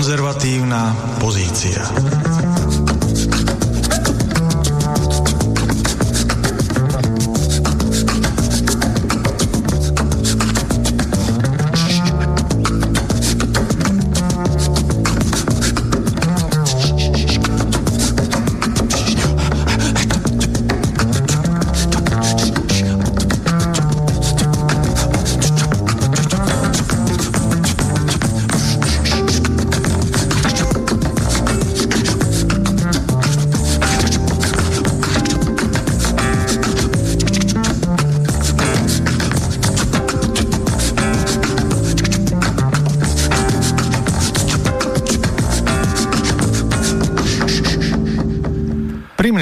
Konzervatívna pozícia.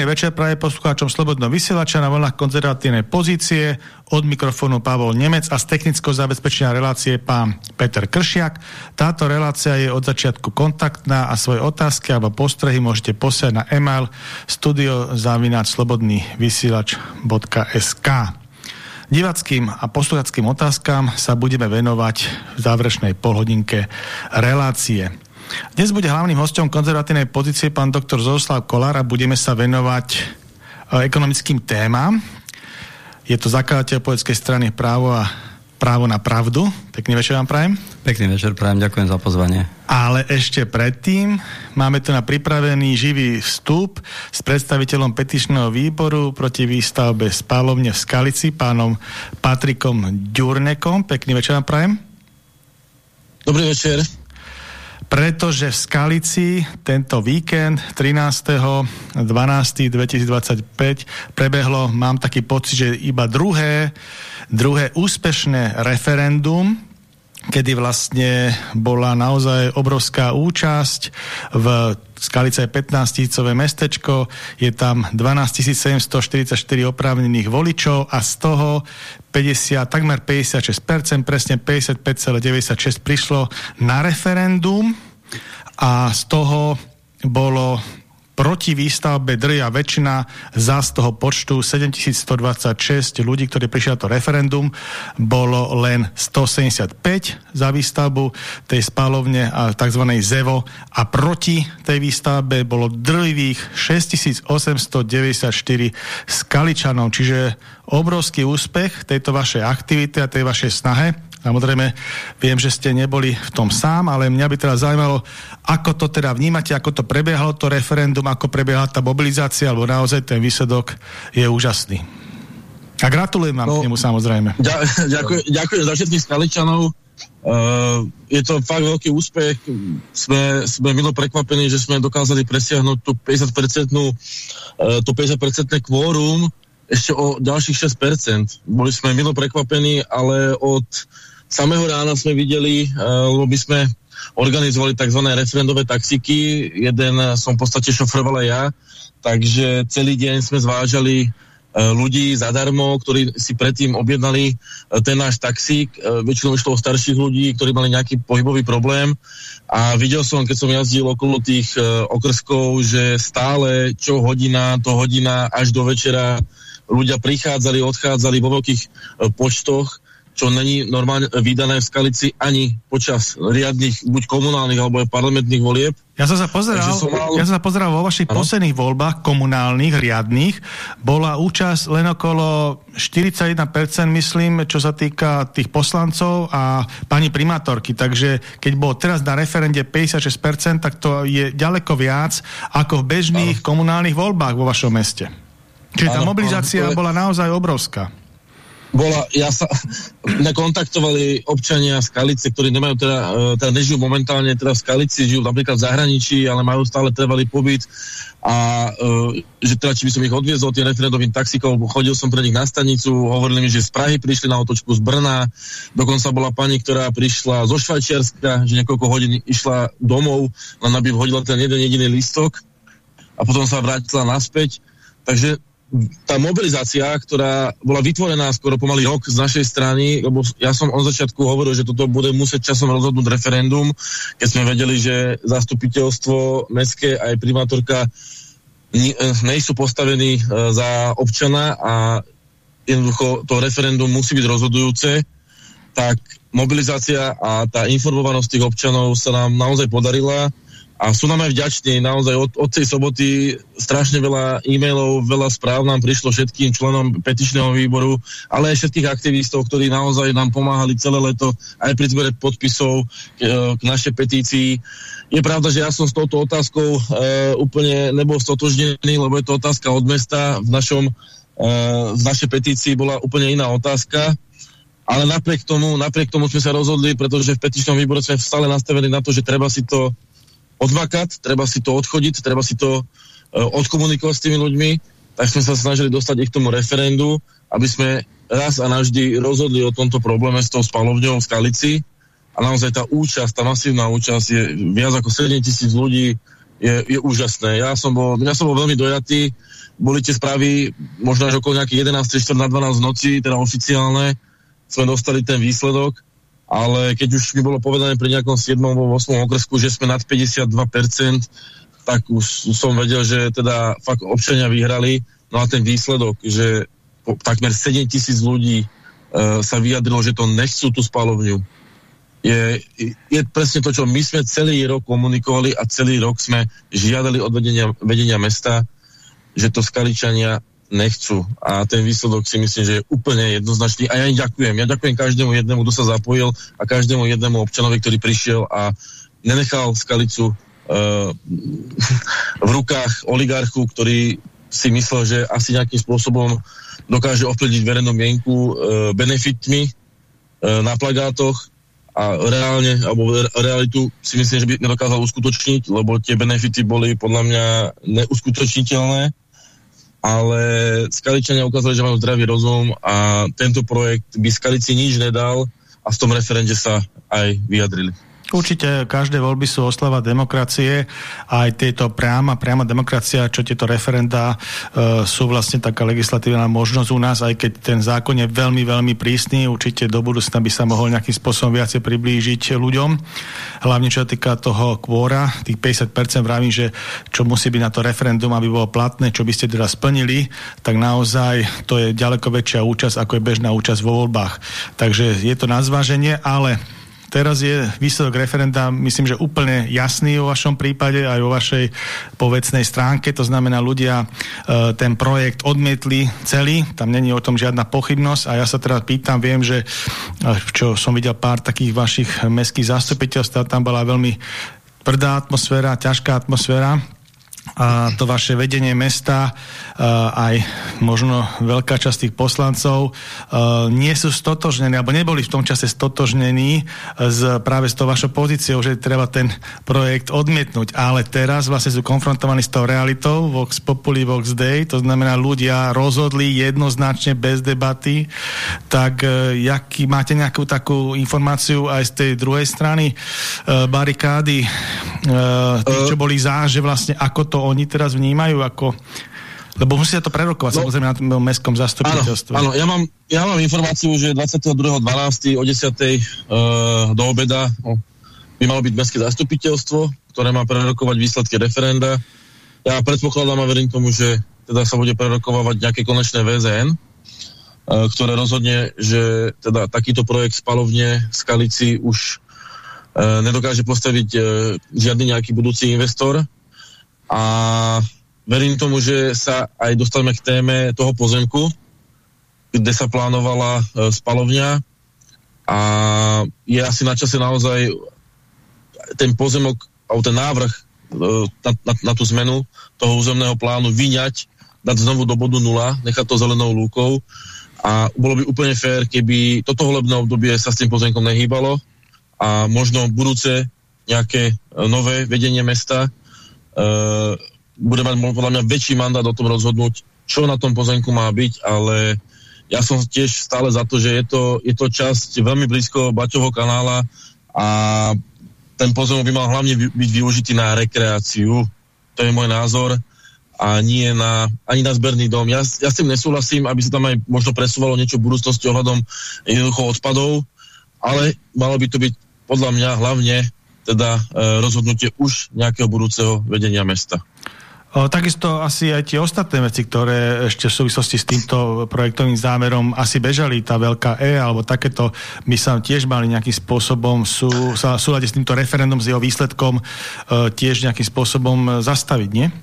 Večer praje poslucháčom Slobodného vysielača na vlnách konzervatívnej pozície. Od mikrofónu Pavol Nemec a z technického zabezpečenia relácie pán Peter Kršiak. Táto relácia je od začiatku kontaktná a svoje otázky alebo postrehy môžete posiať na email studiozavináčslobodnývysielač.sk Divackým a posluchackým otázkam sa budeme venovať v záverečnej polhodinke relácie. Dnes bude hlavným hostom konzervatívnej pozície pán doktor Zoslav Kolár a budeme sa venovať e, ekonomickým témam. Je to zakladateľ politickej strany právo a právo na pravdu. Pekný večer vám prajem. Pekný večer prajem, ďakujem za pozvanie. Ale ešte predtým máme tu na pripravený živý vstup s predstaviteľom petičného výboru proti výstavbe spálovne v Skalici, pánom Patrikom Ďurnekom. Pekný večer vám prajem. Dobrý večer pretože v Skalici tento víkend 13.12.2025 prebehlo, mám taký pocit, že iba druhé, druhé úspešné referendum, kedy vlastne bola naozaj obrovská účasť. V Skalice je 15 tisícové mestečko, je tam 12 744 oprávnených voličov a z toho 50, takmer 56%, presne 55,96 prišlo na referendum a z toho bolo proti výstavbe drja väčšina za z toho počtu 7126 ľudí, ktorí prišli na to referendum, bolo len 175 za výstavbu tej spálovne a tzv. ZEVO. A proti tej výstavbe bolo drvivých 6894 skaličanov, čiže obrovský úspech tejto vašej aktivity a tej vašej snahe Samozrejme, viem, že ste neboli v tom sám, ale mňa by teda zaujímalo, ako to teda vnímate, ako to prebiehalo to referendum, ako prebiehala tá mobilizácia, alebo naozaj ten výsledok je úžasný. A gratulujem vám no, k nemu samozrejme. Ďakujem, ďakujem za všetkých skaličanov. Uh, je to fakt veľký úspech. Sme, sme milo prekvapení, že sme dokázali presiahnuť tú 50%, uh, to 50% kvórum ešte o ďalších 6%. Boli sme milo prekvapení, ale od samého rána sme videli, uh, lebo by sme organizovali tzv. referendové taxiky. Jeden som v podstate šofroval aj ja, takže celý deň sme zvážali e, ľudí zadarmo, ktorí si predtým objednali ten náš taxík. Väčšinou išlo o starších ľudí, ktorí mali nejaký pohybový problém. A videl som, keď som jazdil okolo tých okrskov, že stále čo hodina, to hodina až do večera ľudia prichádzali, odchádzali vo veľkých počtoch čo není normálne vydané v Skalici ani počas riadnych, buď komunálnych alebo aj parlamentných volieb. Ja som sa pozeral, som mal... ja som sa pozeral vo vašich ano? posledných voľbách komunálnych, riadných, bola účasť len okolo 41% myslím, čo sa týka tých poslancov a pani primátorky, takže keď bolo teraz na referende 56%, tak to je ďaleko viac ako v bežných ano. komunálnych voľbách vo vašom meste. Čiže tá mobilizácia ano, je... bola naozaj obrovská bola, ja sa, mňa kontaktovali občania z Kalice, ktorí nemajú teda, e, teda nežijú momentálne teda v Skalici, žijú napríklad v zahraničí, ale majú stále trvalý pobyt a uh, že teda či by som ich odviezol tým referendovým taxikom, chodil som pre nich na stanicu, hovorili mi, že z Prahy prišli na otočku z Brna, dokonca bola pani, ktorá prišla zo Švajčiarska, že niekoľko hodín išla domov, len aby vhodila ten jeden jediný listok a potom sa vrátila naspäť. Takže tá mobilizácia, ktorá bola vytvorená skoro pomaly rok z našej strany, lebo ja som od začiatku hovoril, že toto bude musieť časom rozhodnúť referendum, keď sme vedeli, že zastupiteľstvo mestské aj primátorka nie sú postavení e, za občana a jednoducho to referendum musí byť rozhodujúce, tak mobilizácia a tá informovanosť tých občanov sa nám naozaj podarila a sú nám aj vďační. Naozaj od, od tej soboty strašne veľa e-mailov, veľa správ nám prišlo všetkým členom petičného výboru, ale aj všetkých aktivistov, ktorí naozaj nám pomáhali celé leto aj pri zbere podpisov k, k našej petícii. Je pravda, že ja som s touto otázkou e, úplne nebol stotožnený, lebo je to otázka od mesta. V, našom, e, v našej petícii bola úplne iná otázka. Ale napriek tomu, napriek tomu sme sa rozhodli, pretože v petičnom výbore sme stále nastavení na to, že treba si to odmakať, treba si to odchodiť, treba si to uh, odkomunikovať s tými ľuďmi, tak sme sa snažili dostať ich k tomu referendu, aby sme raz a navždy rozhodli o tomto probléme s tou spalovňou v Skalici a naozaj tá účasť, tá masívna účasť je viac ako 7 tisíc ľudí, je, je úžasné. Ja som, bol, ja som bol veľmi dojatý, boli tie správy možno až okolo nejakých 11, 4 na 12 noci, teda oficiálne, sme dostali ten výsledok ale keď už mi bolo povedané pri nejakom 7. alebo 8. okresku, že sme nad 52%, tak už som vedel, že teda fakt občania vyhrali. No a ten výsledok, že takmer 7 tisíc ľudí uh, sa vyjadrilo, že to nechcú tú spalovňu, je, je presne to, čo my sme celý rok komunikovali a celý rok sme žiadali od vedenia, vedenia mesta, že to skaličania nechcú. A ten výsledok si myslím, že je úplne jednoznačný. A ja im ďakujem. Ja ďakujem každému jednému, kto sa zapojil a každému jednému občanovi, ktorý prišiel a nenechal skalicu uh, v rukách oligarchu, ktorý si myslel, že asi nejakým spôsobom dokáže ovplyvniť verejnú mienku uh, benefitmi uh, na plagátoch a reálne, alebo realitu si myslím, že by nedokázal uskutočniť, lebo tie benefity boli podľa mňa neuskutočniteľné ale Skaličania ukázali, že majú zdravý rozum a tento projekt by Skalici nič nedal a v tom referende sa aj vyjadrili. Určite každé voľby sú oslava demokracie aj tieto priama, priama demokracia, čo tieto referenda e, sú vlastne taká legislatívna možnosť u nás, aj keď ten zákon je veľmi, veľmi prísny, určite do budúcna by sa mohol nejakým spôsobom viacej priblížiť ľuďom. Hlavne čo sa týka toho kvóra, tých 50% vravím, že čo musí byť na to referendum, aby bolo platné, čo by ste teda splnili, tak naozaj to je ďaleko väčšia účasť, ako je bežná účasť vo voľbách. Takže je to na zváženie, ale Teraz je výsledok referenda, myslím, že úplne jasný vo vašom prípade, aj vo vašej povecnej stránke. To znamená, ľudia e, ten projekt odmietli celý, tam není o tom žiadna pochybnosť. A ja sa teraz pýtam, viem, že e, čo som videl pár takých vašich mestských zastupiteľstv, tam bola veľmi tvrdá atmosféra, ťažká atmosféra a to vaše vedenie mesta, aj možno veľká časť tých poslancov nie sú stotožnení, alebo neboli v tom čase stotožnení s, práve s tou vašou pozíciou, že treba ten projekt odmietnúť. Ale teraz vlastne sú konfrontovaní s tou realitou, Vox Populi, Vox Day, to znamená ľudia rozhodli jednoznačne bez debaty, tak jaký, máte nejakú takú informáciu aj z tej druhej strany barikády, tých, čo boli za, že vlastne ako to oni teraz vnímajú ako lebo musíte to prerokovať no, samozrejme na tom mestskom zastupiteľstve. Áno, áno, ja mám, ja mám informáciu, že 22.12. o 10. Uh, do obeda no, by malo byť mestské zastupiteľstvo, ktoré má prerokovať výsledky referenda. Ja predpokladám a verím tomu, že teda sa bude prerokovať nejaké konečné VZN, uh, ktoré rozhodne, že teda takýto projekt spalovne Skalici už uh, nedokáže postaviť uh, žiadny nejaký budúci investor, a verím tomu, že sa aj dostaneme k téme toho pozemku, kde sa plánovala e, spalovňa. A je asi na čase naozaj ten pozemok, alebo ten návrh e, na, na, na tú zmenu toho územného plánu vyňať, dať znovu do bodu nula, nechať to zelenou lúkou. A bolo by úplne fér, keby toto volebné obdobie sa s tým pozemkom nehýbalo a možno budúce nejaké e, nové vedenie mesta bude mať podľa mňa väčší mandát o tom rozhodnúť, čo na tom pozemku má byť, ale ja som tiež stále za to, že je to, je to časť veľmi blízko Baťovho kanála a ten pozemok by mal hlavne byť využitý na rekreáciu. To je môj názor a nie na, ani na zberný dom. Ja, ja s tým nesúhlasím, aby sa tam aj možno presúvalo niečo v budúcnosti ohľadom jednoducho odpadov, ale malo by to byť podľa mňa hlavne teda e, rozhodnutie už nejakého budúceho vedenia mesta. Takisto asi aj tie ostatné veci, ktoré ešte v súvislosti s týmto projektovým zámerom asi bežali, tá veľká E alebo takéto, by sa tiež mali nejakým spôsobom sú, sa súľade s týmto referendum, s jeho výsledkom e, tiež nejakým spôsobom zastaviť, nie?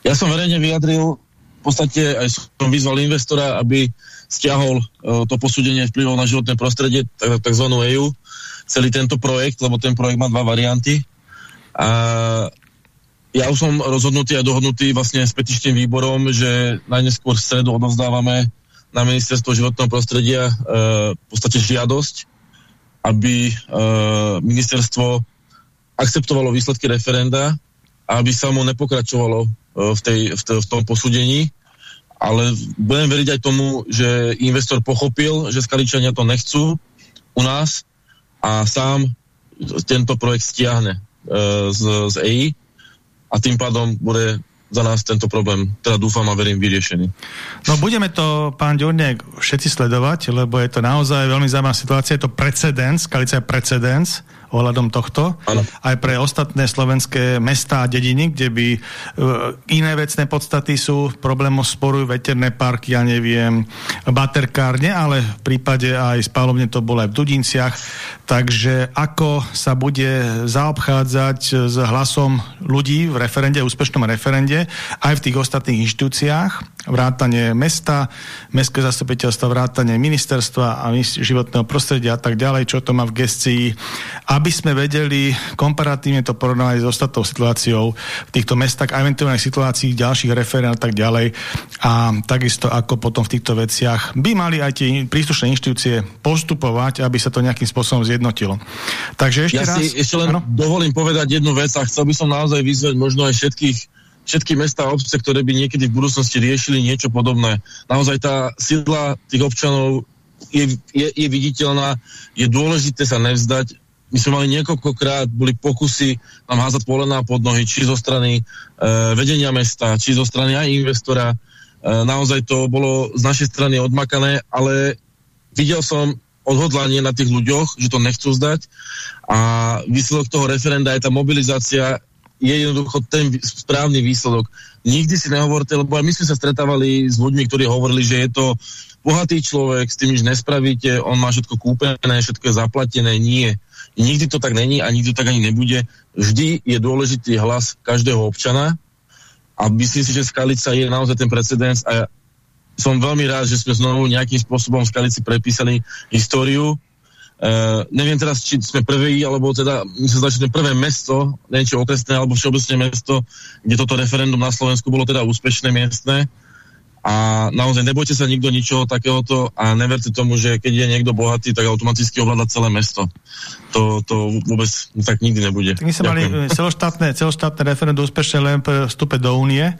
Ja som verejne vyjadril, v podstate aj som vyzval investora, aby stiahol e, to posúdenie vplyvov na životné prostredie, takzvanú EU, celý tento projekt, lebo ten projekt má dva varianty. A ja už som rozhodnutý a dohodnutý vlastne s petičným výborom, že najneskôr v stredu odovzdávame na ministerstvo životného prostredia e, v podstate žiadosť, aby e, ministerstvo akceptovalo výsledky referenda a aby sa mu nepokračovalo e, v, tej, v, v tom posúdení. Ale budem veriť aj tomu, že investor pochopil, že skaličania to nechcú u nás a sám tento projekt stiahne e, z, z EI a tým pádom bude za nás tento problém, teda dúfam a verím, vyriešený. No budeme to, pán Ďurnek, všetci sledovať, lebo je to naozaj veľmi zaujímavá situácia, je to precedens, Skalica je precedens, ohľadom tohto. Ano. Aj pre ostatné slovenské mestá a dediny, kde by uh, iné vecné podstaty sú, problémom sporujú veterné parky, ja neviem, baterkárne, ale v prípade aj spálovne to bolo aj v Dudinciach. Takže ako sa bude zaobchádzať s hlasom ľudí v referende, úspešnom referende, aj v tých ostatných inštitúciách, vrátanie mesta, mestské zastupiteľstva, vrátanie ministerstva a životného prostredia a tak ďalej, čo to má v gestii, aby sme vedeli komparatívne to porovnať s ostatnou situáciou v týchto mestách eventuálnych situácií ďalších referén a tak ďalej. A takisto ako potom v týchto veciach by mali aj tie príslušné inštitúcie postupovať, aby sa to nejakým spôsobom zjednotilo. Takže ešte ja raz... si ešte len ano? dovolím povedať jednu vec a chcel by som naozaj vyzvať možno aj všetkých všetky mesta a obce, ktoré by niekedy v budúcnosti riešili niečo podobné. Naozaj tá sila tých občanov je, je, je viditeľná, je dôležité sa nevzdať. My sme mali niekoľkokrát, boli pokusy nám házať polená pod nohy, či zo strany e, vedenia mesta, či zo strany aj investora. E, naozaj to bolo z našej strany odmakané, ale videl som odhodlanie na tých ľuďoch, že to nechcú zdať a výsledok toho referenda je tá mobilizácia je jednoducho ten správny výsledok. Nikdy si nehovorte, lebo aj my sme sa stretávali s ľuďmi, ktorí hovorili, že je to bohatý človek, s tým nič nespravíte, on má všetko kúpené, všetko je zaplatené. Nie. Nikdy to tak není a nikdy to tak ani nebude. Vždy je dôležitý hlas každého občana a myslím si, že Skalica je naozaj ten precedens a som veľmi rád, že sme znovu nejakým spôsobom v Skalici prepísali históriu Uh, neviem teraz, či sme prvý, alebo teda, my sa začne prvé mesto, neviem, či okresné, alebo všeobecné mesto, kde toto referendum na Slovensku bolo teda úspešné miestne. A naozaj nebojte sa nikto ničoho takéhoto a neverte tomu, že keď je niekto bohatý, tak automaticky ovláda celé mesto. To, to vôbec tak nikdy nebude. Tak my sme mali celoštátne, celoštátne referendum úspešné len pre vstupe do únie.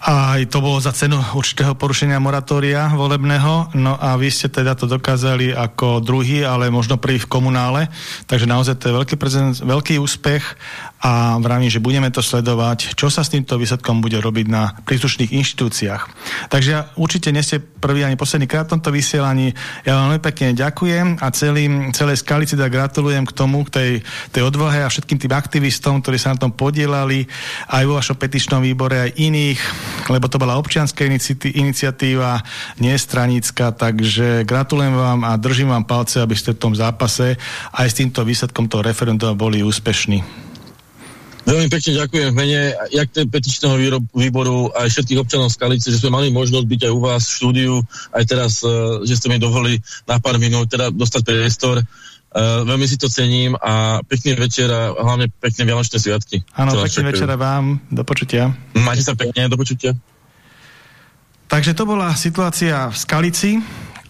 A aj to bolo za cenu určitého porušenia moratória volebného. No a vy ste teda to dokázali ako druhý, ale možno prvý v komunále. Takže naozaj to je veľký, prezident, veľký úspech a vravím, že budeme to sledovať, čo sa s týmto výsledkom bude robiť na príslušných inštitúciách. Takže ja určite nie ste prvý ani posledný krát v tomto vysielaní. Ja vám veľmi pekne ďakujem a celým, celej skalici teda gratulujem k tomu, k tej, tej odvahe a všetkým tým aktivistom, ktorí sa na tom podielali, aj vo vašom petičnom výbore, aj iných, lebo to bola občianská iniciatíva, nie stranická, takže gratulujem vám a držím vám palce, aby ste v tom zápase aj s týmto výsledkom toho referenduma boli úspešní. Veľmi pekne ďakujem v mene jak ten petičného výboru aj všetkých občanov Skalice, že sme mali možnosť byť aj u vás v štúdiu, aj teraz, e, že ste mi dovolili na pár minút teda dostať priestor. Uh, veľmi si to cením a pekný večer a hlavne pekné Vianočné sviatky. Áno, pekný večer vám, do počutia. Majte sa pekne, do počutia. Takže to bola situácia v Skalici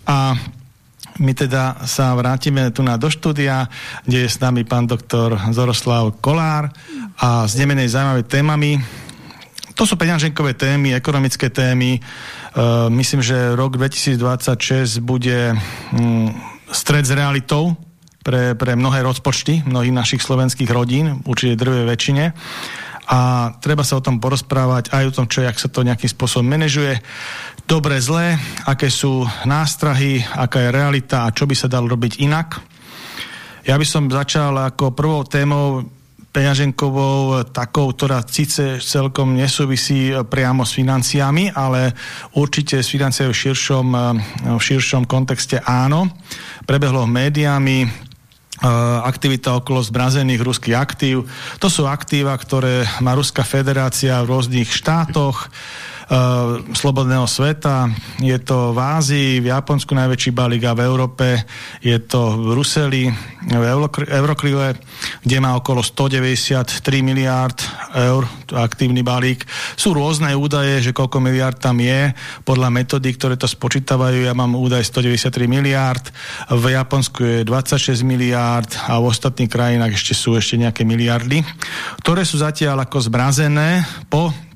a my teda sa vrátime tu na do štúdia, kde je s nami pán doktor Zoroslav Kolár a s nemenej zaujímavé témami. To sú peňaženkové témy, ekonomické témy. Uh, myslím, že rok 2026 bude um, stred s realitou pre, pre mnohé rozpočty mnohých našich slovenských rodín, určite drvej väčšine a treba sa o tom porozprávať aj o tom, čo, jak sa to nejakým spôsobom manažuje. Dobre, zlé, aké sú nástrahy, aká je realita a čo by sa dalo robiť inak. Ja by som začal ako prvou témou peňaženkovou takou, ktorá síce celkom nesúvisí priamo s financiami, ale určite s financiami v širšom, v širšom kontexte áno. Prebehlo médiami, aktivita okolo zmrazených ruských aktív. To sú aktíva, ktoré má Ruská federácia v rôznych štátoch, slobodného sveta. Je to v Ázii, v Japonsku najväčší balík a v Európe je to v Bruseli, v Eurokrile, kde má okolo 193 miliárd eur aktívny balík. Sú rôzne údaje, že koľko miliárd tam je. Podľa metódy, ktoré to spočítavajú, ja mám údaj 193 miliárd, v Japonsku je 26 miliárd a v ostatných krajinách ešte sú ešte nejaké miliardy, ktoré sú zatiaľ ako zmrazené po Eh,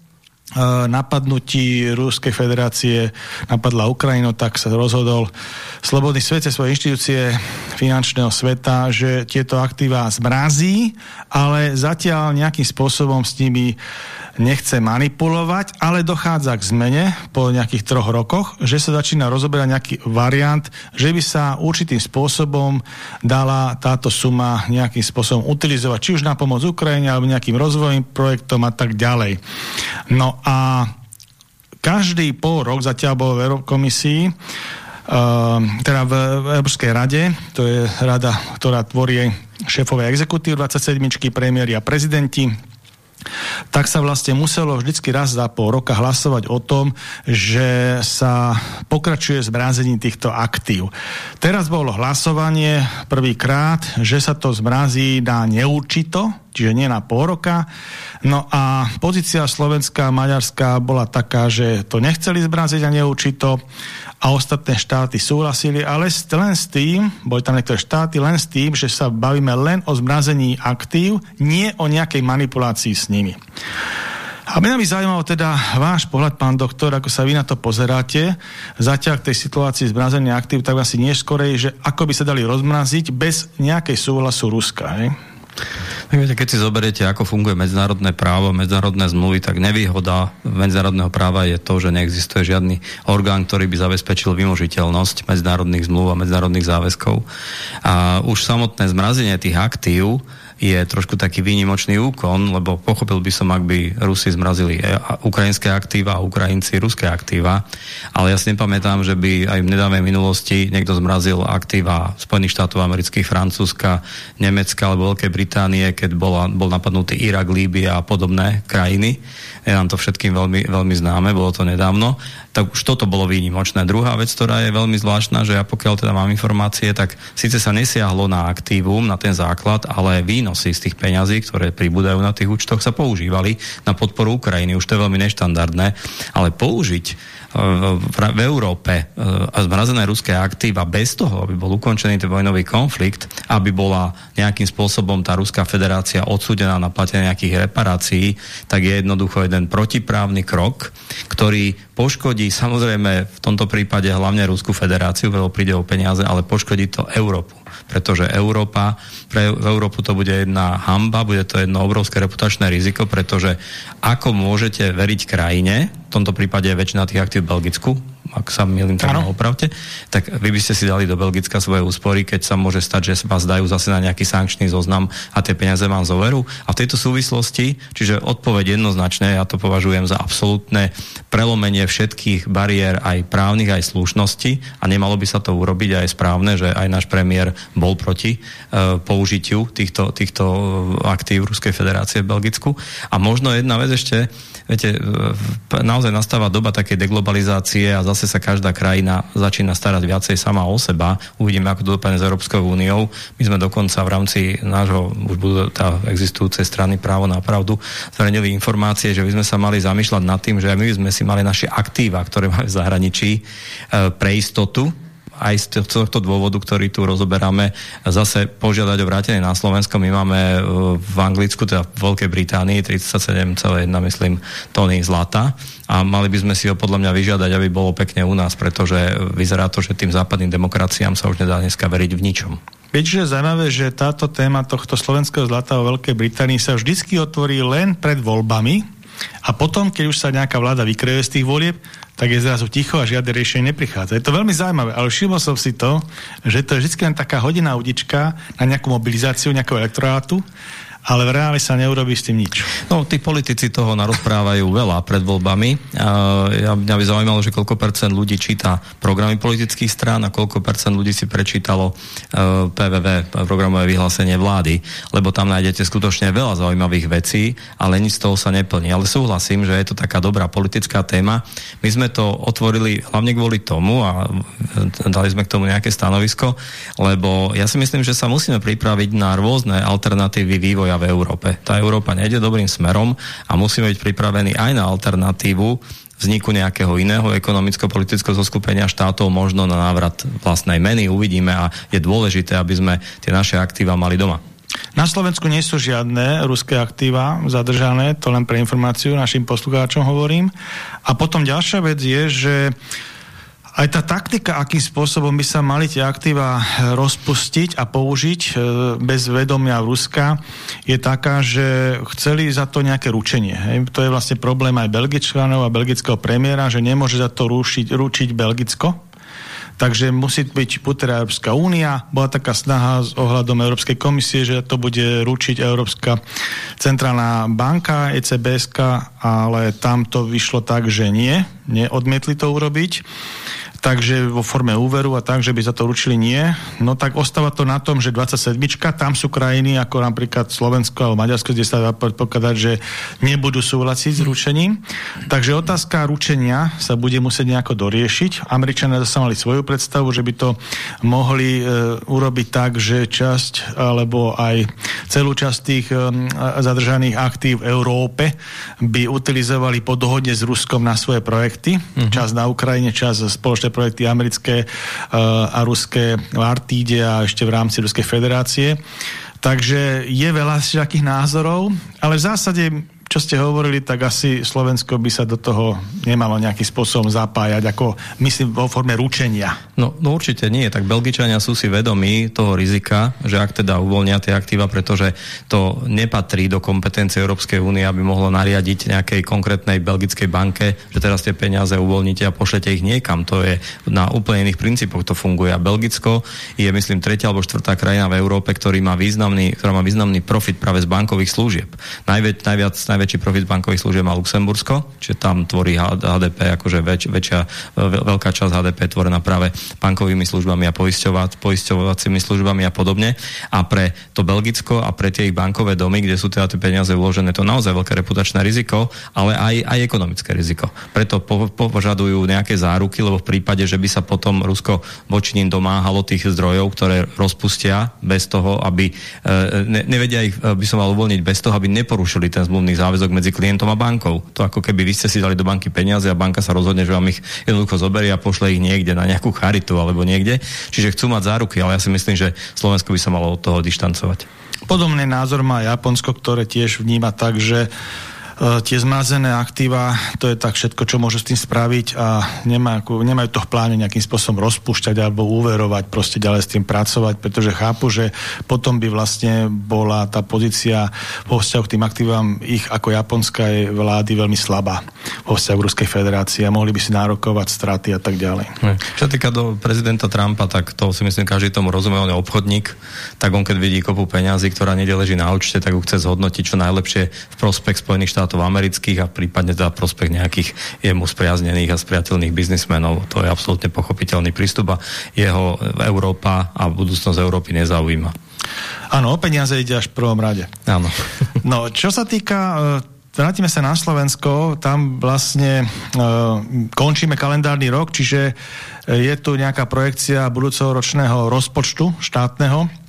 napadnutí Ruskej federácie napadla Ukrajinu, tak sa rozhodol Slobodný svet svoje inštitúcie finančného sveta, že tieto aktíva zmrazí, ale zatiaľ nejakým spôsobom s nimi nechce manipulovať, ale dochádza k zmene po nejakých troch rokoch, že sa začína rozoberať nejaký variant, že by sa určitým spôsobom dala táto suma nejakým spôsobom utilizovať, či už na pomoc Ukrajine, alebo nejakým rozvojovým projektom a tak ďalej. No a každý pol rok zatiaľ bol v Eurokomisii Uh, teda v, Európskej rade, to je rada, ktorá tvorí šéfové exekutív 27 premiéry a prezidenti, tak sa vlastne muselo vždycky raz za pol roka hlasovať o tom, že sa pokračuje s zmrazením týchto aktív. Teraz bolo hlasovanie prvýkrát, že sa to zmrazí na neurčito, čiže nie na pol roka. No a pozícia Slovenská a Maďarská bola taká, že to nechceli zmraziť a neurčito a ostatné štáty súhlasili, ale len s tým, boli tam niektoré štáty, len s tým, že sa bavíme len o zmrazení aktív, nie o nejakej manipulácii s nimi. A mňa by zaujímalo teda váš pohľad, pán doktor, ako sa vy na to pozeráte, zatiaľ k tej situácii zmrazenia aktív, tak asi nie skorej, že ako by sa dali rozmraziť bez nejakej súhlasu Ruska. Hej? Tak viete, keď si zoberiete, ako funguje medzinárodné právo, medzinárodné zmluvy, tak nevýhoda medzinárodného práva je to, že neexistuje žiadny orgán, ktorý by zabezpečil vymožiteľnosť medzinárodných zmluv a medzinárodných záväzkov. A už samotné zmrazenie tých aktív je trošku taký výnimočný úkon, lebo pochopil by som, ak by Rusi zmrazili e, ukrajinské aktíva a Ukrajinci ruské aktíva, ale ja si nepamätám, že by aj v nedávnej minulosti niekto zmrazil aktíva Spojených štátov amerických, Francúzska, Nemecka alebo Veľkej Británie, keď bola, bol napadnutý Irak, Líbia a podobné krajiny. Je nám to všetkým veľmi, veľmi známe, bolo to nedávno tak už toto bolo výnimočné. Druhá vec, ktorá je veľmi zvláštna, že ja pokiaľ teda mám informácie, tak síce sa nesiahlo na aktívum, na ten základ, ale výnosy z tých peňazí, ktoré pribúdajú na tých účtoch, sa používali na podporu Ukrajiny. Už to je veľmi neštandardné, ale použiť v Európe a zmrazené ruské aktíva bez toho, aby bol ukončený ten vojnový konflikt, aby bola nejakým spôsobom tá Ruská federácia odsúdená na platenie nejakých reparácií, tak je jednoducho jeden protiprávny krok, ktorý poškodí samozrejme v tomto prípade hlavne Ruskú federáciu, veľa príde o peniaze, ale poškodí to Európu pretože Európa, pre Európu to bude jedna hamba, bude to jedno obrovské reputačné riziko, pretože ako môžete veriť krajine, v tomto prípade je väčšina tých aktív v Belgicku, ak sa milím, tak ma opravte, tak vy by ste si dali do Belgicka svoje úspory, keď sa môže stať, že vás dajú zase na nejaký sankčný zoznam a tie peniaze vám zoverú. A v tejto súvislosti, čiže odpoveď jednoznačne, ja to považujem za absolútne prelomenie všetkých bariér aj právnych, aj slušnosti a nemalo by sa to urobiť aj správne, že aj náš premiér bol proti uh, použitiu týchto, týchto aktív Ruskej federácie v Belgicku. A možno jedna vec ešte, viete, naozaj nastáva doba takej deglobalizácie a zase sa každá krajina začína starať viacej sama o seba. Uvidíme, ako to dopadne s Európskou úniou. My sme dokonca v rámci nášho, už budú tá existujúcej strany právo na pravdu, zverejnili informácie, že by sme sa mali zamýšľať nad tým, že my sme si mali naše aktíva, ktoré máme v zahraničí, e, pre istotu, aj z tohto dôvodu, ktorý tu rozoberáme, zase požiadať o vrátenie na Slovensko. My máme e, v Anglicku, teda v Veľkej Británii 37,1 myslím tóny zlata a mali by sme si ho podľa mňa vyžiadať, aby bolo pekne u nás, pretože vyzerá to, že tým západným demokraciám sa už nedá dneska veriť v ničom. Viete, že zaujímavé, že táto téma tohto slovenského zlata vo Veľkej Británii sa vždycky otvorí len pred voľbami a potom, keď už sa nejaká vláda vykreje z tých volieb, tak je zrazu ticho a žiadne riešenie neprichádza. Je to veľmi zaujímavé, ale všimol som si to, že to je vždy len taká hodina udička na nejakú mobilizáciu nejakého elektorátu ale v reáli sa neurobí s tým nič. No, tí politici toho narozprávajú veľa pred voľbami. Ja, mňa by zaujímalo, že koľko percent ľudí číta programy politických strán a koľko percent ľudí si prečítalo PVV, programové vyhlásenie vlády, lebo tam nájdete skutočne veľa zaujímavých vecí, ale nič z toho sa neplní. Ale súhlasím, že je to taká dobrá politická téma. My sme to otvorili hlavne kvôli tomu a dali sme k tomu nejaké stanovisko, lebo ja si myslím, že sa musíme pripraviť na rôzne alternatívy vývoja v Európe. Tá Európa nejde dobrým smerom a musíme byť pripravení aj na alternatívu vzniku nejakého iného ekonomicko-politického zoskupenia štátov, možno na návrat vlastnej meny, uvidíme a je dôležité, aby sme tie naše aktíva mali doma. Na Slovensku nie sú žiadne ruské aktíva zadržané, to len pre informáciu našim poslucháčom hovorím. A potom ďalšia vec je, že aj tá taktika, akým spôsobom by sa mali tie aktíva rozpustiť a použiť e, bez vedomia Ruska, je taká, že chceli za to nejaké ručenie. Hej. To je vlastne problém aj belgičanov a belgického premiéra, že nemôže za to rušiť, ručiť Belgicko, Takže musí byť teda Európska únia, bola taká snaha s ohľadom Európskej komisie, že to bude ručiť Európska centrálna banka, ECBSK, ale tam to vyšlo tak, že nie, neodmietli to urobiť takže vo forme úveru a tak, že by za to ručili nie, no tak ostáva to na tom, že 27. tam sú krajiny ako napríklad Slovensko alebo Maďarsko, kde sa dá predpokladať, že nebudú súhlasiť s ručením. Takže otázka ručenia sa bude musieť nejako doriešiť. Američania zase mali svoju predstavu, že by to mohli e, urobiť tak, že časť alebo aj celú časť tých e, zadržaných aktív v Európe by utilizovali po dohode s Ruskom na svoje projekty. Uh-huh. Čas na Ukrajine, čas spoločné projekty americké uh, a ruské v Artíde a ešte v rámci Ruskej federácie. Takže je veľa všakých názorov, ale v zásade čo ste hovorili, tak asi Slovensko by sa do toho nemalo nejakým spôsobom zapájať, ako myslím vo forme ručenia. No, no určite nie, tak Belgičania sú si vedomí toho rizika, že ak teda uvoľnia tie aktíva, pretože to nepatrí do kompetencie Európskej únie, aby mohlo nariadiť nejakej konkrétnej belgickej banke, že teraz tie peniaze uvoľníte a pošlete ich niekam. To je na úplne iných princípoch to funguje. A Belgicko je, myslím, tretia alebo štvrtá krajina v Európe, ktorý má významný, ktorá má významný profit práve z bankových služieb. Najviac, najviac, najviac najväčší profit bankových služieb má Luxembursko, čiže tam tvorí HDP, akože väč, väčšia, veľká časť HDP tvorená práve bankovými službami a poisťovacími službami a podobne. A pre to Belgicko a pre tie ich bankové domy, kde sú teda tie peniaze uložené, to naozaj veľké reputačné riziko, ale aj, aj ekonomické riziko. Preto po, požadujú nejaké záruky, lebo v prípade, že by sa potom Rusko voči ním domáhalo tých zdrojov, ktoré rozpustia bez toho, aby e, ne, nevedia ich, e, by som mal uvoľniť bez toho, aby neporušili ten zmluvný záväzok medzi klientom a bankou. To ako keby vy ste si dali do banky peniaze a banka sa rozhodne, že vám ich jednoducho zoberie a pošle ich niekde na nejakú charitu alebo niekde. Čiže chcú mať záruky, ale ja si myslím, že Slovensko by sa malo od toho dištancovať. Podobný názor má Japonsko, ktoré tiež vníma tak, že tie zmazené aktíva, to je tak všetko, čo môžu s tým spraviť a nemajú, nemajú to v pláne nejakým spôsobom rozpúšťať alebo úverovať, proste ďalej s tým pracovať, pretože chápu, že potom by vlastne bola tá pozícia vo vzťahu k tým aktívam ich ako japonskej vlády veľmi slabá vo vzťahu k Ruskej federácii a mohli by si nárokovať straty a tak ďalej. Čo týka do prezidenta Trumpa, tak to si myslím, každý tomu rozumie, on je obchodník, tak on keď vidí kopu peňazí, ktorá nedeleží na účte, tak ju chce zhodnotiť čo najlepšie v prospech Spojených štátov štátov amerických a prípadne teda prospech nejakých jemu spriaznených a spriateľných biznismenov. To je absolútne pochopiteľný prístup a jeho Európa a budúcnosť Európy nezaujíma. Áno, o peniaze ide až v prvom rade. Áno. no, čo sa týka e, vrátime sa na Slovensko, tam vlastne uh, končíme kalendárny rok, čiže je tu nejaká projekcia budúceho ročného rozpočtu štátneho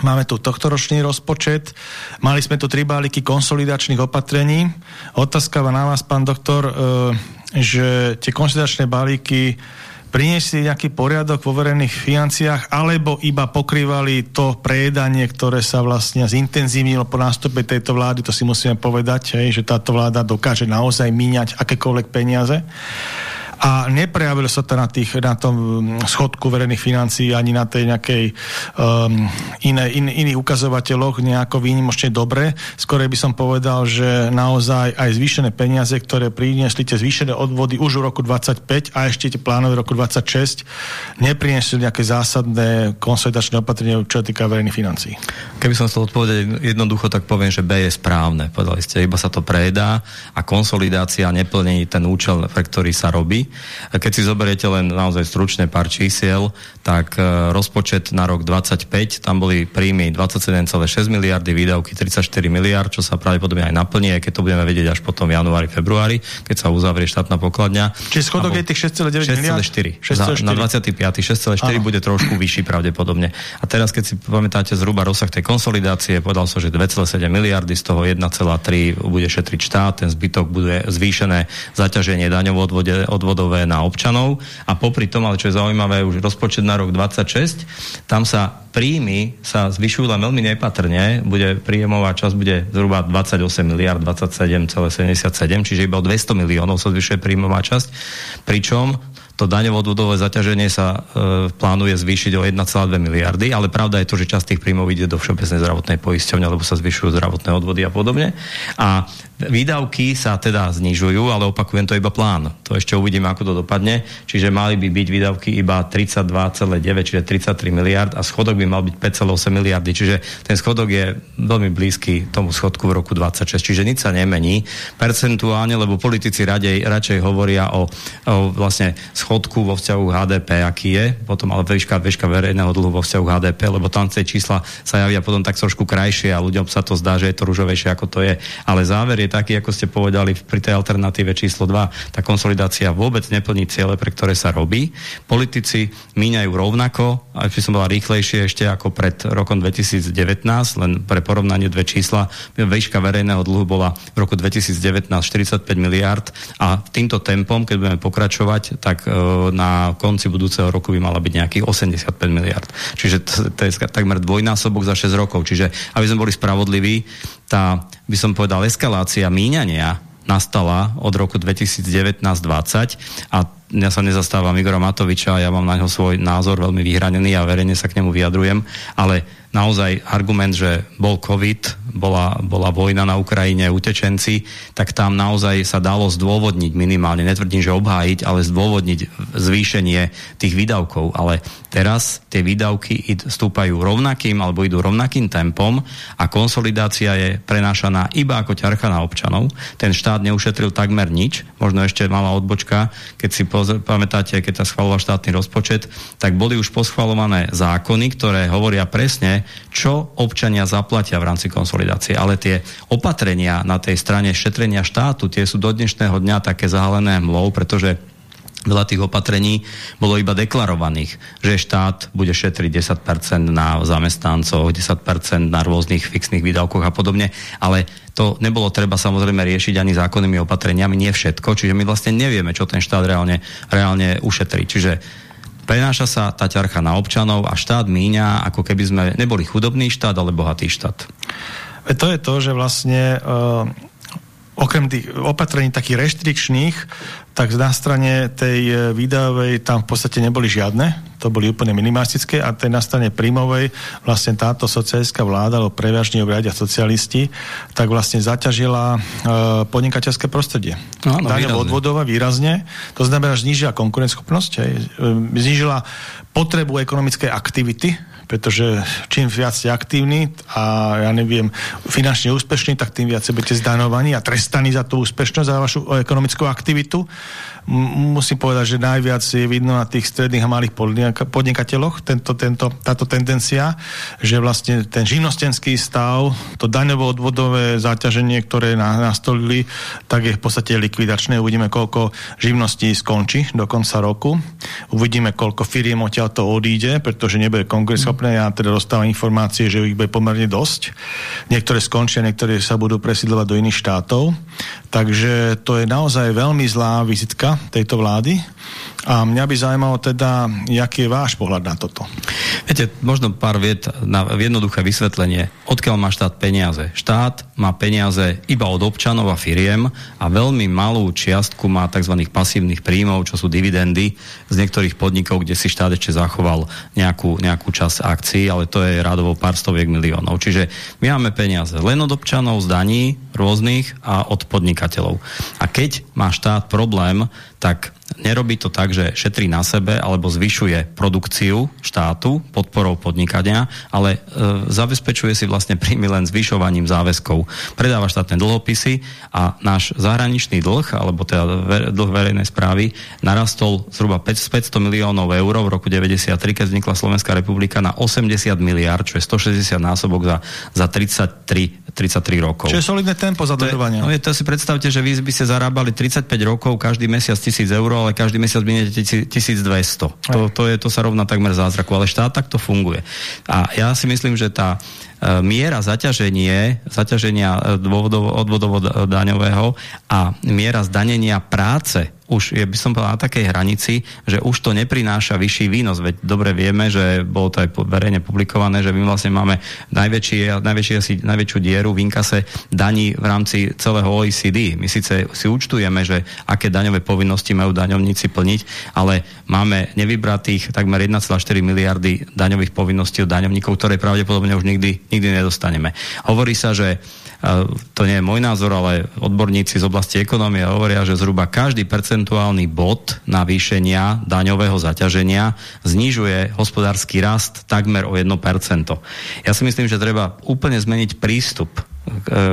Máme tu tohtoročný rozpočet, mali sme tu tri balíky konsolidačných opatrení. Otázka na vás, pán doktor, e, že tie konsolidačné balíky priniesli nejaký poriadok vo verejných financiách, alebo iba pokrývali to prejedanie, ktoré sa vlastne zintenzívnilo po nástupe tejto vlády, to si musíme povedať, hej, že táto vláda dokáže naozaj míňať akékoľvek peniaze. A neprejavilo sa to na, tých, na tom mm, schodku verejných financií ani na tej nejakej um, iné, in, iných ukazovateľoch nejako výnimočne dobre. Skôr by som povedal, že naozaj aj zvýšené peniaze, ktoré priniesli tie zvýšené odvody už v roku 25 a ešte tie plánové v roku 26 nepriniesli nejaké zásadné konsolidačné opatrenie, čo týka verejných financií. Keby som chcel odpovedať jednoducho, tak poviem, že B je správne. Povedali ste, iba sa to predá a konsolidácia neplní ten účel, pre ktorý sa robí. Keď si zoberiete len naozaj stručné pár čísiel, tak e, rozpočet na rok 25, tam boli príjmy 27,6 miliardy, výdavky 34 miliard, čo sa pravdepodobne aj naplní, aj keď to budeme vedieť až potom v januári, februári, keď sa uzavrie štátna pokladňa. Čiže schodok je tých 6,9 miliard? 6,4. Na 25. 6,4 bude trošku vyšší pravdepodobne. A teraz, keď si pamätáte zhruba rozsah tej konsolidácie, povedal som, že 2,7 miliardy, z toho 1,3 bude šetriť štát, ten zbytok bude zvýšené zaťaženie daňov odvodové na občanov. A popri tom, ale čo je zaujímavé, už rozpočet na rok 26, tam sa príjmy sa zvyšujú len veľmi nepatrne, bude príjemová časť bude zhruba 28 miliard, 27,77, čiže iba o 200 miliónov sa zvyšuje príjmová časť, pričom to daňovo-odvodové zaťaženie sa e, plánuje zvýšiť o 1,2 miliardy, ale pravda je to, že časť tých príjmov ide do Všeobecnej zdravotnej poisťovne, lebo sa zvyšujú zdravotné odvody a podobne. A výdavky sa teda znižujú, ale opakujem, to iba plán. To ešte uvidíme, ako to dopadne. Čiže mali by byť výdavky iba 32,9, čiže 33 miliard a schodok by mal byť 5,8 miliardy. Čiže ten schodok je veľmi blízky tomu schodku v roku 26. Čiže nič sa nemení percentuálne, lebo politici radej, radšej hovoria o, o vlastne schodku schodku vo vzťahu HDP, aký je, potom ale výška, výška verejného dlhu vo vzťahu HDP, lebo tam tie čísla sa javia potom tak trošku krajšie a ľuďom sa to zdá, že je to ružovejšie, ako to je. Ale záver je taký, ako ste povedali pri tej alternatíve číslo 2, tá konsolidácia vôbec neplní ciele, pre ktoré sa robí. Politici míňajú rovnako, aj by som bola rýchlejšie ešte ako pred rokom 2019, len pre porovnanie dve čísla. Výška verejného dlhu bola v roku 2019 45 miliard a týmto tempom, keď budeme pokračovať, tak e, na konci budúceho roku by mala byť nejakých 85 miliard. Čiže to je takmer dvojnásobok za 6 rokov. Čiže aby sme boli spravodliví, tá, by som povedal, eskalácia míňania nastala od roku 2019-20 a ja sa nezastávam Igora Matoviča, ja mám na ňo svoj názor veľmi vyhranený a verejne sa k nemu vyjadrujem, ale naozaj argument, že bol COVID, bola, bola vojna na Ukrajine, utečenci, tak tam naozaj sa dalo zdôvodniť minimálne, netvrdím, že obhájiť, ale zdôvodniť zvýšenie tých výdavkov. Ale teraz tie výdavky stúpajú rovnakým alebo idú rovnakým tempom a konsolidácia je prenášaná iba ako ťarcha na občanov. Ten štát neušetril takmer nič, možno ešte malá odbočka, keď si pamätáte, keď sa schvaloval štátny rozpočet, tak boli už poschvalované zákony, ktoré hovoria presne, čo občania zaplatia v rámci konsolidácie. Ale tie opatrenia na tej strane šetrenia štátu, tie sú do dnešného dňa také zahalené mlou, pretože veľa tých opatrení bolo iba deklarovaných, že štát bude šetriť 10% na zamestnancov, 10% na rôznych fixných výdavkoch a podobne, ale to nebolo treba samozrejme riešiť ani zákonnými opatreniami, nie všetko, čiže my vlastne nevieme, čo ten štát reálne, reálne ušetrí. Čiže prenáša sa tá ťarcha na občanov a štát míňa, ako keby sme neboli chudobný štát, ale bohatý štát. To je to, že vlastne uh, okrem tých opatrení takých reštrikčných, tak na strane tej e, výdajovej tam v podstate neboli žiadne, to boli úplne minimalistické a tej na strane príjmovej vlastne táto socialistická vláda, alebo prevažne obradia socialisti, tak vlastne zaťažila e, podnikateľské prostredie. No, Daňov odvodova výrazne, to znamená, že znižila konkurenceschopnosť, e, znižila potrebu ekonomickej aktivity, pretože čím viac ste aktívni a ja neviem, finančne úspešní, tak tým viac budete zdanovaní a trestaní za tú úspešnosť, za vašu ekonomickú aktivitu musím povedať, že najviac je vidno na tých stredných a malých podnikateľoch tento, tento, táto tendencia, že vlastne ten živnostenský stav, to daňovo-odvodové záťaženie, ktoré nastolili, tak je v podstate likvidačné. Uvidíme, koľko živností skončí do konca roku. Uvidíme, koľko firiem odtiaľ to odíde, pretože nebude kongresová dostupné. Ja teda dostávam informácie, že ich bude pomerne dosť. Niektoré skončia, niektoré sa budú presídľovať do iných štátov. Takže to je naozaj veľmi zlá vizitka tejto vlády. A mňa by zaujímalo teda, aký je váš pohľad na toto. Viete, možno pár viet na jednoduché vysvetlenie. Odkiaľ má štát peniaze? Štát má peniaze iba od občanov a firiem a veľmi malú čiastku má tzv. pasívnych príjmov, čo sú dividendy z niektorých podnikov, kde si štát ešte zachoval nejakú, nejakú časť akcií, ale to je rádovo pár stoviek miliónov. Čiže my máme peniaze len od občanov, z daní rôznych a od podnikateľov. A keď má štát problém, tak nerobí to tak, že šetrí na sebe alebo zvyšuje produkciu štátu podporou podnikania, ale e, zabezpečuje si vlastne príjmy len zvyšovaním záväzkov. Predáva štátne dlhopisy a náš zahraničný dlh, alebo teda dlh verejnej správy, narastol zhruba 500 miliónov eur v roku 93, keď vznikla Slovenská republika na 80 miliard, čo je 160 násobok za, za 33, 33 rokov. Čo je solidné tempo zadržovania. No je, to si predstavte, že vy by ste zarábali 35 rokov, každý mesiac 1000 eur, ale každý mesiac miniete 1200. To, to, je, to sa rovná takmer zázraku, ale štát takto funguje. A ja si myslím, že tá miera zaťaženie, zaťaženia e, odvodovo daňového a miera zdanenia práce už je, by som povedal, na takej hranici, že už to neprináša vyšší výnos. Veď dobre vieme, že bolo to aj verejne publikované, že my vlastne máme najväčší, asi, najväčšiu dieru v inkase daní v rámci celého OECD. My síce si účtujeme, že aké daňové povinnosti majú daňovníci plniť, ale máme nevybratých takmer 1,4 miliardy daňových povinností od daňovníkov, ktoré pravdepodobne už nikdy, nikdy nedostaneme. Hovorí sa, že to nie je môj názor, ale odborníci z oblasti ekonomie hovoria, že zhruba každý percentuálny bod navýšenia daňového zaťaženia znižuje hospodársky rast takmer o 1%. Ja si myslím, že treba úplne zmeniť prístup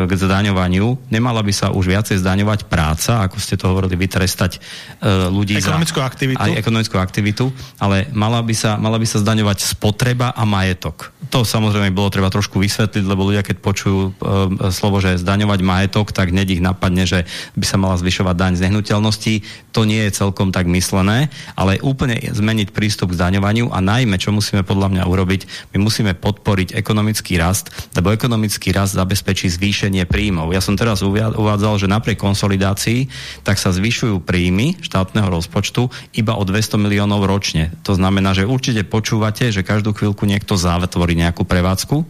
k zdaňovaniu. Nemala by sa už viacej zdaňovať práca, ako ste to hovorili, vytrestať e, ľudí ekonomickú za aktivitu. Aj ekonomickú aktivitu, ale mala by, sa, mala by sa zdaňovať spotreba a majetok. To samozrejme bolo treba trošku vysvetliť, lebo ľudia, keď počujú e, slovo, že zdaňovať majetok, tak hneď ich napadne, že by sa mala zvyšovať daň z nehnuteľností. To nie je celkom tak myslené, ale úplne zmeniť prístup k zdaňovaniu a najmä, čo musíme podľa mňa urobiť, my musíme podporiť ekonomický rast, lebo ekonomický rast zabezpečí či zvýšenie príjmov. Ja som teraz uvádzal, že napriek konsolidácii tak sa zvyšujú príjmy štátneho rozpočtu iba o 200 miliónov ročne. To znamená, že určite počúvate, že každú chvíľku niekto zátvorí nejakú prevádzku,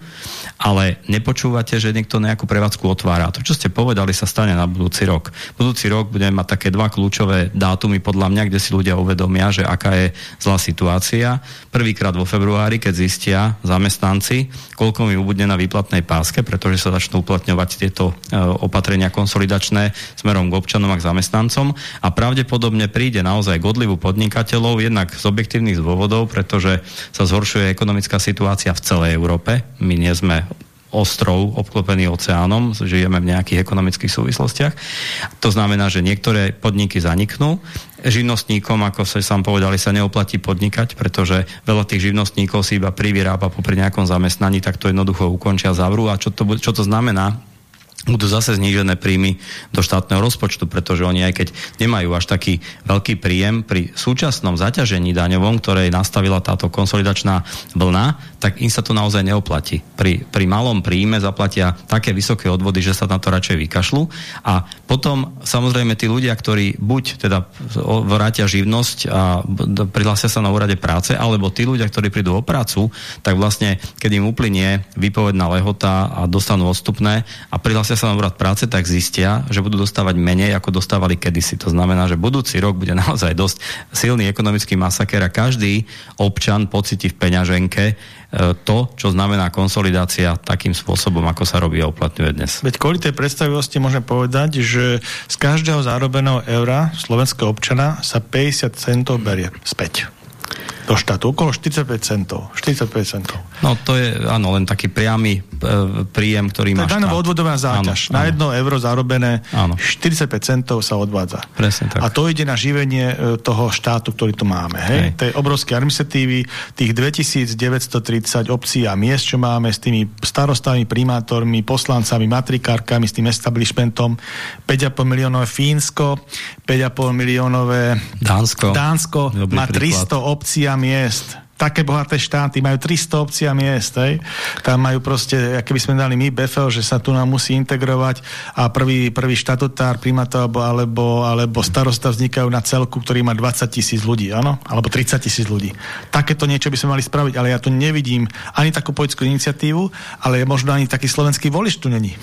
ale nepočúvate, že niekto nejakú prevádzku otvára. To, čo ste povedali, sa stane na budúci rok. Budúci rok budeme mať také dva kľúčové dátumy podľa mňa, kde si ľudia uvedomia, že aká je zlá situácia. Prvýkrát vo februári, keď zistia zamestnanci, koľko mi ubudne na výplatnej páske, pretože sa začnú uplatňovať tieto e, opatrenia konsolidačné smerom k občanom a k zamestnancom a pravdepodobne príde naozaj k podnikateľov, jednak z objektívnych dôvodov, pretože sa zhoršuje ekonomická situácia v celej Európe. My nie sme ostrov obklopený oceánom, žijeme v nejakých ekonomických súvislostiach. To znamená, že niektoré podniky zaniknú. Živnostníkom, ako sa sám povedali, sa neoplatí podnikať, pretože veľa tých živnostníkov si iba privyrába popri nejakom zamestnaní, tak to jednoducho ukončia, zavrú. A čo to, čo to znamená? Budú zase znížené príjmy do štátneho rozpočtu, pretože oni aj keď nemajú až taký veľký príjem pri súčasnom zaťažení daňovom, ktoré nastavila táto konsolidačná vlna, tak im sa to naozaj neoplatí. Pri, pri malom príjme zaplatia také vysoké odvody, že sa na to radšej vykašľú a potom samozrejme tí ľudia, ktorí buď teda vrátia živnosť a prihlásia sa na úrade práce, alebo tí ľudia, ktorí prídu o prácu, tak vlastne, keď im uplynie výpovedná lehota a dostanú odstupné a prihlásia sa na úrad práce, tak zistia, že budú dostávať menej, ako dostávali kedysi. To znamená, že budúci rok bude naozaj dosť silný ekonomický masaker a každý občan pocíti v peňaženke e, to, čo znamená konsolidácia takým spôsobom, ako sa robí a uplatňuje dnes. Veď kvôli tej predstavivosti môžem povedať, že z každého zárobeného eura slovenského občana sa 50 centov berie späť do štátu. Okolo 45 centov. 45 centov. No to je, áno, len taký priamy e, príjem, ktorý má štát. odvodová záťaž. Áno, na áno. jedno euro zarobené áno. 45 centov sa odvádza. Presne tak. A to ide na živenie e, toho štátu, ktorý tu máme. Hej? Hej. Tej obrovské administratívy, tých 2930 obcí a miest, čo máme s tými starostami, primátormi, poslancami, matrikárkami, s tým establishmentom, 5,5 miliónové Fínsko, 5,5 miliónové Dánsko, Dánsko má 300 obcí a miest také bohaté štáty, majú 300 obcí a miest, hej. Tam majú proste, keby sme dali my BFL, že sa tu nám musí integrovať a prvý, prvý štatutár, primátor alebo, alebo, alebo starosta vznikajú na celku, ktorý má 20 tisíc ľudí, áno? Alebo 30 tisíc ľudí. Takéto niečo by sme mali spraviť, ale ja tu nevidím ani takú politickú iniciatívu, ale možno ani taký slovenský volič tu není.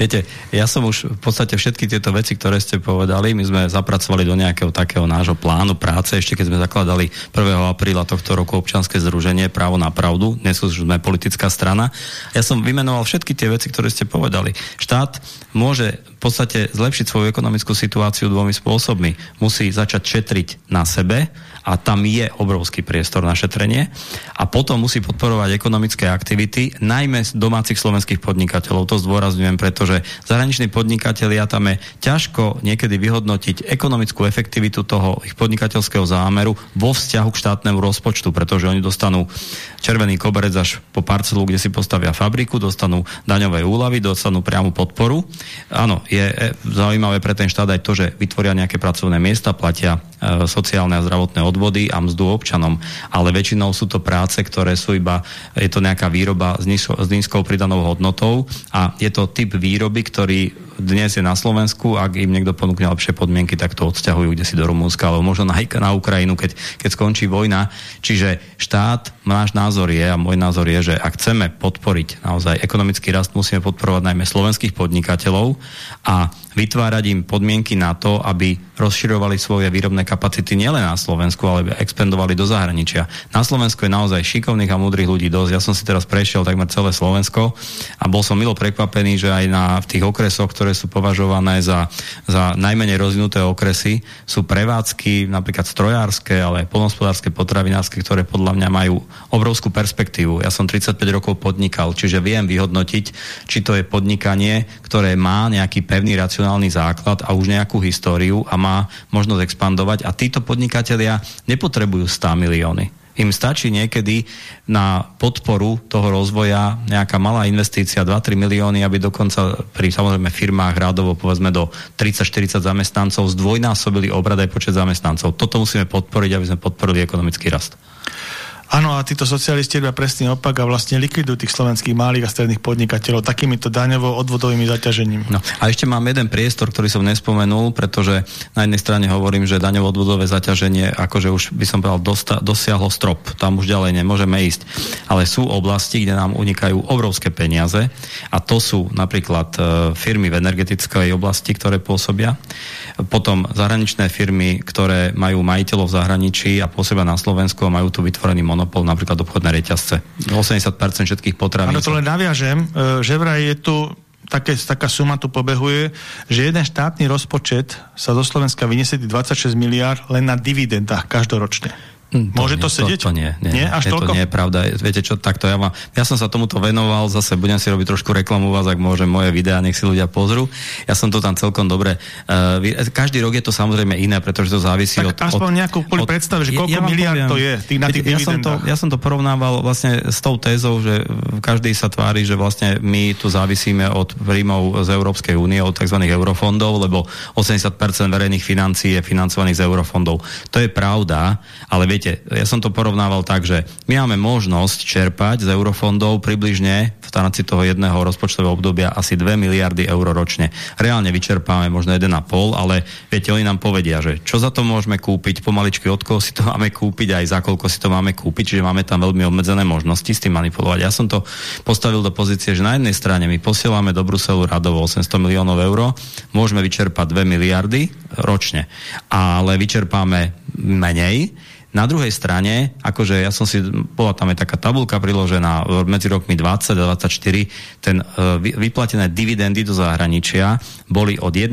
Viete, ja som už v podstate všetky tieto veci, ktoré ste povedali, my sme zapracovali do nejakého takého nášho plánu práce, ešte keď sme zakladali 1. apríla tohto roku občanské združenie Právo na pravdu, dnes už sme politická strana. Ja som vymenoval všetky tie veci, ktoré ste povedali. Štát môže v podstate zlepšiť svoju ekonomickú situáciu dvomi spôsobmi. Musí začať šetriť na sebe, tam je obrovský priestor na šetrenie a potom musí podporovať ekonomické aktivity, najmä domácich slovenských podnikateľov. To zdôrazňujem, pretože zahraniční podnikatelia tam je ťažko niekedy vyhodnotiť ekonomickú efektivitu toho ich podnikateľského zámeru vo vzťahu k štátnemu rozpočtu, pretože oni dostanú červený koberec až po parcelu, kde si postavia fabriku, dostanú daňové úlavy, dostanú priamu podporu. Áno, je e, zaujímavé pre ten štát aj to, že vytvoria nejaké pracovné miesta, platia e, sociálne a zdravotné odvody odvody a mzdu občanom, ale väčšinou sú to práce, ktoré sú iba, je to nejaká výroba s, nízko, s nízkou pridanou hodnotou a je to typ výroby, ktorý dnes je na Slovensku, ak im niekto ponúkne lepšie podmienky, tak to odsťahujú kde si do Rumúnska, alebo možno na, na Ukrajinu, keď, keď skončí vojna. Čiže štát, náš názor je, a môj názor je, že ak chceme podporiť naozaj ekonomický rast, musíme podporovať najmä slovenských podnikateľov a vytvárať im podmienky na to, aby rozširovali svoje výrobné kapacity nielen na Slovensku, ale expandovali do zahraničia. Na Slovensku je naozaj šikovných a múdrych ľudí dosť. Ja som si teraz prešiel takmer celé Slovensko a bol som milo prekvapený, že aj na, v tých okresoch, ktoré sú považované za, za najmenej rozvinuté okresy, sú prevádzky napríklad strojárske, ale aj polnospodárske, potravinárske, ktoré podľa mňa majú obrovskú perspektívu. Ja som 35 rokov podnikal, čiže viem vyhodnotiť, či to je podnikanie, ktoré má nejaký pevný racionálny základ a už nejakú históriu a má možnosť expandovať a títo podnikatelia nepotrebujú 100 milióny. Im stačí niekedy na podporu toho rozvoja nejaká malá investícia 2-3 milióny, aby dokonca pri samozrejme firmách rádovo povedzme do 30-40 zamestnancov zdvojnásobili obrad aj počet zamestnancov. Toto musíme podporiť, aby sme podporili ekonomický rast. Áno, a títo socialisti robia presný opak a vlastne likvidujú tých slovenských malých a stredných podnikateľov takýmito daňovo-odvodovými zaťažením. No, a ešte mám jeden priestor, ktorý som nespomenul, pretože na jednej strane hovorím, že daňovo-odvodové zaťaženie akože už by som povedal dosta, dosiahlo strop. Tam už ďalej nemôžeme ísť. Ale sú oblasti, kde nám unikajú obrovské peniaze a to sú napríklad e, firmy v energetickej oblasti, ktoré pôsobia. Potom zahraničné firmy, ktoré majú majiteľov v zahraničí a pôsobia na Slovensku a majú tu vytvorený monopol, napríklad obchodné reťazce. 80% všetkých potravín. Áno, to len naviažem, e, že vraj je tu také, taká suma tu pobehuje, že jeden štátny rozpočet sa zo Slovenska vyniesie 26 miliard len na dividendách každoročne. Hm, to Môže nie, to sedieť? To, to nie, nie, nie až to nie je pravda. Viete čo, takto ja, mám, ja som sa tomuto venoval, zase budem si robiť trošku reklamu vás, ak môžem moje videá, nech si ľudia pozrú. Ja som to tam celkom dobre... Uh, každý rok je to samozrejme iné, pretože to závisí tak od... aspoň nejakú predstav, že koľko ja, miliard to je tých, na tých ja som, to, ja som to porovnával vlastne s tou tézou, že každý sa tvári, že vlastne my tu závisíme od príjmov z Európskej únie, od tzv. eurofondov, lebo 80% verejných financií je financovaných z eurofondov. To je pravda, ale viete, ja som to porovnával tak, že my máme možnosť čerpať z eurofondov približne v rámci toho jedného rozpočtového obdobia asi 2 miliardy eur ročne. Reálne vyčerpáme možno 1,5, ale viete, oni nám povedia, že čo za to môžeme kúpiť, pomaličky od koho si to máme kúpiť, aj za koľko si to máme kúpiť, čiže máme tam veľmi obmedzené možnosti s tým manipulovať. Ja som to postavil do pozície, že na jednej strane my posielame do Bruselu radovo 800 miliónov eur, môžeme vyčerpať 2 miliardy ročne, ale vyčerpáme menej, na druhej strane, akože ja som si, bola tam aj taká tabulka priložená medzi rokmi 20 a 24, ten uh, vyplatené dividendy do zahraničia boli od 1,8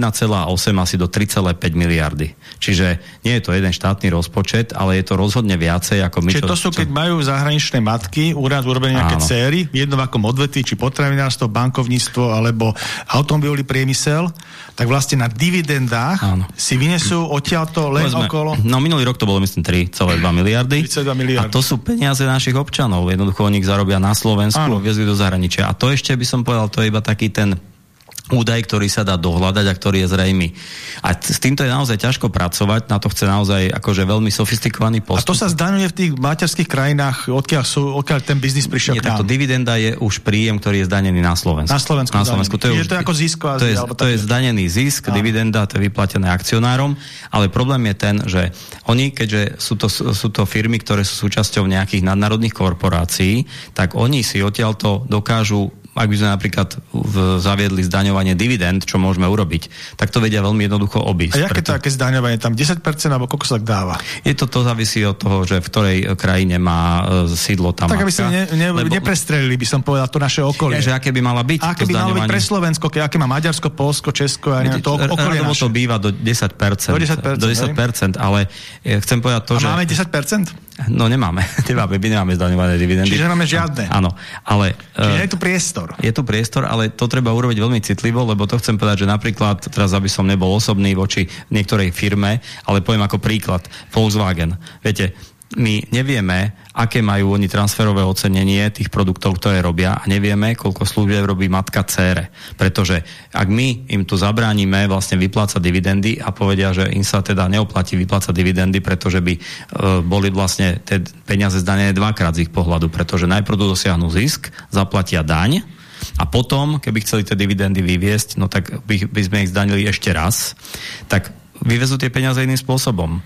asi do 3,5 miliardy. Čiže nie je to jeden štátny rozpočet, ale je to rozhodne viacej ako my. Čiže to sú, keď majú zahraničné matky, úrad urobené nejaké céry, v jednom akom odvetví, či potravinárstvo, bankovníctvo alebo automobilový priemysel, tak vlastne na dividendách Áno. si vynesú odtiaľto len Povedzme, okolo... No minulý rok to bolo myslím 3, 32 miliardy. 32 miliardy. A to sú peniaze našich občanov. Jednoducho oni ich zarobia na Slovensku viezli do zahraničia. A to ešte by som povedal, to je iba taký ten údaj, ktorý sa dá dohľadať a ktorý je zrejmy. A s týmto je naozaj ťažko pracovať, na to chce naozaj akože veľmi sofistikovaný postup. A to sa zdaňuje v tých materských krajinách, odkiaľ, sú, odkiaľ ten biznis prišiel Nie, takto dividenda je už príjem, ktorý je zdanený na Slovensku. Na Slovensku, na Slovensku. To je, už, to je ako zisk to je, to je zdanený zisk, a. dividenda, to je vyplatené akcionárom, ale problém je ten, že oni, keďže sú to, sú to firmy, ktoré sú súčasťou nejakých nadnárodných korporácií, tak oni si odtiaľto dokážu ak by sme napríklad v, zaviedli zdaňovanie dividend, čo môžeme urobiť, tak to vedia veľmi jednoducho obísť. A aké preto... to aké zdaňovanie? Tam 10% alebo koľko sa tak dáva? Je to, to závisí od toho, že v ktorej krajine má e, sídlo tam. Tak aby sa ne, ne, lebo... neprestrelili, by som povedal, to naše okolie. Ja, že aké by mala byť a aké by malo byť pre Slovensko, ke, aké má Maďarsko, Polsko, Česko, ja neviem, to okolie naše. to býva do 10%. Do 10%, do 10% ale chcem povedať to, a že... máme 10%? No nemáme, nemáme, my nemáme zdaňované dividendy. Čiže nemáme žiadne. Áno, ale... Čiže je tu priestor. Je tu priestor, ale to treba urobiť veľmi citlivo, lebo to chcem povedať, že napríklad, teraz aby som nebol osobný voči niektorej firme, ale poviem ako príklad, Volkswagen. Viete, my nevieme, aké majú oni transferové ocenenie tých produktov, ktoré robia a nevieme, koľko služieb robí matka cére. Pretože ak my im tu zabránime vlastne vyplácať dividendy a povedia, že im sa teda neoplatí vyplácať dividendy, pretože by e, boli vlastne tie peniaze zdanené dvakrát z ich pohľadu, pretože najprv dosiahnu zisk, zaplatia daň a potom, keby chceli tie dividendy vyviesť, no tak by, by sme ich zdanili ešte raz, tak vyvezú tie peniaze iným spôsobom. E,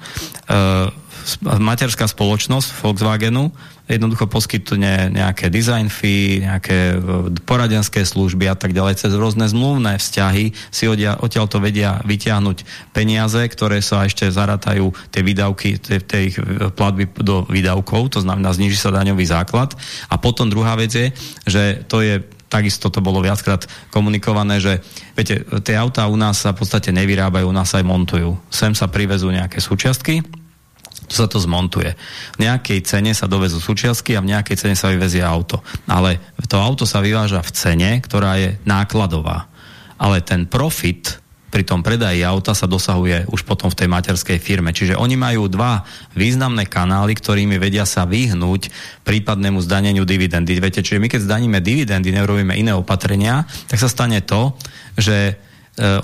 materská spoločnosť Volkswagenu jednoducho poskytne nejaké design fee, nejaké e, poradenské služby a tak ďalej. Cez rôzne zmluvné vzťahy si odtiaľ to vedia vyťahnuť peniaze, ktoré sa ešte zaratajú tie výdavky, tie, tie ich e, platby do výdavkov, to znamená zniží sa daňový základ. A potom druhá vec je, že to je takisto to bolo viackrát komunikované, že viete, tie autá u nás sa v podstate nevyrábajú, u nás aj montujú. Sem sa privezú nejaké súčiastky, sa to zmontuje. V nejakej cene sa dovezú súčiastky a v nejakej cene sa vyvezie auto. Ale to auto sa vyváža v cene, ktorá je nákladová. Ale ten profit pri tom predaji auta sa dosahuje už potom v tej materskej firme. Čiže oni majú dva významné kanály, ktorými vedia sa vyhnúť prípadnému zdaneniu dividendy. Viete, čiže my keď zdaníme dividendy, neurobíme iné opatrenia, tak sa stane to, že e,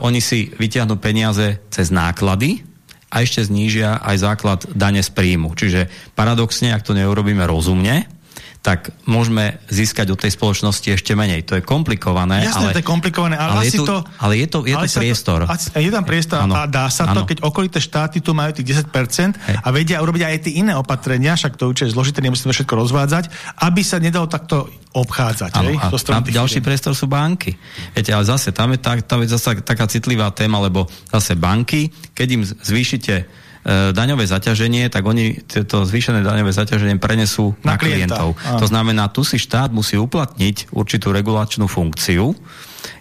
oni si vyťahnú peniaze cez náklady, a ešte znížia aj základ dane z príjmu. Čiže paradoxne, ak to neurobíme rozumne, tak môžeme získať od tej spoločnosti ešte menej. To je komplikované. Jasné, ale, to je komplikované, ale, ale, je, tu, to, ale je to, je to priestor. To, je tam priestor ano, a dá sa ano. to, keď okolité štáty tu majú tých 10% Hej. a vedia urobiť aj tie iné opatrenia, však to určite je zložité, nemusíme všetko rozvádzať, aby sa nedalo takto obchádzať. Ano, hej, a tam ďalší firm. priestor sú banky. Viete, ale zase tam je, tá, tam je zase taká citlivá téma, lebo zase banky, keď im zvýšite daňové zaťaženie, tak oni to zvýšené daňové zaťaženie prenesú na, na klientov. To znamená, tu si štát musí uplatniť určitú regulačnú funkciu,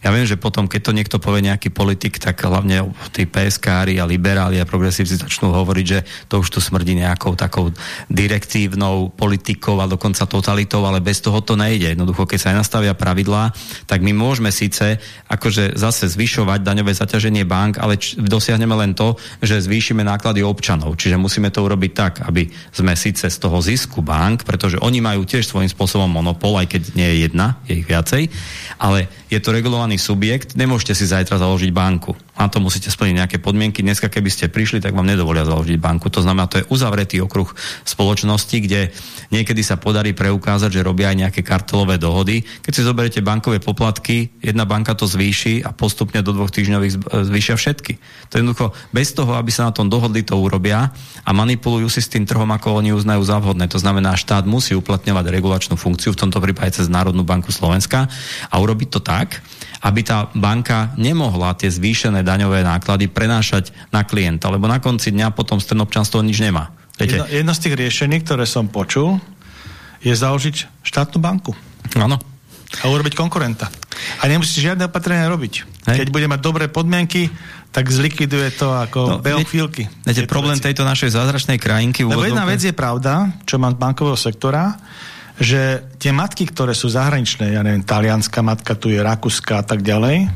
ja viem, že potom, keď to niekto povie nejaký politik, tak hlavne tí PSK a liberáli a progresívci začnú hovoriť, že to už tu smrdí nejakou takou direktívnou politikou a dokonca totalitou, ale bez toho to nejde. Jednoducho, keď sa aj nastavia pravidlá, tak my môžeme síce akože zase zvyšovať daňové zaťaženie bank, ale dosiahneme len to, že zvýšime náklady občanov. Čiže musíme to urobiť tak, aby sme síce z toho zisku bank, pretože oni majú tiež svojím spôsobom monopol, aj keď nie je jedna, je ich viacej, ale je to regulovaný subjekt, nemôžete si zajtra založiť banku. Na to musíte splniť nejaké podmienky. Dneska, keby ste prišli, tak vám nedovolia založiť banku. To znamená, to je uzavretý okruh spoločnosti, kde niekedy sa podarí preukázať, že robia aj nejaké kartelové dohody. Keď si zoberiete bankové poplatky, jedna banka to zvýši a postupne do dvoch týždňových zvýšia všetky. To je jednoducho bez toho, aby sa na tom dohodli, to urobia a manipulujú si s tým trhom, ako oni uznajú za vhodné. To znamená, štát musí uplatňovať regulačnú funkciu, v tomto prípade cez Národnú banku Slovenska a urobiť to tak, aby tá banka nemohla tie zvýšené daňové náklady prenášať na klienta, lebo na konci dňa potom ten občan z toho nič nemá. Viete? Jedno, jedno z tých riešení, ktoré som počul, je založiť štátnu banku. Áno. A urobiť konkurenta. A nemusíte žiadne opatrenia robiť. Hej. Keď bude mať dobré podmienky, tak zlikviduje to ako no, beofilky. Viete, problém veci. tejto našej zázračnej krajinky... Lebo jedna vec je pravda, čo mám z bankového sektora, že tie matky, ktoré sú zahraničné, ja neviem, talianská matka, tu je rakúska a tak ďalej,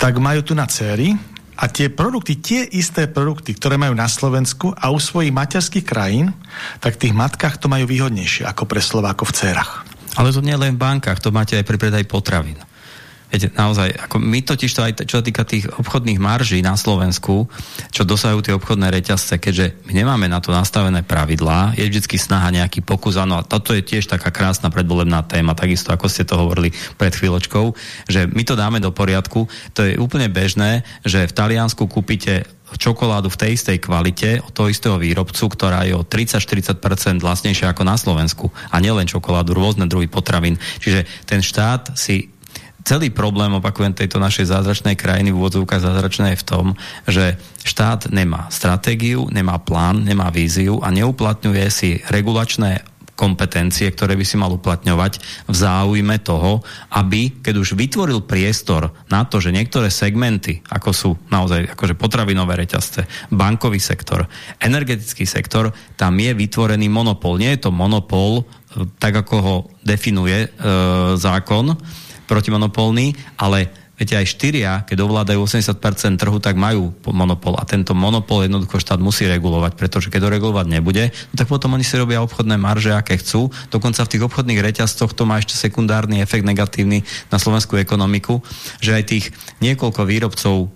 tak majú tu na céry a tie produkty, tie isté produkty, ktoré majú na Slovensku a u svojich materských krajín, tak v tých matkách to majú výhodnejšie ako pre Slovákov v cérach. Ale to nie len v bankách, to máte aj pri predaj potravín. Viete, naozaj, ako my totiž to aj, čo sa týka tých obchodných marží na Slovensku, čo dosahujú tie obchodné reťazce, keďže my nemáme na to nastavené pravidlá, je vždy snaha nejaký pokus, áno, a toto je tiež taká krásna predvolebná téma, takisto ako ste to hovorili pred chvíľočkou, že my to dáme do poriadku, to je úplne bežné, že v Taliansku kúpite čokoládu v tej istej kvalite od toho istého výrobcu, ktorá je o 30-40% vlastnejšia ako na Slovensku. A nielen čokoládu, rôzne druhy potravín. Čiže ten štát si celý problém, opakujem, tejto našej zázračnej krajiny v úvodzovkách zázračnej je v tom, že štát nemá stratégiu, nemá plán, nemá víziu a neuplatňuje si regulačné kompetencie, ktoré by si mal uplatňovať v záujme toho, aby, keď už vytvoril priestor na to, že niektoré segmenty, ako sú naozaj akože potravinové reťazce, bankový sektor, energetický sektor, tam je vytvorený monopol. Nie je to monopol, e, tak ako ho definuje e, zákon, protimonopolný, ale Viete, aj štyria, keď ovládajú 80% trhu, tak majú monopol a tento monopol jednoducho štát musí regulovať, pretože keď to regulovať nebude, no tak potom oni si robia obchodné marže, aké chcú. Dokonca v tých obchodných reťazcoch to má ešte sekundárny efekt negatívny na slovenskú ekonomiku, že aj tých niekoľko výrobcov, e,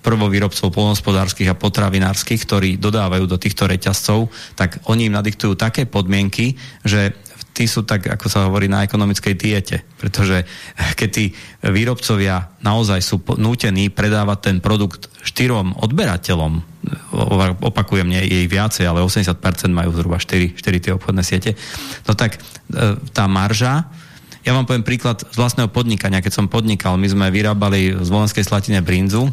prvovýrobcov polnospodárských a potravinárskych, ktorí dodávajú do týchto reťazcov, tak oni im nadiktujú také podmienky, že tí sú tak, ako sa hovorí, na ekonomickej diete. Pretože keď tí výrobcovia naozaj sú nútení predávať ten produkt štyrom odberateľom, opakujem, nie jej viacej, ale 80% majú zhruba 4, 4 tie obchodné siete, no tak e, tá marža, ja vám poviem príklad z vlastného podnikania. Keď som podnikal, my sme vyrábali z Volenskej Slatine brinzu,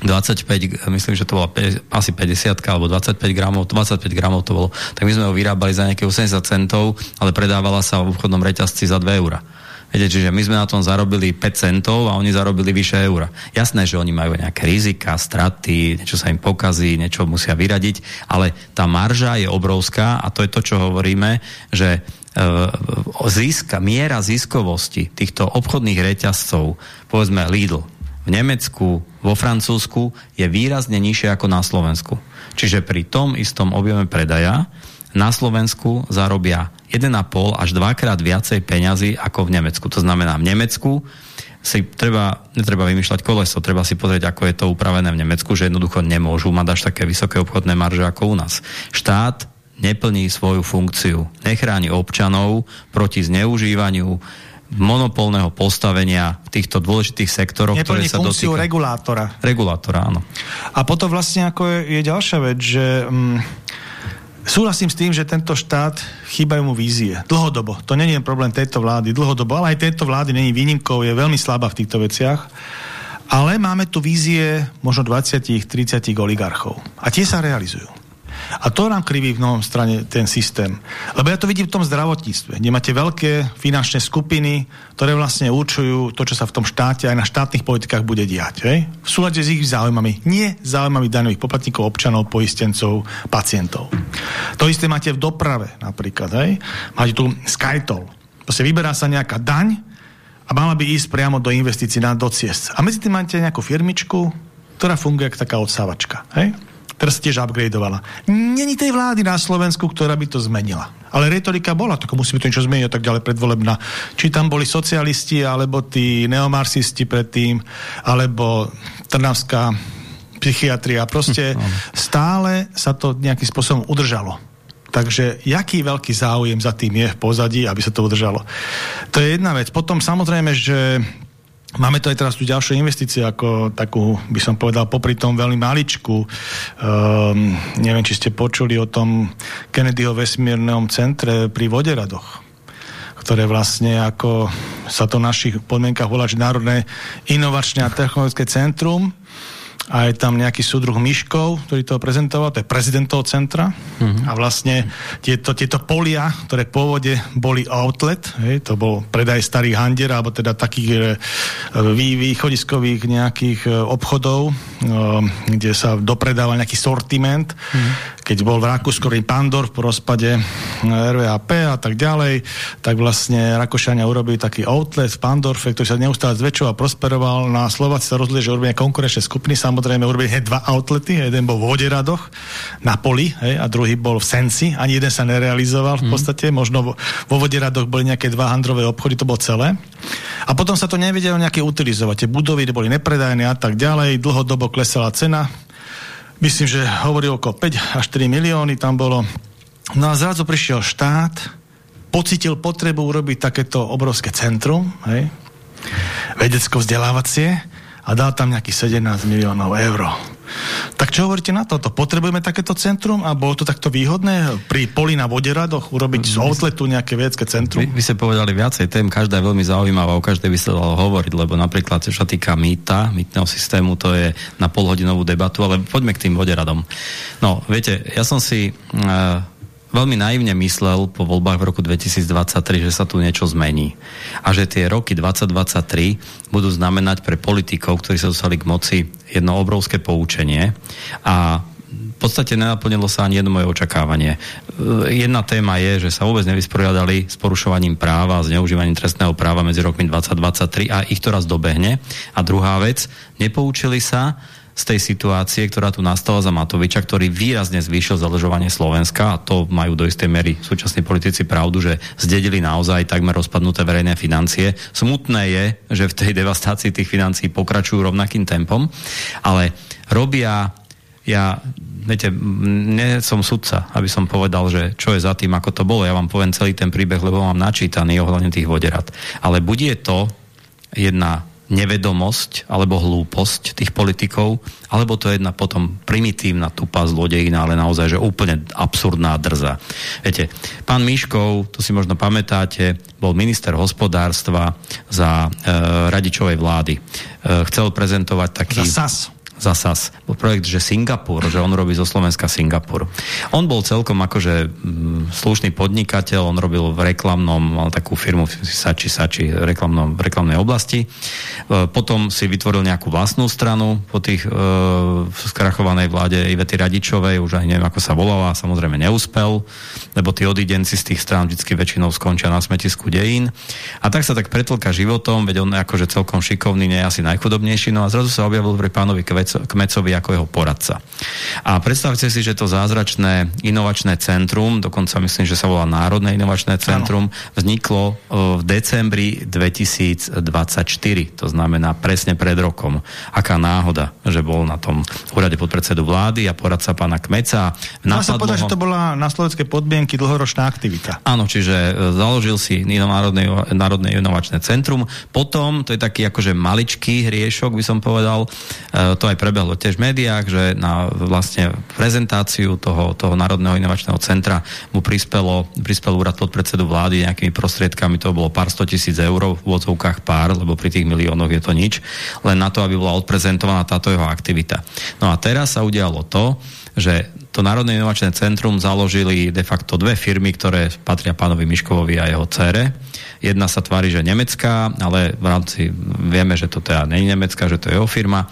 25, myslím, že to bolo asi 50 alebo 25 gramov, 25 gramov to bolo, tak my sme ho vyrábali za nejaké 80 centov, ale predávala sa v obchodnom reťazci za 2 eurá. Viete, čiže my sme na tom zarobili 5 centov a oni zarobili vyše eura. Jasné, že oni majú nejaké rizika, straty, niečo sa im pokazí, niečo musia vyradiť, ale tá marža je obrovská a to je to, čo hovoríme, že e, získa, miera ziskovosti týchto obchodných reťazcov, povedzme Lidl, Nemecku, vo Francúzsku je výrazne nižšie ako na Slovensku. Čiže pri tom istom objeme predaja na Slovensku zarobia 1,5 až 2 krát viacej peňazí ako v Nemecku. To znamená, v Nemecku si treba, netreba vymýšľať koleso, treba si pozrieť, ako je to upravené v Nemecku, že jednoducho nemôžu mať až také vysoké obchodné marže ako u nás. Štát neplní svoju funkciu, nechráni občanov proti zneužívaniu monopolného postavenia v týchto dôležitých sektoroch, Neplní ktoré sa funkciu dotýka... regulátora. Regulátora, áno. A potom vlastne ako je, je ďalšia vec, že mm, súhlasím s tým, že tento štát chýbajú mu vízie. Dlhodobo. To nie je problém tejto vlády. Dlhodobo, ale aj tejto vlády není výnimkou, je veľmi slabá v týchto veciach. Ale máme tu vízie možno 20-30 oligarchov. A tie sa realizujú. A to nám kriví v novom strane ten systém. Lebo ja to vidím v tom zdravotníctve, kde máte veľké finančné skupiny, ktoré vlastne určujú to, čo sa v tom štáte aj na štátnych politikách bude diať. Hej? V súlade s ich záujmami. Nie záujmami daňových poplatníkov, občanov, poistencov, pacientov. To isté máte v doprave napríklad. Hej? Máte tu Skytol. Proste vyberá sa nejaká daň a mala by ísť priamo do investícií na do ciest. A medzi tým máte nejakú firmičku, ktorá funguje ako taká odsávačka. Hej? Teraz tiež upgradeovala. Není tej vlády na Slovensku, ktorá by to zmenila. Ale retorika bola, tak musíme to niečo zmeniť a tak ďalej predvolebná. Či tam boli socialisti, alebo tí neomarsisti predtým, alebo Trnavská psychiatria. Proste stále sa to nejakým spôsobom udržalo. Takže jaký veľký záujem za tým je v pozadí, aby sa to udržalo. To je jedna vec. Potom samozrejme, že Máme to aj teraz tu ďalšie investície, ako takú, by som povedal, popri tom veľmi maličku. Um, neviem, či ste počuli o tom Kennedyho vesmírnom centre pri Voderadoch ktoré vlastne ako sa to v našich podmienkach volá, že Národné inovačné a technologické centrum a je tam nejaký súdruh Myškov, ktorý to prezentoval, to je prezidentov centra mm-hmm. a vlastne tieto, tieto polia, ktoré pôvode boli outlet, hej, to bol predaj starých handier, alebo teda takých e, vý, východiskových nejakých e, obchodov kde sa dopredával nejaký sortiment, mm. Keď bol v Rakúsku Pandor po rozpade RVAP a tak ďalej, tak vlastne Rakúšania urobili taký outlet v Pandorfe, ktorý sa neustále zväčšoval a prosperoval. Na Slováci sa rozhodli, že urobili konkurenčné skupiny, samozrejme urobili dva outlety, jeden bol v Voderadoch na poli hej, a druhý bol v Senci, ani jeden sa nerealizoval v mhm. podstate, mm. možno vo, vo Voderadoch boli nejaké dva handrové obchody, to bolo celé. A potom sa to nevedelo nejaké utilizovať. Tie budovy boli nepredajné a tak ďalej, dlhodobo klesala cena. Myslím, že hovorí okolo 5 až 4 milióny tam bolo. No a zrazu prišiel štát, pocitil potrebu urobiť takéto obrovské centrum, vedecko-vzdelávacie a dal tam nejakých 17 miliónov eur. Tak čo hovoríte na toto? Potrebujeme takéto centrum a bolo to takto výhodné pri poli na voderadoch urobiť z outletu nejaké vedecké centrum? Vy, vy ste povedali viacej tém, každá je veľmi zaujímavá, o každej by sa dalo hovoriť, lebo napríklad čo sa týka mýta, mýtneho systému, to je na polhodinovú debatu, ale poďme k tým voderadom. No, viete, ja som si uh, veľmi naivne myslel po voľbách v roku 2023, že sa tu niečo zmení. A že tie roky 2023 budú znamenať pre politikov, ktorí sa dostali k moci, jedno obrovské poučenie. A v podstate nenaplnilo sa ani jedno moje očakávanie. Jedna téma je, že sa vôbec nevysporiadali s porušovaním práva a zneužívaním trestného práva medzi rokmi 2023 a ich to raz dobehne. A druhá vec, nepoučili sa, z tej situácie, ktorá tu nastala za Matoviča, ktorý výrazne zvýšil zadlžovanie Slovenska a to majú do istej mery súčasní politici pravdu, že zdedili naozaj takmer rozpadnuté verejné financie. Smutné je, že v tej devastácii tých financií pokračujú rovnakým tempom, ale robia ja, viete, nie som sudca, aby som povedal, že čo je za tým, ako to bolo. Ja vám poviem celý ten príbeh, lebo mám načítaný ohľadne tých voderat. Ale bude to jedna nevedomosť alebo hlúposť tých politikov, alebo to je jedna potom primitívna tupá zlodejina, ale naozaj, že úplne absurdná drza. Viete, pán Miškov, to si možno pamätáte, bol minister hospodárstva za e, radičovej vlády. E, chcel prezentovať taký... Za SAS za SAS. Bol projekt, že Singapur, že on robí zo Slovenska Singapur. On bol celkom akože mm, slušný podnikateľ, on robil v reklamnom, mal takú firmu Sači Sači reklamnom, v reklamnej oblasti. E, potom si vytvoril nejakú vlastnú stranu po tých e, skrachovanej vláde Ivety Radičovej, už aj neviem, ako sa volala, samozrejme neúspel, lebo tí odidenci z tých strán vždy väčšinou skončia na smetisku dejín. A tak sa tak pretlka životom, veď on akože celkom šikovný, nie asi najchudobnejší, no a zrazu sa objavil pri pánovi Kvec Kmecovi ako jeho poradca. A predstavte si, že to zázračné inovačné centrum, dokonca myslím, že sa volá Národné inovačné centrum, ano. vzniklo e, v decembri 2024, to znamená presne pred rokom. Aká náhoda, že bol na tom úrade podpredsedu vlády a poradca pána Kmeca. Dá sa povedať, že to bola na slovenské podmienky dlhoročná aktivita. Áno, čiže e, založil si Národné, Národné inovačné centrum. Potom, to je taký akože maličký hriešok, by som povedal, e, to aj prebehlo tiež v médiách, že na vlastne prezentáciu toho, toho Národného inovačného centra mu prispelo, prispel úrad podpredsedu vlády nejakými prostriedkami, to bolo pár sto tisíc eur, v odzovkách pár, lebo pri tých miliónoch je to nič, len na to, aby bola odprezentovaná táto jeho aktivita. No a teraz sa udialo to, že to Národné inovačné centrum založili de facto dve firmy, ktoré patria pánovi Miškovovi a jeho cére. Jedna sa tvári, že nemecká, ale v rámci vieme, že to teda nie je nemecká, že to je jeho firma.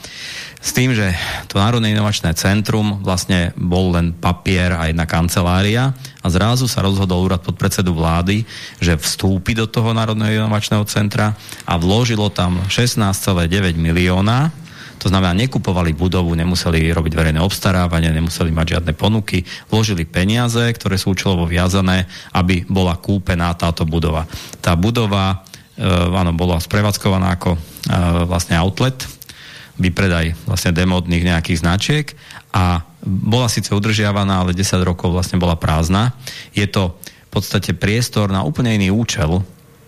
S tým, že to Národné inovačné centrum vlastne bol len papier a jedna kancelária a zrazu sa rozhodol úrad podpredsedu vlády, že vstúpi do toho Národného inovačného centra a vložilo tam 16,9 milióna. To znamená, nekupovali budovu, nemuseli robiť verejné obstarávanie, nemuseli mať žiadne ponuky, vložili peniaze, ktoré sú účelovo viazané, aby bola kúpená táto budova. Tá budova e, áno, bola sprevádzkovaná ako e, vlastne outlet, vypredaj vlastne demodných nejakých značiek a bola síce udržiavaná, ale 10 rokov vlastne bola prázdna. Je to v podstate priestor na úplne iný účel,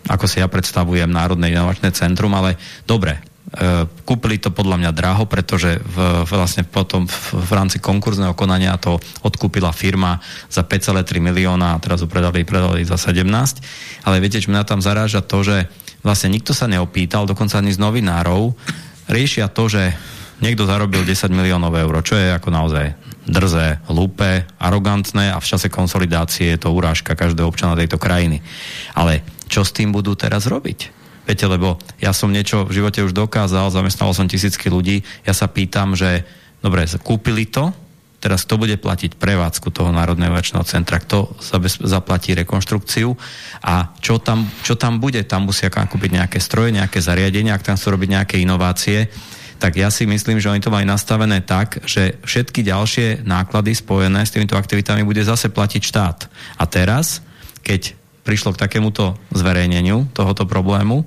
ako si ja predstavujem Národné inovačné centrum, ale dobre, e, kúpili to podľa mňa draho, pretože v, vlastne potom v, v rámci konkurzného konania to odkúpila firma za 5,3 milióna a teraz ho predali, predali za 17. Ale viete, čo mňa tam zaráža to, že vlastne nikto sa neopýtal, dokonca ani z novinárov, riešia to, že niekto zarobil 10 miliónov eur, čo je ako naozaj drze, hlúpe, arogantné a v čase konsolidácie je to urážka každého občana tejto krajiny. Ale čo s tým budú teraz robiť? Viete, lebo ja som niečo v živote už dokázal, zamestnal som tisícky ľudí, ja sa pýtam, že dobre, kúpili to, teraz kto bude platiť prevádzku toho Národného vačného centra, kto zaplatí rekonštrukciu? A čo tam, čo tam bude, tam musia kúpiť nejaké stroje, nejaké zariadenia, ak tam chcú robiť nejaké inovácie, tak ja si myslím, že oni to majú nastavené tak, že všetky ďalšie náklady spojené s týmito aktivitami bude zase platiť štát. A teraz, keď prišlo k takémuto zverejneniu tohoto problému,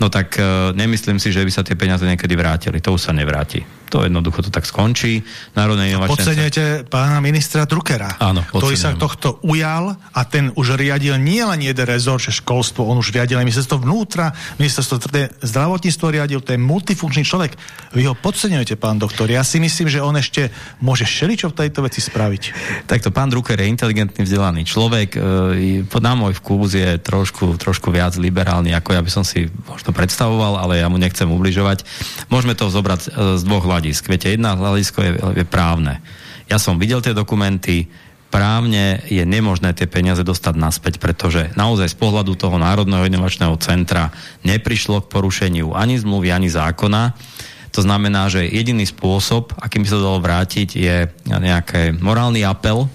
no tak e, nemyslím si, že by sa tie peniaze niekedy vrátili. To už sa nevráti to jednoducho to tak skončí. Národné inovačné... Podceňujete pána ministra Druckera, Áno, ktorý sa tohto ujal a ten už riadil nie len jeden rezort, že školstvo, on už riadil aj ministerstvo vnútra, ministerstvo zdravotníctvo riadil, to je multifunkčný človek. Vy ho podceňujete, pán doktor. Ja si myslím, že on ešte môže šeličo v tejto veci spraviť. Takto, pán Drucker je inteligentný, vzdelaný človek. E, na môj vkus je trošku, trošku viac liberálny, ako ja by som si možno predstavoval, ale ja mu nechcem ubližovať. Môžeme to zobrať e, z dvoch hľadisk. Viete, jedna hľadisko je, je právne. Ja som videl tie dokumenty, právne je nemožné tie peniaze dostať naspäť, pretože naozaj z pohľadu toho Národného inovačného centra neprišlo k porušeniu ani zmluvy, ani zákona. To znamená, že jediný spôsob, akým by sa dalo vrátiť, je nejaký morálny apel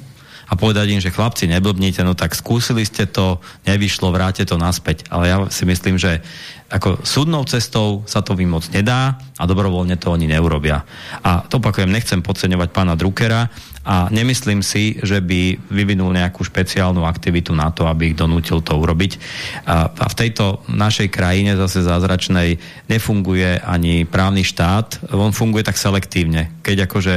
a povedať im, že chlapci, neblbnite, no tak skúsili ste to, nevyšlo, vráte to naspäť. Ale ja si myslím, že ako súdnou cestou sa to vymôcť nedá a dobrovoľne to oni neurobia. A to opakujem, nechcem podceňovať pána Druckera, a nemyslím si, že by vyvinul nejakú špeciálnu aktivitu na to, aby ich donútil to urobiť. A, v tejto našej krajine zase zázračnej nefunguje ani právny štát, on funguje tak selektívne. Keď akože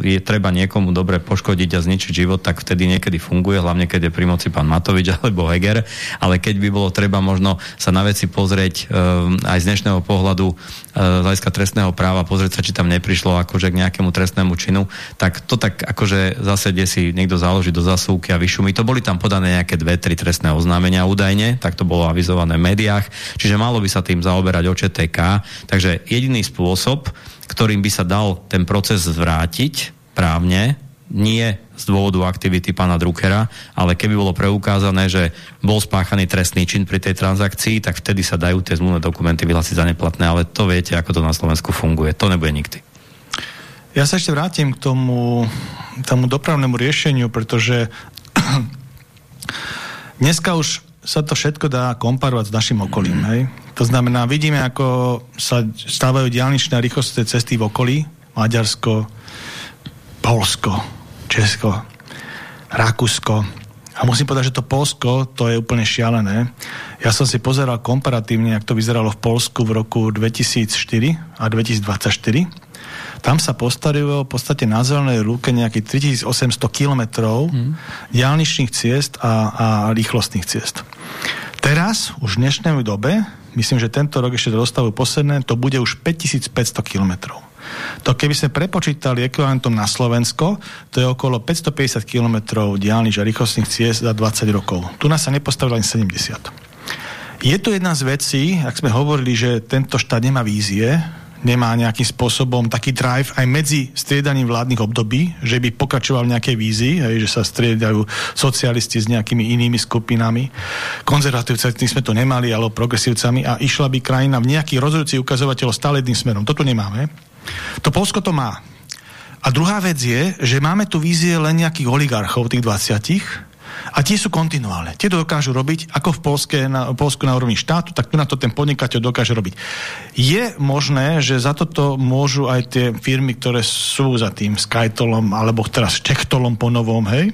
je treba niekomu dobre poškodiť a zničiť život, tak vtedy niekedy funguje, hlavne keď je pri moci pán Matovič alebo Heger, ale keď by bolo treba možno sa na veci pozrieť um, aj z dnešného pohľadu uh, z hľadiska trestného práva, pozrieť sa, či tam neprišlo akože k nejakému trestnému činu, tak to tak ako akože zase, kde si niekto založí do zasúky a vyšumí. To boli tam podané nejaké dve, tri trestné oznámenia údajne, tak to bolo avizované v médiách, čiže malo by sa tým zaoberať OČTK. Takže jediný spôsob, ktorým by sa dal ten proces zvrátiť právne, nie z dôvodu aktivity pána Druckera, ale keby bolo preukázané, že bol spáchaný trestný čin pri tej transakcii, tak vtedy sa dajú tie zmluvné dokumenty vyhlásiť za neplatné, ale to viete, ako to na Slovensku funguje. To nebude nikdy. Ja sa ešte vrátim k tomu, tomu dopravnému riešeniu, pretože dneska už sa to všetko dá komparovať s našim okolím. Hej? To znamená, vidíme, ako sa stávajú diálničné rýchlostné cesty v okolí. Maďarsko, Polsko, Česko, Rakúsko. A musím povedať, že to Polsko, to je úplne šialené. Ja som si pozeral komparatívne, jak to vyzeralo v Polsku v roku 2004 a 2024 tam sa postavilo v podstate na zelenej rúke nejakých 3800 kilometrov hmm. diálničných ciest a, a rýchlostných ciest. Teraz, už v dnešnej dobe, myslím, že tento rok ešte dostavujú posledné, to bude už 5500 kilometrov. To keby sme prepočítali ekvivalentom na Slovensko, to je okolo 550 km diálnič a rýchlostných ciest za 20 rokov. Tu nás sa nepostavilo ani 70. Je to jedna z vecí, ak sme hovorili, že tento štát nemá vízie, nemá nejakým spôsobom taký drive aj medzi striedaním vládnych období, že by pokračoval v nejakej vízii, že sa striedajú socialisti s nejakými inými skupinami. Konzervatívci sme to nemali, ale progresívcami a išla by krajina v nejakých rozhodujúcich ukazovateľov stále jedným smerom. Toto nemáme. To Polsko to má. A druhá vec je, že máme tu vízie len nejakých oligarchov, tých 20, a tie sú kontinuálne. Tie to dokážu robiť ako v Polske, na, Polsku na úrovni štátu, tak tu na to ten podnikateľ dokáže robiť. Je možné, že za toto môžu aj tie firmy, ktoré sú za tým Skytolom, alebo teraz Čechtolom po novom, hej?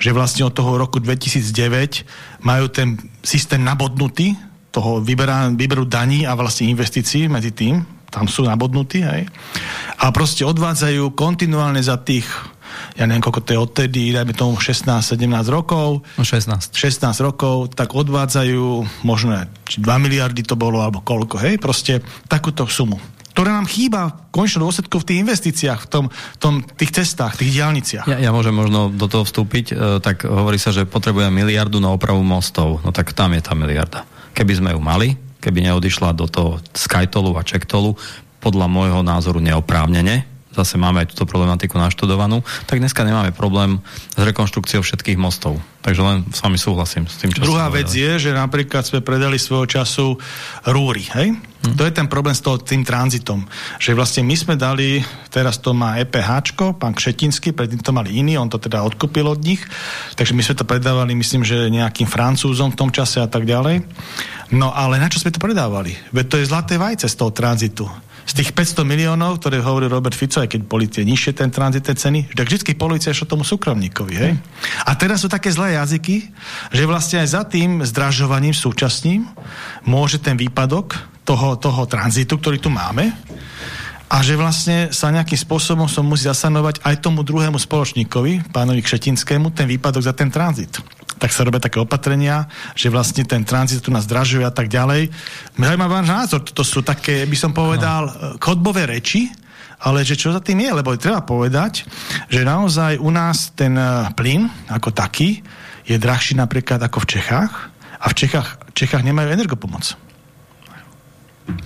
Že vlastne od toho roku 2009 majú ten systém nabodnutý, toho vyberá, vyberú daní a vlastne investícií medzi tým, tam sú nabodnutí, hej? A proste odvádzajú kontinuálne za tých ja neviem, koľko to je odtedy, dajme tomu 16-17 rokov. No 16. 16 rokov, tak odvádzajú možno 2 miliardy to bolo, alebo koľko, hej, proste takúto sumu ktoré nám chýba v konečnom dôsledku v tých investíciách, v tom, tom, tých cestách, tých diálniciach. Ja, ja môžem možno do toho vstúpiť, e, tak hovorí sa, že potrebujeme miliardu na opravu mostov. No tak tam je tá miliarda. Keby sme ju mali, keby neodišla do toho Skytolu a Čektolu, podľa môjho názoru neoprávnene, zase máme aj túto problematiku naštudovanú, tak dneska nemáme problém s rekonštrukciou všetkých mostov. Takže len s vami súhlasím s tým, čo Druhá vec je, že napríklad sme predali svojho času rúry, hej? Hm. To je ten problém s toho, tým tranzitom. Že vlastne my sme dali, teraz to má EPH, pán Kšetinský, predtým to mali iný, on to teda odkúpil od nich, takže my sme to predávali, myslím, že nejakým Francúzom v tom čase a tak ďalej. No ale na čo sme to predávali? Veď to je zlaté vajce z toho tranzitu z tých 500 miliónov, ktoré hovorí Robert Fico, aj keď boli tie nižšie ten tranzitné ceny, tak vždy policia išla tomu súkromníkovi. Hej? A teraz sú také zlé jazyky, že vlastne aj za tým zdražovaním súčasným môže ten výpadok toho, toho tranzitu, ktorý tu máme, a že vlastne sa nejakým spôsobom som musí zasanovať aj tomu druhému spoločníkovi, pánovi Kšetinskému, ten výpadok za ten tranzit tak sa robia také opatrenia, že vlastne ten tranzit tu nás zdražuje a tak ďalej. Zaujímavý váš názor, toto sú také, by som povedal, chodbové reči, ale že čo za tým je, lebo treba povedať, že naozaj u nás ten e, plyn ako taký je drahší napríklad ako v Čechách a v Čechách, Čechách nemajú energopomoc.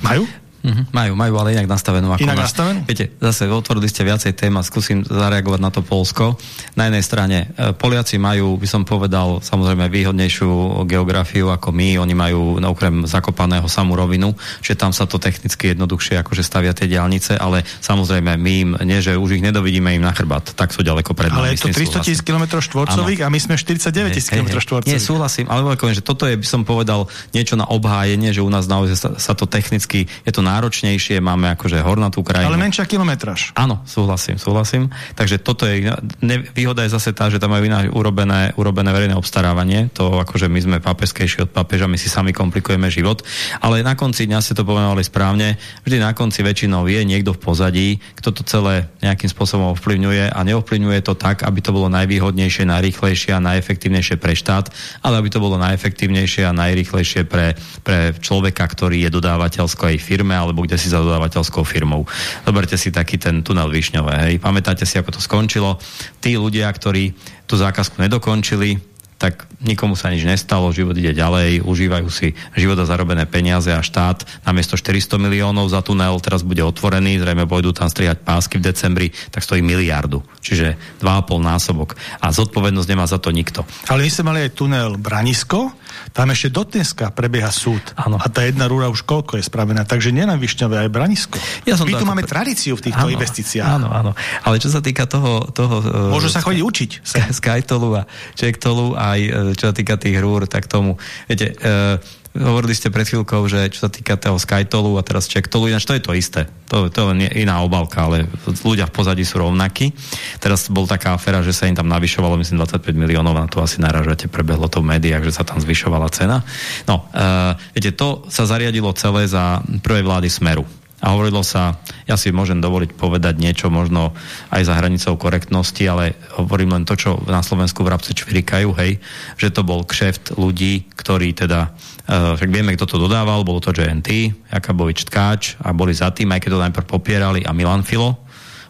Majú? Mm-hmm. Majú, majú, ale inak nastavenú. Ako inak na, nastavenú? Viete, zase otvorili ste viacej téma, skúsim zareagovať na to Polsko. Na jednej strane, e, Poliaci majú, by som povedal, samozrejme výhodnejšiu geografiu ako my. Oni majú, okrem zakopaného samú rovinu, že tam sa to technicky jednoduchšie akože stavia tie diálnice, ale samozrejme my im, nie že už ich nedovidíme im na chrbát, tak sú ďaleko pred nami. Ale je to 300 tisíc km štvorcových a my sme 49 tisíc km štvorcových. Nie, súhlasím, ale poviem, že toto je, by som povedal, niečo na obhájenie, že u nás naozaj sa, sa to technicky, je to náročnejšie, máme akože hornatú krajinu. Ale menšia kilometraž. Áno, súhlasím, súhlasím. Takže toto je, ne, výhoda je zase tá, že tam majú iná urobené, urobené verejné obstarávanie. To akože my sme papeskejší od papeža, my si sami komplikujeme život. Ale na konci dňa ste to pomenovali správne. Vždy na konci väčšinou je niekto v pozadí, kto to celé nejakým spôsobom ovplyvňuje a neovplyvňuje to tak, aby to bolo najvýhodnejšie, najrýchlejšie a najefektívnejšie pre štát, ale aby to bolo najefektívnejšie a najrýchlejšie pre, pre človeka, ktorý je dodávateľsko aj firme alebo kde si za dodávateľskou firmou. Zoberte si taký ten tunel Višňové. Hej. Pamätáte si, ako to skončilo? Tí ľudia, ktorí tú zákazku nedokončili, tak nikomu sa nič nestalo, život ide ďalej, užívajú si života zarobené peniaze a štát namiesto 400 miliónov za tunel teraz bude otvorený, zrejme pôjdu tam strihať pásky v decembri, tak stojí miliardu, čiže 2,5 násobok. A zodpovednosť nemá za to nikto. Ale my sme mali aj tunel Branisko, tam ešte do dneska prebieha súd. Ano. A tá jedna rúra už koľko je spravená, takže nielen Višňové, aj Branisko. Ja som my tu ako... máme tradíciu v týchto ano, investíciách. Áno, áno. Ale čo sa týka toho... toho Môžu sa chodiť učiť. Skytolu a Čektolu aj e, čo sa týka tých rúr, tak tomu, viete, uh, hovorili ste pred chvíľkou, že čo sa týka toho Skytolu a teraz Checktolu, ináč to je to isté. To, to je len iná obalka, ale ľudia v pozadí sú rovnakí. Teraz bol taká aféra, že sa im tam navyšovalo, myslím, 25 miliónov, na to asi naražate, prebehlo to v médiách, že sa tam zvyšovala cena. No, uh, viete, to sa zariadilo celé za prvej vlády Smeru a hovorilo sa, ja si môžem dovoliť povedať niečo možno aj za hranicou korektnosti, ale hovorím len to, čo na Slovensku v rabce čvirikajú, hej, že to bol kšeft ľudí, ktorí teda, uh, však vieme, kto to dodával, bolo to JNT, Jakabovič Tkáč a boli za tým, aj keď to najprv popierali a Milan Filo,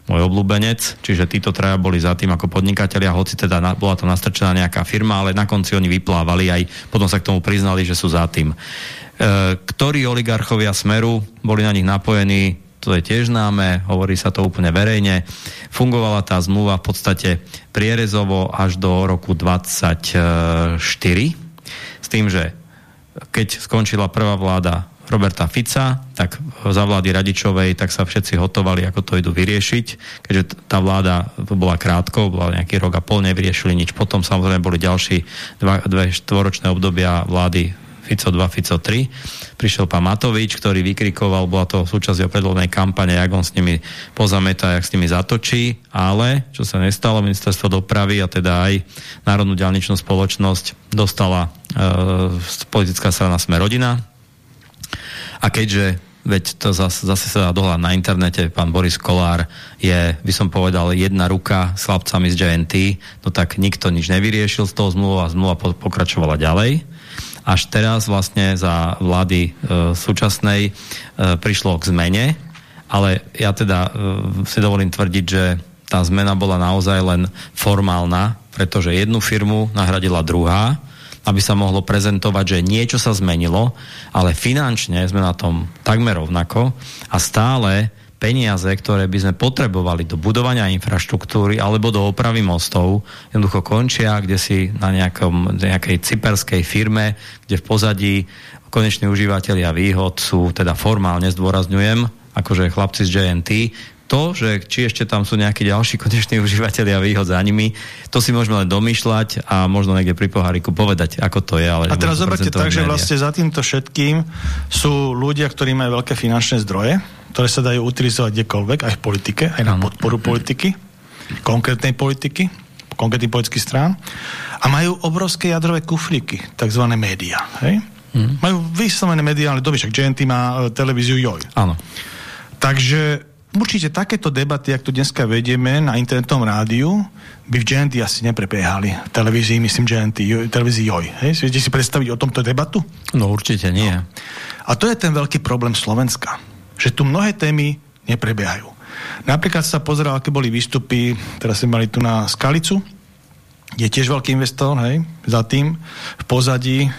môj obľúbenec, čiže títo traja boli za tým ako podnikatelia, hoci teda na, bola to nastrčená nejaká firma, ale na konci oni vyplávali aj, potom sa k tomu priznali, že sú za tým. E, ktorí oligarchovia Smeru boli na nich napojení, to je tiež známe, hovorí sa to úplne verejne. Fungovala tá zmluva v podstate prierezovo až do roku 24 s tým, že keď skončila prvá vláda Roberta Fica, tak za vlády Radičovej, tak sa všetci hotovali, ako to idú vyriešiť, keďže tá vláda bola krátko, bola nejaký rok a pol, nevyriešili nič. Potom samozrejme boli ďalší dva, dve štvoročné obdobia vlády Fico 2, Fico 3. Prišiel pán Matovič, ktorý vykrikoval, bola to súčasť predvolnej kampane, jak on s nimi pozametá, jak s nimi zatočí, ale čo sa nestalo, ministerstvo dopravy a teda aj Národnú ďalničnú spoločnosť dostala e, politická strana Sme rodina. A keďže veď to zase, zase sa dá dohľad na internete, pán Boris Kolár je, by som povedal, jedna ruka s chlapcami z JNT, no tak nikto nič nevyriešil z toho zmluvu a zmluva pokračovala ďalej až teraz vlastne za vlády e, súčasnej e, prišlo k zmene, ale ja teda e, si dovolím tvrdiť, že tá zmena bola naozaj len formálna, pretože jednu firmu nahradila druhá, aby sa mohlo prezentovať, že niečo sa zmenilo, ale finančne sme na tom takmer rovnako a stále peniaze, ktoré by sme potrebovali do budovania infraštruktúry alebo do opravy mostov, jednoducho končia kde si na nejakom, nejakej cyperskej firme, kde v pozadí koneční užívateľia výhod sú, teda formálne zdôrazňujem, akože chlapci z JNT, to, že či ešte tam sú nejakí ďalší koneční užívateľia výhod za nimi, to si môžeme len domýšľať a možno niekde pri poháriku povedať, ako to je. Ale a teraz zoberte tak, že vlastne za týmto všetkým sú ľudia, ktorí majú veľké finančné zdroje, ktoré sa dajú utilizovať kdekoľvek, aj v politike, aj na podporu politiky, konkrétnej politiky, konkrétnych politických strán a majú obrovské jadrové kufríky, tzv. médiá. Hej? Mm. Majú vyslovené mediálne doby, však GNT má e, televíziu JOJ. Áno. Takže Určite takéto debaty, ak tu dneska vedieme na internetovom rádiu, by v GNT asi neprebiehali. V televízii, myslím, GNT, televízii JOJ. Hej? Viete si predstaviť o tomto debatu? No určite nie. No. A to je ten veľký problém Slovenska. Že tu mnohé témy neprebiehajú. Napríklad sa pozeral, aké boli výstupy, teraz sme mali tu na Skalicu, je tiež veľký investor, hej, za tým, v pozadí, e,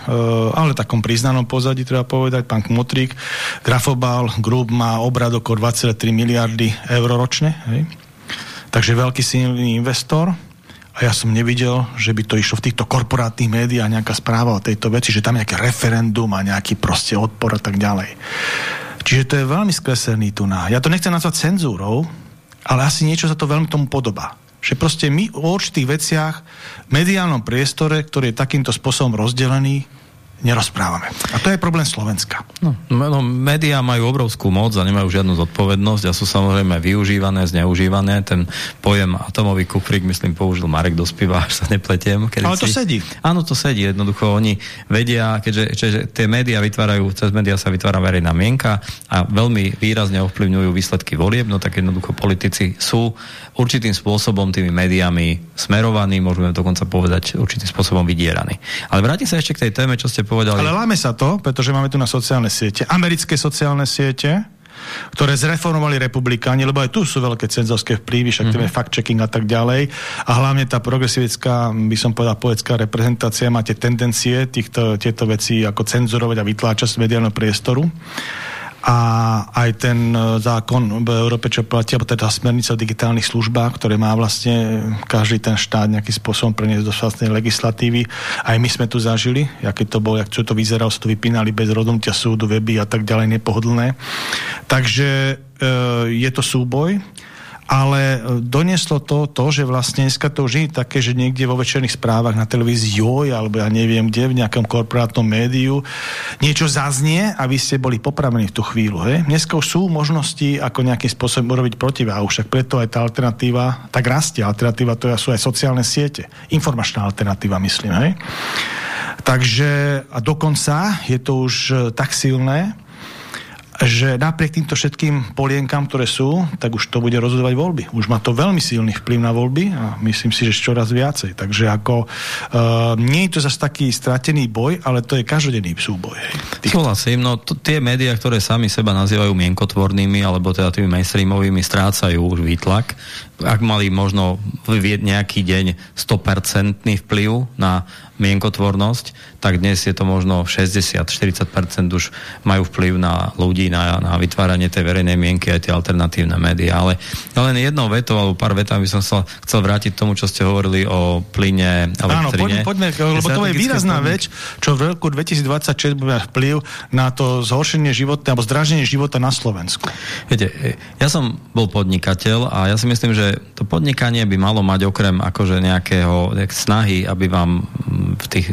ale takom priznanom pozadí, treba povedať, pán Kmotrík, Grafobal Group má obrad okolo 23 miliardy eur ročne, hej. Takže veľký silný investor a ja som nevidel, že by to išlo v týchto korporátnych médiách nejaká správa o tejto veci, že tam nejaké referendum a nejaký proste odpor a tak ďalej. Čiže to je veľmi skresený tu na. Ja to nechcem nazvať cenzúrou, ale asi niečo sa to veľmi tomu podobá že proste my o určitých veciach v mediálnom priestore, ktorý je takýmto spôsobom rozdelený, nerozprávame. A to je problém Slovenska. No, no, médiá majú obrovskú moc a nemajú žiadnu zodpovednosť a sú samozrejme využívané, zneužívané. Ten pojem atomový kufrík, myslím, použil Marek Dospiva, až sa nepletiem. Kedy Ale to si... sedí. Áno, to sedí. Jednoducho oni vedia, keďže, keďže tie médiá vytvárajú, cez médiá sa vytvára verejná mienka a veľmi výrazne ovplyvňujú výsledky volieb, no tak jednoducho politici sú určitým spôsobom tými médiami smerovaní, môžeme dokonca povedať určitým spôsobom vydieraní. Ale vrátim sa ešte k tej téme, čo ste povedali. Ale láme sa to, pretože máme tu na sociálne siete, americké sociálne siete, ktoré zreformovali republikáni, lebo aj tu sú veľké cenzorské vplyvy, však mm -hmm. fact-checking a tak ďalej. A hlavne tá progresivická, by som povedal, poetská reprezentácia, máte tendencie týchto, tieto veci ako cenzurovať a vytláčať z mediálneho priestoru a aj ten e, zákon v Európe, čo platí, alebo teda smernica o digitálnych službách, ktoré má vlastne každý ten štát nejakým spôsobom preniesť do vlastnej legislatívy. Aj my sme tu zažili, aké to bolo, jak čo to vyzeralo, sa to vypínali bez rozhodnutia súdu, weby a tak ďalej, nepohodlné. Takže e, je to súboj ale e, donieslo to, to, že vlastne dneska to už je také, že niekde vo večerných správach na televízii Joj, alebo ja neviem kde, v nejakom korporátnom médiu, niečo zaznie a vy ste boli popravení v tú chvíľu. He? Dneska už sú možnosti, ako nejakým spôsobom urobiť protiváhu, však preto aj tá alternatíva tak rastie. Alternatíva to sú aj sociálne siete. Informačná alternatíva, myslím. Hej? Takže a dokonca je to už e, tak silné, že napriek týmto všetkým polienkam, ktoré sú, tak už to bude rozhodovať voľby. Už má to veľmi silný vplyv na voľby a myslím si, že čoraz viacej. Takže ako uh, nie je to zase taký stratený boj, ale to je každodenný súboj. Súhlasím, no tie médiá, ktoré sami seba nazývajú mienkotvornými alebo teda tými mainstreamovými, strácajú už výtlak ak mali možno nejaký deň 100% vplyv na mienkotvornosť, tak dnes je to možno 60-40% už majú vplyv na ľudí, na, na vytváranie tej verejnej mienky aj tie alternatívne médiá. Ale len jednou vetou alebo pár vetami by som sa chcel vrátiť k tomu, čo ste hovorili o plyne, elektrine. Áno, poďme, poďme lebo to je výrazná vec, čo v roku 2026 bude vplyv na to zhoršenie života alebo zdraženie života na Slovensku. Viete, ja som bol podnikateľ a ja si myslím, že že to podnikanie by malo mať okrem akože nejakého snahy, aby vám v tých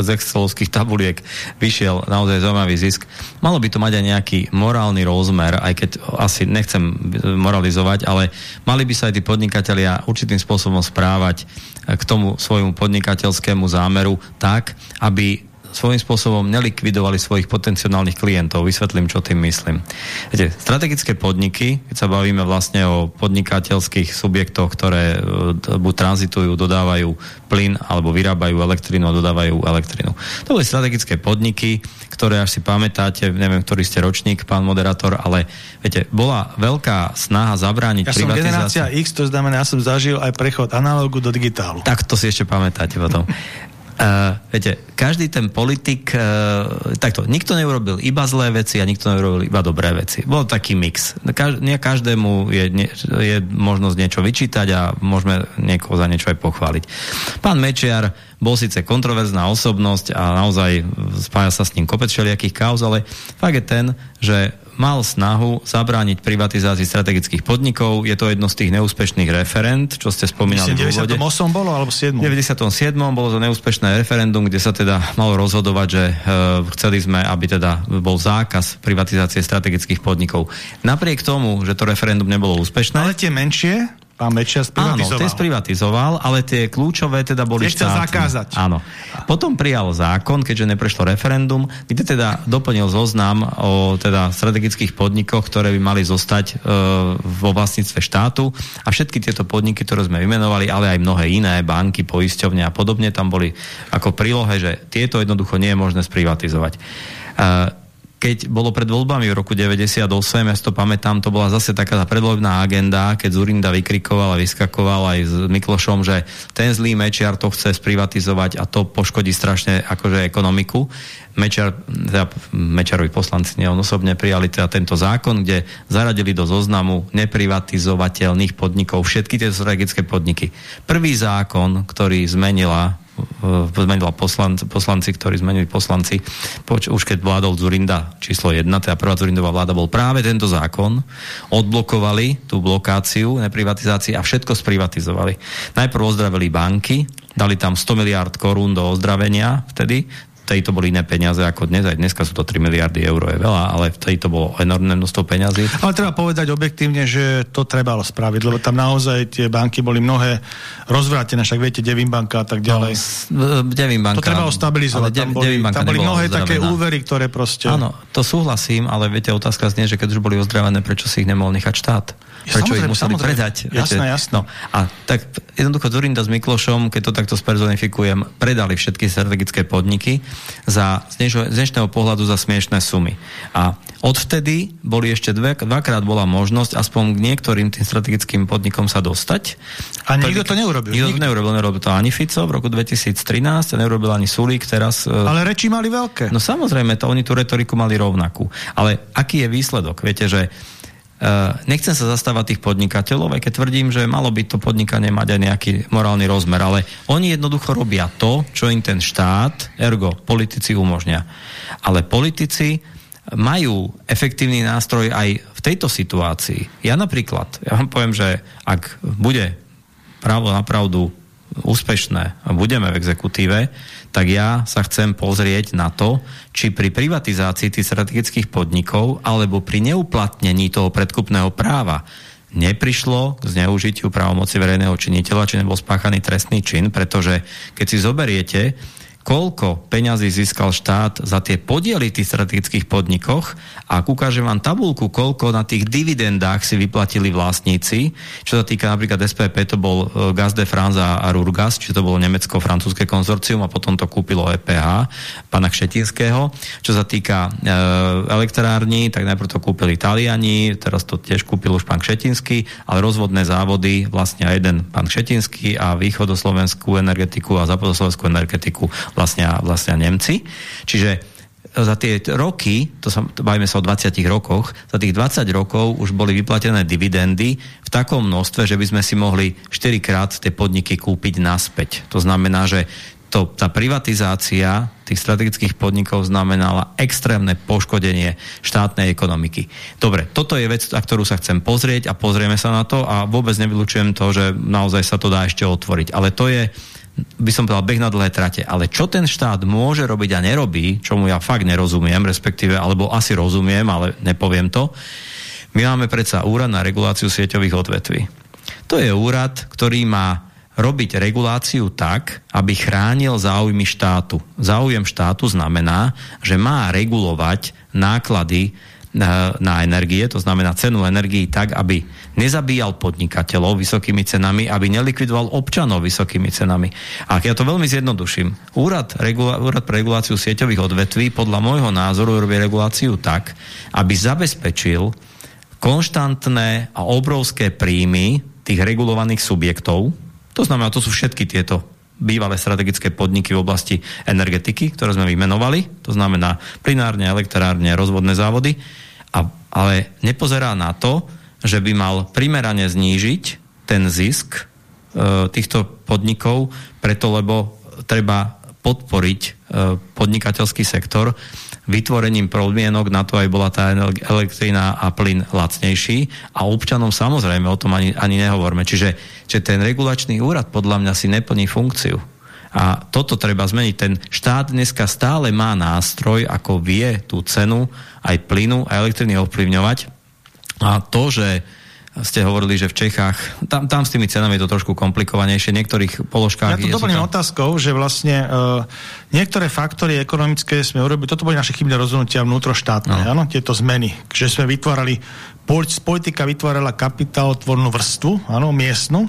z excelovských tabuliek vyšiel naozaj zaujímavý zisk, malo by to mať aj nejaký morálny rozmer, aj keď asi nechcem moralizovať, ale mali by sa aj tí podnikatelia určitým spôsobom správať k tomu svojmu podnikateľskému zámeru tak, aby svojím spôsobom nelikvidovali svojich potenciálnych klientov. Vysvetlím, čo tým myslím. Viete, strategické podniky, keď sa bavíme vlastne o podnikateľských subjektoch, ktoré e, buď tranzitujú, dodávajú plyn, alebo vyrábajú elektrinu a dodávajú elektrinu. To boli strategické podniky, ktoré až si pamätáte, neviem, ktorý ste ročník, pán moderátor, ale viete, bola veľká snaha zabrániť ja privatizáciu. Ja som generácia X, to znamená, ja som zažil aj prechod analogu do digitálu. Tak to si ešte pamätáte potom. Uh, viete, každý ten politik, uh, takto, nikto neurobil iba zlé veci a nikto neurobil iba dobré veci. Bol taký mix. Kaž, nie každému je, nie, je možnosť niečo vyčítať a môžeme niekoho za niečo aj pochváliť. Pán Mečiar bol síce kontroverzná osobnosť a naozaj spája sa s ním kopec všelijakých kauz, ale fakt je ten, že mal snahu zabrániť privatizácii strategických podnikov. Je to jedno z tých neúspešných referent, čo ste spomínali v úvode. 98 bolo, alebo 7? V 97. bolo to neúspešné referendum, kde sa teda malo rozhodovať, že uh, chceli sme, aby teda bol zákaz privatizácie strategických podnikov. Napriek tomu, že to referendum nebolo úspešné... Ale tie menšie? Pán Mečiar sprivatizoval. Áno, tie sprivatizoval, ale tie kľúčové teda boli Ešte zakázať. Áno. Potom prijal zákon, keďže neprešlo referendum, kde teda doplnil zoznam o teda strategických podnikoch, ktoré by mali zostať e, vo vlastníctve štátu a všetky tieto podniky, ktoré sme vymenovali, ale aj mnohé iné, banky, poisťovne a podobne, tam boli ako prílohe, že tieto jednoducho nie je možné sprivatizovať. E, keď bolo pred voľbami v roku 98, ja si to pamätám, to bola zase taká predvoľbná agenda, keď Zurinda vykrikoval a vyskakoval aj s Miklošom, že ten zlý Mečiar to chce sprivatizovať a to poškodí strašne akože ekonomiku. Mečiar, teda Mečiarovi poslanci nie on osobne prijali teda tento zákon, kde zaradili do zoznamu neprivatizovateľných podnikov všetky tie strategické podniky. Prvý zákon, ktorý zmenila zmenila poslanci, poslanci, ktorí zmenili poslanci, poč, už keď vládol Zurinda číslo 1, teda prvá Zurindová vláda bol práve tento zákon, odblokovali tú blokáciu neprivatizácie a všetko sprivatizovali. Najprv ozdravili banky, dali tam 100 miliard korún do ozdravenia vtedy, vtedy to boli iné peniaze ako dnes, aj dneska sú to 3 miliardy eur, je veľa, ale vtedy to bolo enormné množstvo peňazí. Ale treba povedať objektívne, že to trebalo spraviť, lebo tam naozaj tie banky boli mnohé rozvrátené, však viete, Devin banka a tak ďalej. No, Devin banka, to trebalo stabilizovať, tam boli, tam boli mnohé také úvery, ktoré proste... Áno, to súhlasím, ale viete, otázka znie, že keď už boli ozdravené, prečo si ich nemohol nechať štát? Prečo ich museli samozrejme. predať? Jasné, viete? jasné. No, a tak jednoducho Zurinda s Miklošom, keď to takto spersonifikujem, predali všetky strategické podniky za, z dnešného pohľadu za smiešné sumy. A odvtedy boli ešte dve, dvakrát bola možnosť aspoň k niektorým tým strategickým podnikom sa dostať. A nikto to neurobil? Nikto to neurobil, neurobil to ani Fico v roku 2013, neurobil ani Sulík teraz. E, Ale reči mali veľké. No samozrejme, to oni tú retoriku mali rovnakú. Ale aký je výsledok? Viete, že nechcem sa zastávať tých podnikateľov, aj keď tvrdím, že malo by to podnikanie mať aj nejaký morálny rozmer, ale oni jednoducho robia to, čo im ten štát, ergo politici umožňa. Ale politici majú efektívny nástroj aj v tejto situácii. Ja napríklad, ja vám poviem, že ak bude právo na pravdu úspešné a budeme v exekutíve, tak ja sa chcem pozrieť na to, či pri privatizácii tých strategických podnikov alebo pri neuplatnení toho predkupného práva neprišlo k zneužitiu právomoci verejného činiteľa, či nebol spáchaný trestný čin, pretože keď si zoberiete, koľko peňazí získal štát za tie podiely tých strategických podnikoch a ukážem vám tabulku, koľko na tých dividendách si vyplatili vlastníci. Čo sa týka napríklad SPP, to bol e, Gaz de France a Rurgas, či to bolo nemecko-francúzske konzorcium a potom to kúpilo EPH, pana Kšetinského. Čo sa týka e, elektrární, tak najprv to kúpili Taliani, teraz to tiež kúpil už pán Kšetinský, ale rozvodné závody vlastne jeden pán Kšetinský a východoslovenskú energetiku a západoslovenskú energetiku vlastne, vlastne Nemci. Čiže za tie roky, to sa, bavíme sa o 20 rokoch, za tých 20 rokov už boli vyplatené dividendy v takom množstve, že by sme si mohli 4 krát tie podniky kúpiť naspäť. To znamená, že to, tá privatizácia tých strategických podnikov znamenala extrémne poškodenie štátnej ekonomiky. Dobre, toto je vec, na ktorú sa chcem pozrieť a pozrieme sa na to a vôbec nevylučujem to, že naozaj sa to dá ešte otvoriť. Ale to je by som povedal, beh na dlhé trate. Ale čo ten štát môže robiť a nerobí, čomu ja fakt nerozumiem, respektíve, alebo asi rozumiem, ale nepoviem to, my máme predsa úrad na reguláciu sieťových odvetví. To je úrad, ktorý má robiť reguláciu tak, aby chránil záujmy štátu. Záujem štátu znamená, že má regulovať náklady na, energie, to znamená cenu energii tak, aby nezabíjal podnikateľov vysokými cenami, aby nelikvidoval občanov vysokými cenami. A ja to veľmi zjednoduším. Úrad, regula, úrad pre reguláciu sieťových odvetví podľa môjho názoru robí reguláciu tak, aby zabezpečil konštantné a obrovské príjmy tých regulovaných subjektov, to znamená, to sú všetky tieto bývalé strategické podniky v oblasti energetiky, ktoré sme vymenovali, to znamená plinárne, elektrárne, rozvodné závody, a, ale nepozerá na to, že by mal primerane znížiť ten zisk e, týchto podnikov, preto lebo treba podporiť e, podnikateľský sektor vytvorením podmienok na to, aj bola tá elektrina a plyn lacnejší a občanom samozrejme o tom ani, ani nehovorme. Čiže, čiže ten regulačný úrad podľa mňa si neplní funkciu. A toto treba zmeniť. Ten štát dneska stále má nástroj, ako vie tú cenu aj plynu a elektriny ovplyvňovať. A to, že ste hovorili, že v Čechách, tam, tam s tými cenami je to trošku komplikovanejšie, v niektorých položkách... Ja to doplním tam... otázkou, že vlastne uh, niektoré faktory ekonomické sme urobili, toto boli naše chybné rozhodnutia vnútroštátne, no. áno, tieto zmeny, že sme vytvárali, politika vytvárala kapitálotvornú vrstvu, áno, miestnu,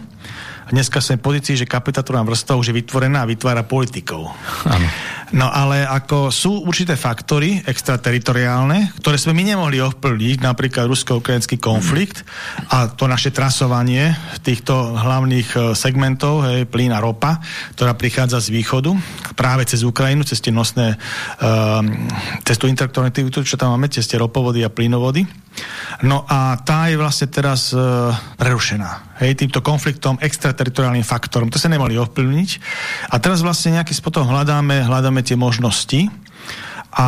a dneska sme v pozícii, že kapitátvorná vrstva už je vytvorená a vytvára politikov. Áno. No ale ako sú určité faktory extrateritoriálne, ktoré sme my nemohli ovplyvniť, napríklad rusko-ukrajinský konflikt a to naše trasovanie týchto hlavných e, segmentov, hej, plyn ropa, ktorá prichádza z východu, práve cez Ukrajinu, cez tie nosné, um, cez tú interkonektivitu, čo tam máme, cez tie ropovody a plynovody. No a tá je vlastne teraz uh, prerušená. Hej, týmto konfliktom, extrateritoriálnym faktorom. To sa nemali ovplyvniť. A teraz vlastne nejaký potom hľadáme, hľadáme tie možnosti. A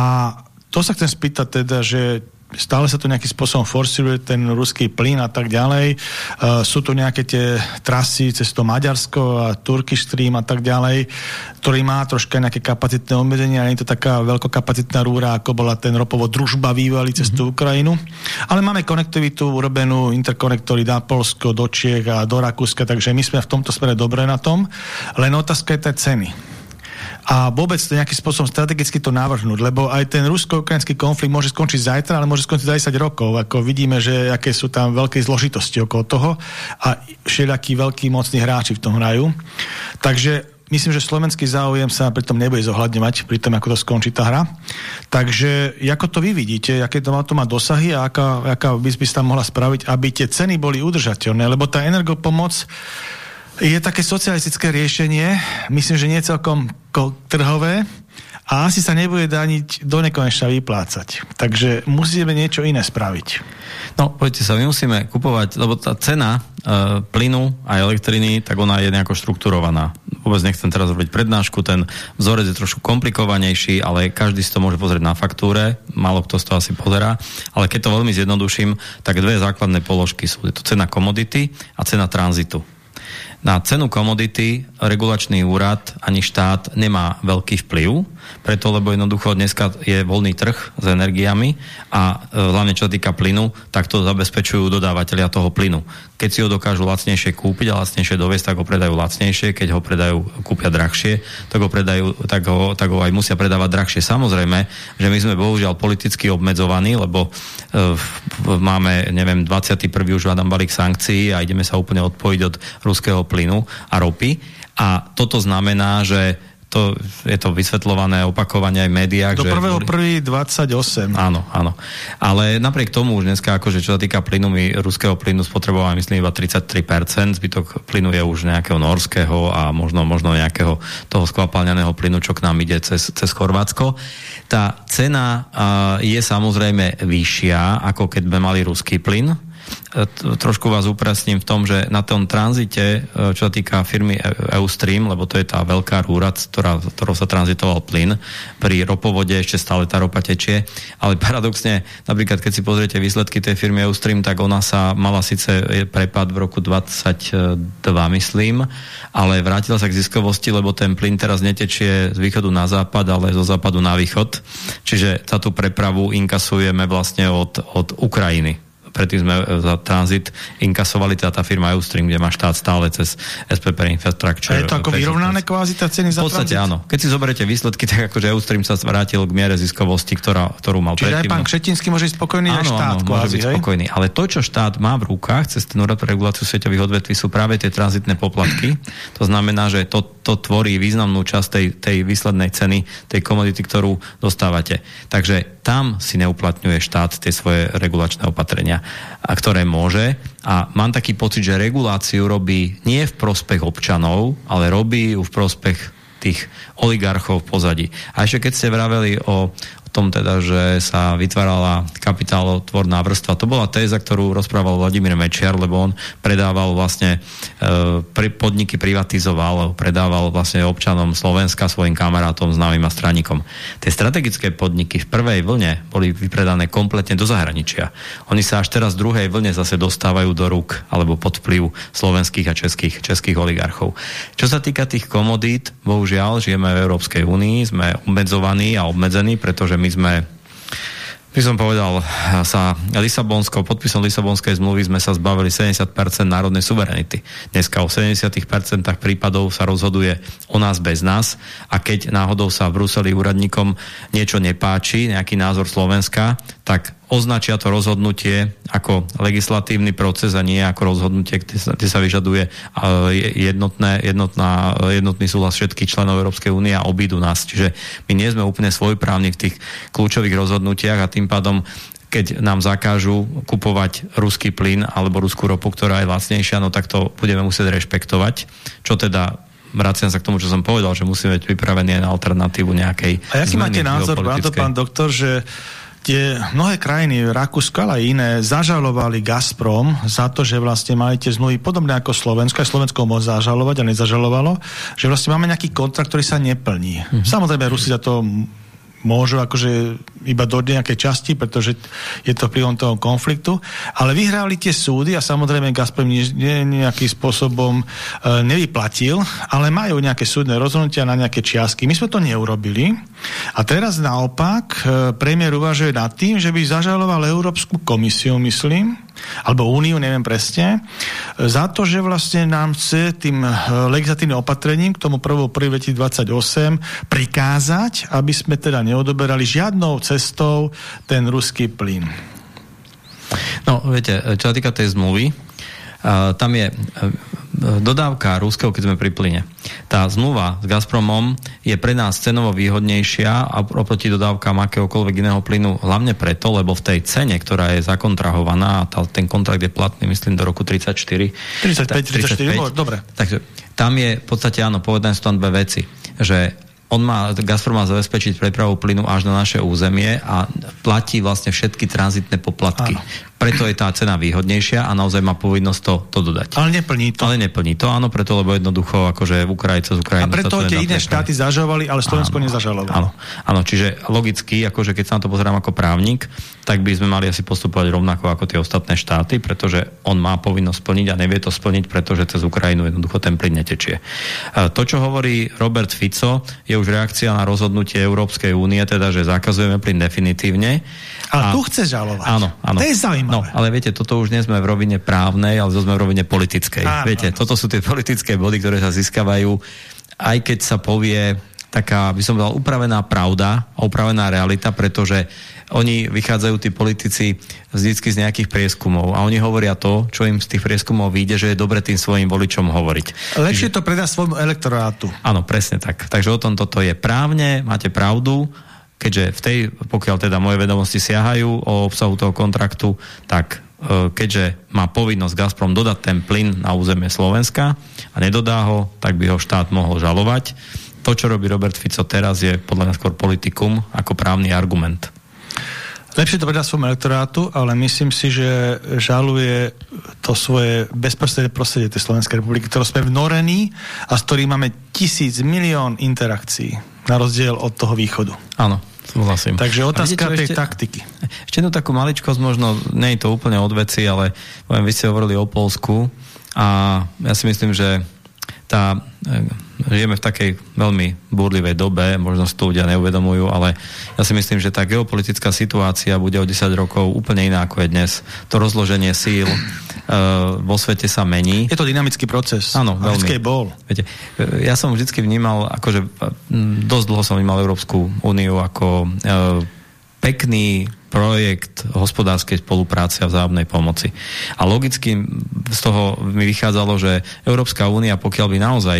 to sa chcem spýtať teda, že stále sa tu nejakým spôsobom forsiruje ten ruský plyn a tak ďalej. Uh, sú tu nejaké tie trasy cez to Maďarsko a Turkish Stream a tak ďalej, ktorý má troška nejaké kapacitné obmedzenie, ale nie je to taká veľkokapacitná rúra, ako bola ten ropovo družba vývali cez mm -hmm. tú Ukrajinu. Ale máme konektivitu urobenú, interkonektory na Polsko, do Čiech a do Rakúska, takže my sme v tomto smere dobre na tom. Len otázka je tej ceny a vôbec to nejakým spôsobom strategicky to navrhnúť, lebo aj ten rusko-ukrajinský konflikt môže skončiť zajtra, ale môže skončiť za 10 rokov. Ako vidíme, že aké sú tam veľké zložitosti okolo toho a všelijakí veľkí mocní hráči v tom hrajú. Takže myslím, že slovenský záujem sa pri tom nebude zohľadňovať, pri tom, ako to skončí tá hra. Takže ako to vy vidíte, aké to má, to má dosahy a aká, aká by by sa mohla spraviť, aby tie ceny boli udržateľné, lebo tá energopomoc je také socialistické riešenie, myslím, že nie celkom trhové a asi sa nebude daniť do nekonečna vyplácať. Takže musíme niečo iné spraviť. No, poďte sa, my musíme kupovať, lebo tá cena e, plynu a elektriny, tak ona je nejako štrukturovaná. Vôbec nechcem teraz robiť prednášku, ten vzorec je trošku komplikovanejší, ale každý si to môže pozrieť na faktúre, málo kto z toho asi pozerá, ale keď to veľmi zjednoduším, tak dve základné položky sú. Je to cena komodity a cena tranzitu. Na cenu komodity regulačný úrad ani štát nemá veľký vplyv, preto lebo jednoducho dneska je voľný trh s energiami a e, hlavne čo týka plynu, tak to zabezpečujú dodávateľia toho plynu. Keď si ho dokážu lacnejšie kúpiť a lacnejšie doviesť, tak ho predajú lacnejšie, keď ho predajú, kúpia drahšie, tak ho, predajú, tak ho, tak ho aj musia predávať drahšie. Samozrejme, že my sme bohužiaľ politicky obmedzovaní, lebo e, máme, neviem, 21. už hľadám balík sankcií a ideme sa úplne odpojiť od ruského plynu a ropy. A toto znamená, že to, je to vysvetľované opakovanie aj v médiách. Do prvého prvý 28. Áno, áno. Ale napriek tomu už dneska, akože čo sa týka plynu, my ruského plynu spotrebujeme myslím iba 33%, zbytok plynu je už nejakého norského a možno, možno nejakého toho skvapalňaného plynu, čo k nám ide cez, cez Chorvátsko. Tá cena uh, je samozrejme vyššia, ako keď sme mali ruský plyn, trošku vás upresním v tom, že na tom tranzite, e, čo sa týka firmy e, Eustream, lebo to je tá veľká rúra, ktorá, ktorou sa tranzitoval plyn, pri ropovode ešte stále tá ropa tečie, ale paradoxne, napríklad keď si pozriete výsledky tej firmy Eustream, tak ona sa mala síce prepad v roku 22, myslím, ale vrátila sa k ziskovosti, lebo ten plyn teraz netečie z východu na západ, ale zo západu na východ. Čiže tú prepravu inkasujeme vlastne od, od Ukrajiny predtým sme e, za tranzit inkasovali teda tá firma Eustream, kde má štát stále cez SPP Infrastructure. A je to ako vyrovnané kvázi tá ceny za V podstate tranzit? áno. Keď si zoberiete výsledky, tak akože Eustream sa vrátil k miere ziskovosti, ktorá, ktorú mal Čiže predtým. Čiže aj pán Kšetinský môže byť spokojný áno, aj štát áno, kvázi, môže byť hej? spokojný. Ale to, čo štát má v rukách cez ten úrad pre reguláciu svetových odvetví, sú práve tie tranzitné poplatky. To znamená, že to to tvorí významnú časť tej, tej výslednej ceny, tej komodity, ktorú dostávate. Takže tam si neuplatňuje štát tie svoje regulačné opatrenia, a ktoré môže. A mám taký pocit, že reguláciu robí nie v prospech občanov, ale robí ju v prospech tých oligarchov v pozadí. A ešte keď ste vraveli o, tom teda, že sa vytvárala kapitálotvorná vrstva. To bola téza, ktorú rozprával Vladimír Mečiar, lebo on predával vlastne e, podniky privatizoval, predával vlastne občanom Slovenska, svojim kamarátom, známym a straníkom. Tie strategické podniky v prvej vlne boli vypredané kompletne do zahraničia. Oni sa až teraz v druhej vlne zase dostávajú do rúk alebo pod vplyv slovenských a českých, českých oligarchov. Čo sa týka tých komodít, bohužiaľ, žijeme v Európskej únii, sme obmedzovaní a obmedzení, pretože my sme by som povedal, sa Lisabonskou, podpisom Lisabonskej zmluvy sme sa zbavili 70% národnej suverenity. Dneska o 70% prípadov sa rozhoduje o nás bez nás a keď náhodou sa v Bruseli úradníkom niečo nepáči, nejaký názor Slovenska, tak označia to rozhodnutie ako legislatívny proces a nie ako rozhodnutie, kde sa, kde sa vyžaduje jednotné, jednotná, jednotný súhlas všetkých členov Európskej únie a obídu nás. Čiže my nie sme úplne svojprávni v tých kľúčových rozhodnutiach a tým pádom keď nám zakážu kupovať ruský plyn alebo ruskú ropu, ktorá je lacnejšia, no tak to budeme musieť rešpektovať, čo teda vraciam sa k tomu, čo som povedal, že musíme byť pripravení na alternatívu nejakej A aký máte názor, pán doktor, že tie mnohé krajiny, Rakúsko, ale iné, zažalovali Gazprom za to, že vlastne mali tie zmluvy podobné ako Slovensko, aj Slovensko môže zažalovať a nezažalovalo, že vlastne máme nejaký kontrakt, ktorý sa neplní. Mm -hmm. Samozrejme, Rusi za to môžu akože iba do nejakej časti, pretože je to vplyvom toho konfliktu, ale vyhrali tie súdy a samozrejme Gazprom nie, nie, nejakým spôsobom e, nevyplatil, ale majú nejaké súdne rozhodnutia na nejaké čiastky. My sme to neurobili. A teraz naopak e, premiér uvažuje nad tým, že by zažaloval Európsku komisiu, myslím, alebo úniu, neviem presne, za to, že vlastne nám chce tým eh, legislatívnym opatrením k tomu 1.1.2028 prikázať, aby sme teda neodoberali žiadnou cestou ten ruský plyn. No, viete, čo sa týka tej zmluvy, uh, tam je uh, dodávka ruského, keď sme pri plyne. Tá zmluva s Gazpromom je pre nás cenovo výhodnejšia a oproti dodávkam akéhokoľvek iného plynu, hlavne preto, lebo v tej cene, ktorá je zakontrahovaná, a tá, ten kontrakt je platný, myslím, do roku 34. 35, 34, 35, dobre. Takže tam je v podstate, áno, povedané sú tam dve veci, že on má, Gazprom má zabezpečiť prepravu plynu až na naše územie a platí vlastne všetky tranzitné poplatky. Áno preto je tá cena výhodnejšia a naozaj má povinnosť to, to dodať. Ale neplní to. Ale neplní to, áno, preto, lebo jednoducho akože Ukrajinca z Ukrajiny... A preto tie iné štáty zažovali, ale Slovensko nezažalovalo. Áno, áno, čiže logicky, akože keď sa na to pozerám ako právnik, tak by sme mali asi postupovať rovnako ako tie ostatné štáty, pretože on má povinnosť splniť a nevie to splniť, pretože cez Ukrajinu jednoducho ten plyn netečie. To, čo hovorí Robert Fico, je už reakcia na rozhodnutie Európskej únie, teda, že zakazujeme plyn definitívne. A, a tu chce žalovať. Áno, áno. To je zaujímavé. No, ale viete, toto už nie sme v rovine právnej, ale sme v rovine politickej. Áno, viete, áno. toto sú tie politické body, ktoré sa získavajú, aj keď sa povie taká, by som povedal, upravená pravda a upravená realita, pretože oni vychádzajú, tí politici, vždycky z nejakých prieskumov a oni hovoria to, čo im z tých prieskumov vyjde, že je dobre tým svojim voličom hovoriť. Lepšie Čiže... to predá svojmu elektorátu. Áno, presne tak. Takže o tom toto je právne, máte pravdu, keďže v tej, pokiaľ teda moje vedomosti siahajú o obsahu toho kontraktu, tak e, keďže má povinnosť Gazprom dodať ten plyn na územie Slovenska a nedodá ho, tak by ho štát mohol žalovať. To, čo robí Robert Fico teraz, je podľa mňa skôr politikum ako právny argument. Lepšie to predá svojom elektorátu, ale myslím si, že žaluje to svoje bezprostredné prostredie tej Slovenskej republiky, ktoré sme vnorení a s ktorým máme tisíc, milión interakcií, na rozdiel od toho východu. Áno, Súhlasím. Takže otázka tej ešte, taktiky. Ešte jednu takú maličkosť, možno nie je to úplne od veci, ale poviem, vy ste hovorili o Polsku a ja si myslím, že tá, e, žijeme v takej veľmi búrlivej dobe, možno si to ľudia neuvedomujú, ale ja si myslím, že tá geopolitická situácia bude o 10 rokov úplne iná ako je dnes. To rozloženie síl uh, vo svete sa mení. Je to dynamický proces. Áno, veľmi. bol. Viete, e, ja som vždy vnímal, akože dosť dlho som vnímal Európsku úniu ako uh, pekný projekt hospodárskej spolupráce a vzájomnej pomoci. A logicky z toho mi vychádzalo, že Európska únia, pokiaľ by naozaj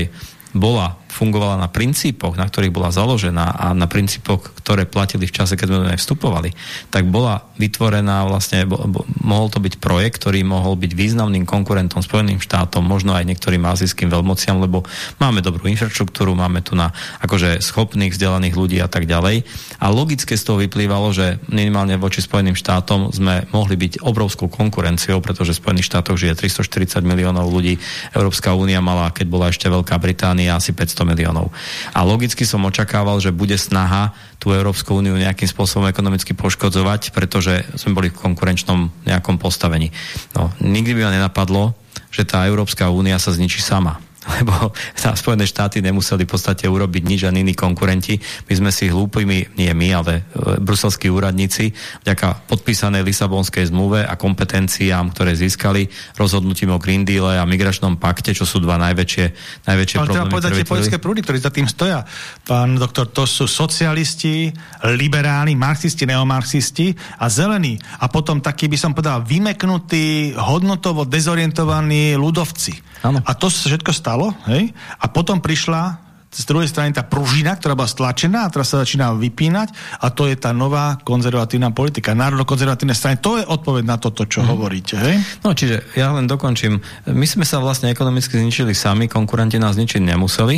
bola fungovala na princípoch, na ktorých bola založená a na princípoch, ktoré platili v čase, keď sme vstupovali, tak bola vytvorená vlastne, bo, bo, mohol to byť projekt, ktorý mohol byť významným konkurentom Spojeným štátom, možno aj niektorým azijským veľmociam, lebo máme dobrú infraštruktúru, máme tu na akože schopných, vzdelaných ľudí a tak ďalej. A logické z toho vyplývalo, že minimálne voči Spojeným štátom sme mohli byť obrovskou konkurenciou, pretože v Spojených štátoch žije 340 miliónov ľudí, Európska únia mala, keď bola ešte Veľká Británia, asi 500 miliónov. A logicky som očakával, že bude snaha tú Európsku úniu nejakým spôsobom ekonomicky poškodzovať, pretože sme boli v konkurenčnom nejakom postavení. No, nikdy by ma nenapadlo, že tá Európska únia sa zničí sama lebo tá Spojené štáty nemuseli v podstate urobiť nič ani iní konkurenti. My sme si hlúpimi, nie my, ale e, bruselskí úradníci, vďaka podpísanej Lisabonskej zmluve a kompetenciám, ktoré získali rozhodnutím o Green Deal a migračnom pakte, čo sú dva najväčšie, najväčšie ale problémy. Ale povedať tie politické prúdy, ktorí za tým stoja. Pán doktor, to sú socialisti, liberáli, marxisti, neomarxisti a zelení. A potom takí by som povedal vymeknutí, hodnotovo dezorientovaní ľudovci. Ano. A to sa všetko stalo, hej? A potom prišla z druhej strany tá pružina, ktorá bola stlačená a teraz sa začína vypínať a to je tá nová konzervatívna politika. Národno-konzervatívne strany, to je odpoveď na toto, čo hmm. hovoríte. Hej? No čiže ja len dokončím. My sme sa vlastne ekonomicky zničili sami, konkurenti nás zničiť nemuseli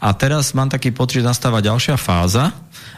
a teraz mám taký pocit, že nastáva ďalšia fáza,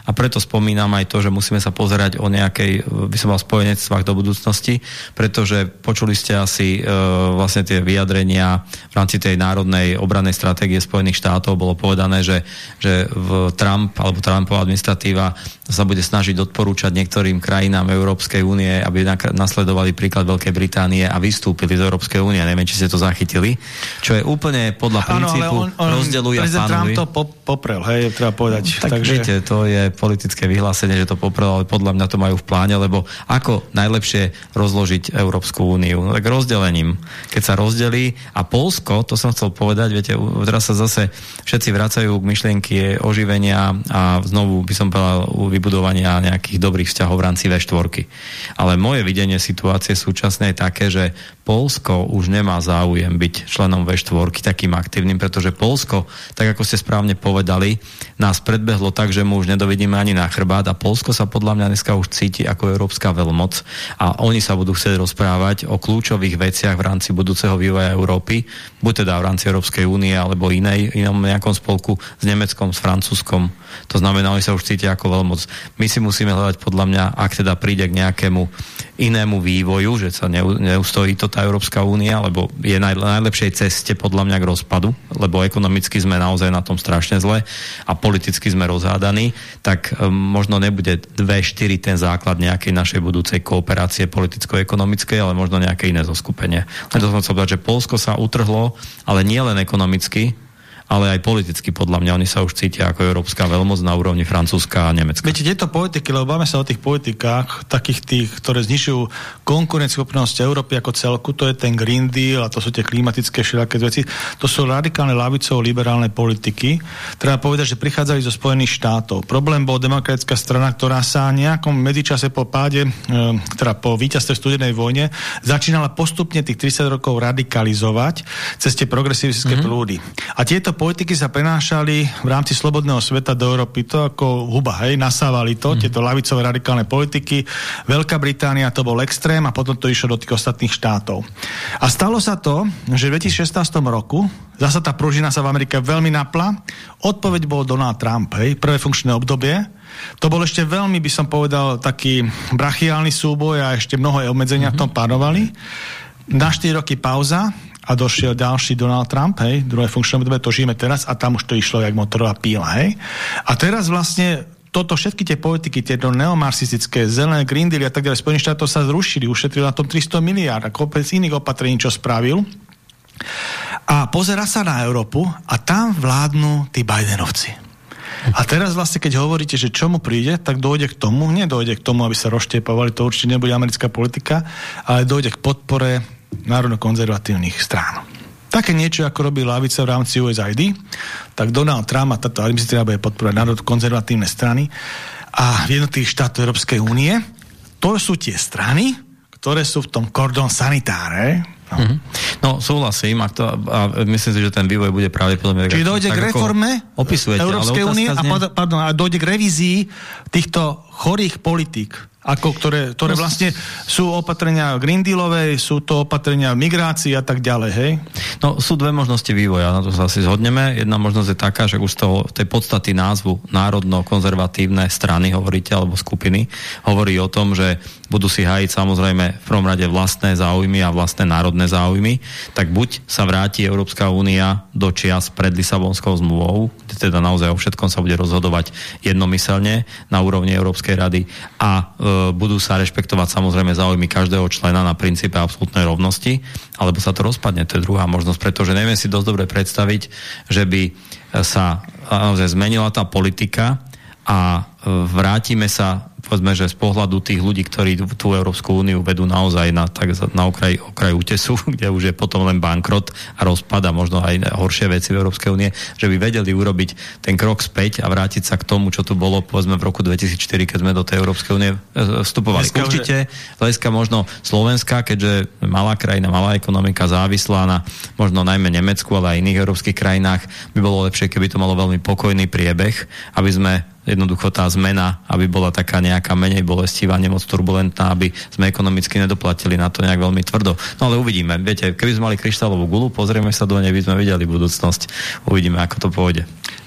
a preto spomínam aj to, že musíme sa pozerať o nejakej, by som mal spojenectvách do budúcnosti, pretože počuli ste asi e, vlastne tie vyjadrenia v rámci tej národnej obrannej stratégie Spojených štátov, bolo povedané, že, že v Trump alebo Trumpová administratíva sa bude snažiť odporúčať niektorým krajinám Európskej únie, aby nasledovali príklad Veľkej Británie a vystúpili z Európskej únie. Neviem, či ste to zachytili. Čo je úplne podľa princípu on, on, rozdeluj a Trump to poprel, hej, treba povedať. Tak Takže... viete, to je politické vyhlásenie, že to poprel, ale podľa mňa to majú v pláne, lebo ako najlepšie rozložiť Európsku úniu? No, tak rozdelením. Keď sa rozdelí a Polsko, to som chcel povedať, viete, teraz sa zase všetci vracajú k myšlienky oživenia a znovu by som povedal vybudovania nejakých dobrých vzťahov v rámci V4. Ale moje videnie situácie súčasnej je také, že Polsko už nemá záujem byť členom V4 takým aktívnym, pretože Polsko, tak ako ste správne povedali, nás predbehlo tak, že mu už nedovidíme ani na chrbát a Polsko sa podľa mňa dneska už cíti ako európska veľmoc a oni sa budú chcieť rozprávať o kľúčových veciach v rámci budúceho vývoja Európy, buď teda v rámci Európskej únie alebo inej, inom nejakom spolku s Nemeckom, s Francúzskom. To znamená, oni sa už cítia ako veľmoc. My si musíme hľadať podľa mňa, ak teda príde k nejakému inému vývoju, že sa neustojí to tá Európska únia, lebo je na najlepšej ceste podľa mňa k rozpadu, lebo ekonomicky sme naozaj na tom strašne zle a politicky sme rozhádaní, tak um, možno nebude 2-4 ten základ nejakej našej budúcej kooperácie politicko-ekonomickej, ale možno nejaké iné zoskupenie. Len to som chcel povedať, že Polsko sa utrhlo, ale nie len ekonomicky, ale aj politicky podľa mňa oni sa už cítia ako európska veľmoc na úrovni Francúzska a Nemecka. Viete, tieto politiky, lebo máme sa o tých politikách, takých tých, ktoré znišujú konkurencieschopnosť Európy ako celku, to je ten Green Deal a to sú tie klimatické všelijaké veci, to sú radikálne lavicov liberálne politiky. Treba povedať, že prichádzali zo Spojených štátov. Problém bol demokratická strana, ktorá sa nejakom medzičase po páde, e, teda po víťazstve studenej vojne, začínala postupne tých 30 rokov radikalizovať cez tie progresivistické mm -hmm. prúdy. A tieto politiky sa prenášali v rámci slobodného sveta do Európy. To ako huba, hej, nasávali to, mm. tieto lavicové radikálne politiky. Veľká Británia to bol extrém a potom to išlo do tých ostatných štátov. A stalo sa to, že v 2016 roku zasa tá pružina sa v Amerike veľmi napla. Odpoveď bol Donald Trump, hej, prvé funkčné obdobie. To bol ešte veľmi, by som povedal, taký brachiálny súboj a ešte mnoho obmedzenia mm -hmm. v tom panovali. Na 4 roky pauza, a došiel ďalší Donald Trump, hej, druhé funkčné obdobie, to žijeme teraz a tam už to išlo jak motorová píla, hej. A teraz vlastne toto všetky tie politiky, tieto neomarxistické, zelené Green Deal a tak ďalej, Spojených štátov sa zrušili, ušetrili na tom 300 miliárd a kopec iných opatrení, čo spravil. A pozera sa na Európu a tam vládnu tí Bidenovci. A teraz vlastne, keď hovoríte, že čomu príde, tak dojde k tomu, nedojde k tomu, aby sa roštiepovali, to určite nebude americká politika, ale dojde k podpore národno-konzervatívnych strán. Také niečo, ako robí lavica v rámci USAID, tak Donald Trump a táto administratíva bude podporovať národ-konzervatívne strany a v jednotlivých štátoch Európskej únie to sú tie strany, ktoré sú v tom kordon sanitáre, No. Mm -hmm. no súhlasím a, to, a myslím si, že ten vývoj bude pravdepodobne... Čiže dojde k reforme Európskej únie a, pardon, a dojde k revízii týchto chorých politík ako ktoré, ktoré vlastne sú opatrenia Green Dealovej, sú to opatrenia migrácii a tak ďalej, hej? No, sú dve možnosti vývoja, na to sa asi zhodneme. Jedna možnosť je taká, že už z toho, tej podstaty názvu národno-konzervatívne strany hovoríte, alebo skupiny, hovorí o tom, že budú si hájiť samozrejme v prvom rade vlastné záujmy a vlastné národné záujmy, tak buď sa vráti Európska únia do čias pred Lisabonskou zmluvou, kde teda naozaj o všetkom sa bude rozhodovať jednomyselne na úrovni Európskej rady a e, budú sa rešpektovať samozrejme záujmy každého člena na princípe absolútnej rovnosti, alebo sa to rozpadne, to je druhá možnosť, pretože neviem si dosť dobre predstaviť, že by sa naozaj zmenila tá politika a e, vrátime sa povedzme, že z pohľadu tých ľudí, ktorí tú Európsku úniu vedú naozaj na, tak, na okraj, okraj útesu, kde už je potom len bankrot a rozpad a možno aj horšie veci v Európskej únie, že by vedeli urobiť ten krok späť a vrátiť sa k tomu, čo tu bolo povedzme v roku 2004, keď sme do tej Európskej únie e, vstupovali. Dneska Určite, hľadiska možno Slovenska, keďže malá krajina, malá ekonomika závislá na možno najmä Nemecku, ale aj iných európskych krajinách, by bolo lepšie, keby to malo veľmi pokojný priebeh, aby sme jednoducho tá zmena, aby bola taká nejaká menej bolestivá, nemoc turbulentná, aby sme ekonomicky nedoplatili na to nejak veľmi tvrdo. No ale uvidíme. Viete, keby sme mali kryštálovú gulu, pozrieme sa do nej, by sme videli budúcnosť. Uvidíme, ako to pôjde.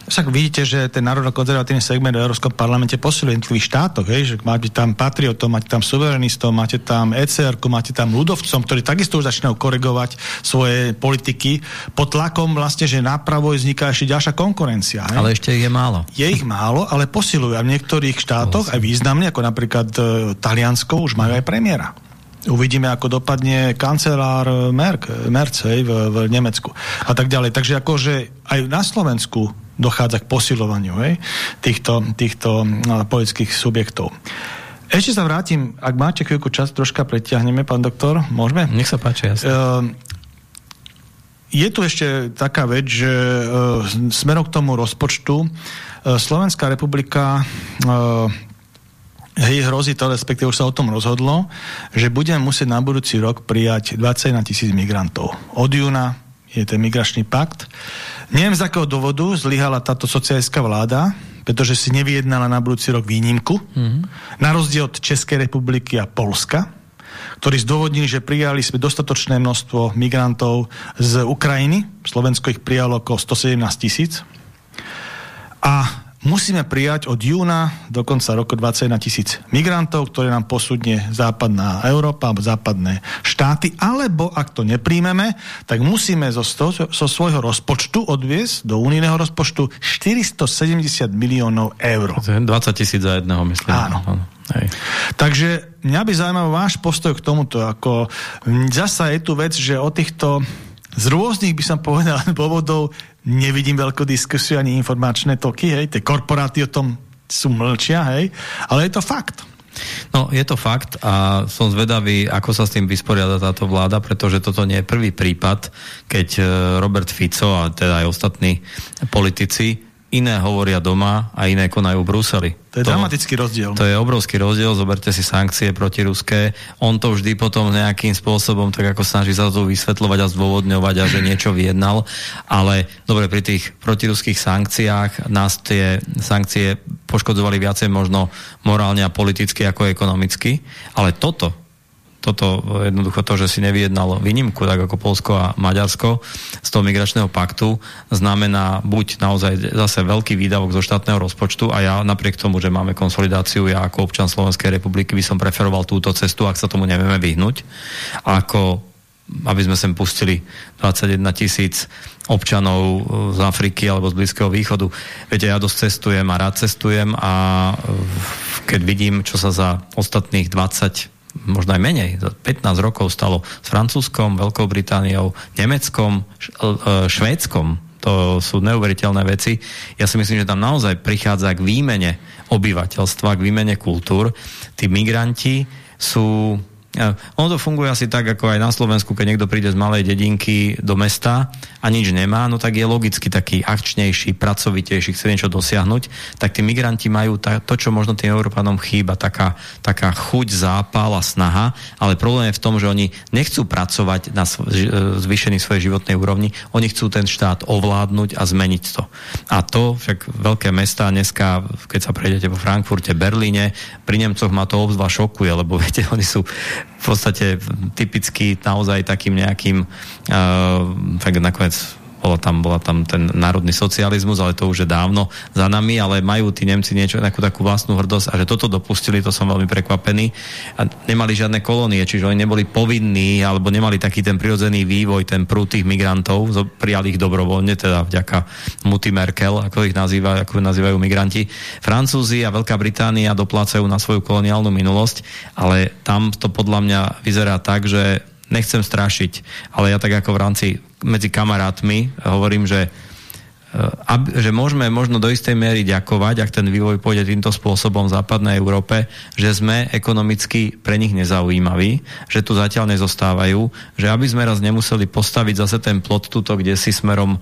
Však vidíte, že ten národno-konzervatívny segment v Európskom parlamente posiluje v jednotlivých štátoch, hej, že máte tam patriotov, máte tam suverenistov, máte tam ECR, máte tam ľudovcom, ktorí takisto už začínajú koregovať svoje politiky pod tlakom vlastne, že napravo vzniká ešte ďalšia konkurencia. Hej. Ale ešte ich je málo. Je ich málo, ale posilujú. A v niektorých štátoch, aj významne, ako napríklad e, Taliansko, už majú aj premiéra. Uvidíme, ako dopadne kancelár Merk, Merc hej, v, v Nemecku a tak ďalej. Takže akože aj na Slovensku dochádza k posilovaniu hej, týchto, týchto no, politických subjektov. Ešte sa vrátim, ak máte chvíľku čas, troška preťahneme, pán doktor, môžeme? Nech sa páči, jasne. Uh, je tu ešte taká vec, že uh, smerom k tomu rozpočtu uh, Slovenská republika uh, hej, hrozí to, respektíve už sa o tom rozhodlo, že budeme musieť na budúci rok prijať 21 tisíc migrantov. Od júna je ten migračný pakt. Neviem, z akého dôvodu zlyhala táto socialistická vláda, pretože si nevyjednala na budúci rok výnimku, mm -hmm. na rozdiel od Českej republiky a Polska, ktorí zdôvodnili, že prijali sme dostatočné množstvo migrantov z Ukrajiny. Slovensko ich prijalo okolo 117 tisíc. A musíme prijať od júna do konca roku 21 tisíc migrantov, ktoré nám posudne západná Európa alebo západné štáty, alebo ak to nepríjmeme, tak musíme zo, zo svojho rozpočtu odviesť do unijného rozpočtu 470 miliónov eur. 20 tisíc za jedného, myslím. Áno. Hej. Takže mňa by zaujímal váš postoj k tomuto. Ako, zasa je tu vec, že o týchto z rôznych, by som povedal, dôvodov nevidím veľkú diskusiu ani informačné toky, hej, tie korporáty o tom sú mlčia, hej, ale je to fakt. No, je to fakt a som zvedavý, ako sa s tým vysporiada táto vláda, pretože toto nie je prvý prípad, keď e, Robert Fico a teda aj ostatní politici iné hovoria doma a iné konajú v Bruseli. To je to, dramatický rozdiel. To je obrovský rozdiel, zoberte si sankcie proti ruské. On to vždy potom nejakým spôsobom tak ako snaží sa to vysvetľovať a zdôvodňovať a že niečo vyjednal, ale dobre, pri tých protiruských sankciách nás tie sankcie poškodzovali viacej možno morálne a politicky ako ekonomicky, ale toto toto jednoducho to, že si nevyjednal výnimku, tak ako Polsko a Maďarsko z toho migračného paktu, znamená buď naozaj zase veľký výdavok zo štátneho rozpočtu a ja napriek tomu, že máme konsolidáciu, ja ako občan Slovenskej republiky by som preferoval túto cestu, ak sa tomu nevieme vyhnúť, ako aby sme sem pustili 21 tisíc občanov z Afriky alebo z Blízkeho východu. Viete, ja dosť cestujem a rád cestujem a keď vidím, čo sa za ostatných 20 možno aj menej, 15 rokov stalo s Francúzskom, Veľkou Britániou, Nemeckom, e, Švédskom. To sú neuveriteľné veci. Ja si myslím, že tam naozaj prichádza k výmene obyvateľstva, k výmene kultúr. Tí migranti sú ono to funguje asi tak, ako aj na Slovensku, keď niekto príde z malej dedinky do mesta a nič nemá, no tak je logicky taký akčnejší, pracovitejší, chce niečo dosiahnuť, tak tí migranti majú to, čo možno tým Európanom chýba, taká, taká chuť, zápal a snaha, ale problém je v tom, že oni nechcú pracovať na zvýšení svojej životnej úrovni, oni chcú ten štát ovládnuť a zmeniť to. A to však veľké mesta dneska, keď sa prejdete po Frankfurte, Berlíne, pri Nemcoch ma to obzvlášť šokuje, lebo viete, oni sú v podstate typicky naozaj takým nejakým uh, tak nakoniec bola tam, bola tam ten národný socializmus, ale to už je dávno za nami, ale majú tí Nemci niečo, takú, takú vlastnú hrdosť a že toto dopustili, to som veľmi prekvapený. A nemali žiadne kolónie, čiže oni neboli povinní alebo nemali taký ten prirodzený vývoj, ten prúd tých migrantov, prijali ich dobrovoľne, teda vďaka Muti Merkel, ako ich nazýva, ako nazývajú migranti. Francúzi a Veľká Británia doplácajú na svoju koloniálnu minulosť, ale tam to podľa mňa vyzerá tak, že nechcem strašiť, ale ja tak ako v rámci medzi kamarátmi. Hovorím, že e, že môžeme možno do istej miery ďakovať, ak ten vývoj pôjde týmto spôsobom v západnej Európe, že sme ekonomicky pre nich nezaujímaví, že tu zatiaľ nezostávajú, že aby sme raz nemuseli postaviť zase ten plot tuto, kde si smerom e,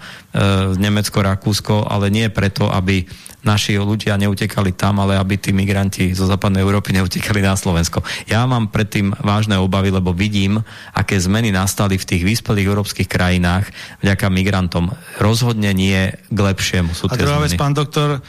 Nemecko, Rakúsko, ale nie preto, aby naši ľudia neutekali tam, ale aby tí migranti zo západnej Európy neutekali na Slovensko. Ja mám predtým vážne obavy, lebo vidím, aké zmeny nastali v tých vyspelých európskych krajinách vďaka migrantom. Rozhodne nie k lepšiemu sú A druhá vec, pán doktor,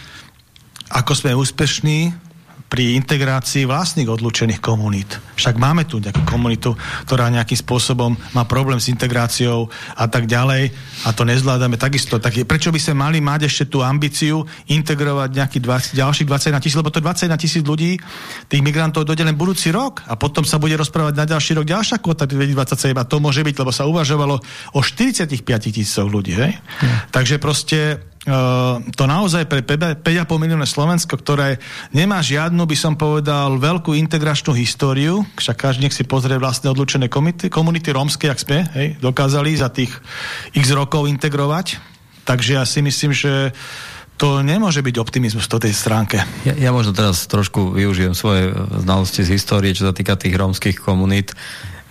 ako sme úspešní pri integrácii vlastných odlučených komunít. Však máme tu nejakú komunitu, ktorá nejakým spôsobom má problém s integráciou a tak ďalej a to nezvládame takisto. Tak prečo by sme mali mať ešte tú ambíciu integrovať nejakých 20, ďalších 21 tisíc, lebo to 21 tisíc ľudí, tých migrantov dojde len budúci rok a potom sa bude rozprávať na ďalší rok ďalšia kvota 2027 a to môže byť, lebo sa uvažovalo o 45 tisícoch ľudí. Hej? Hmm. Takže proste to naozaj pre 5,5 miliónne Slovensko, ktoré nemá žiadnu, by som povedal, veľkú integračnú históriu, však každý nech si pozrie vlastne odlučené komunity, komunity rómske, jak sme, hej, dokázali za tých x rokov integrovať. Takže ja si myslím, že to nemôže byť optimizmus v tej stránke. Ja, ja možno teraz trošku využijem svoje znalosti z histórie, čo sa týka tých rómskych komunít.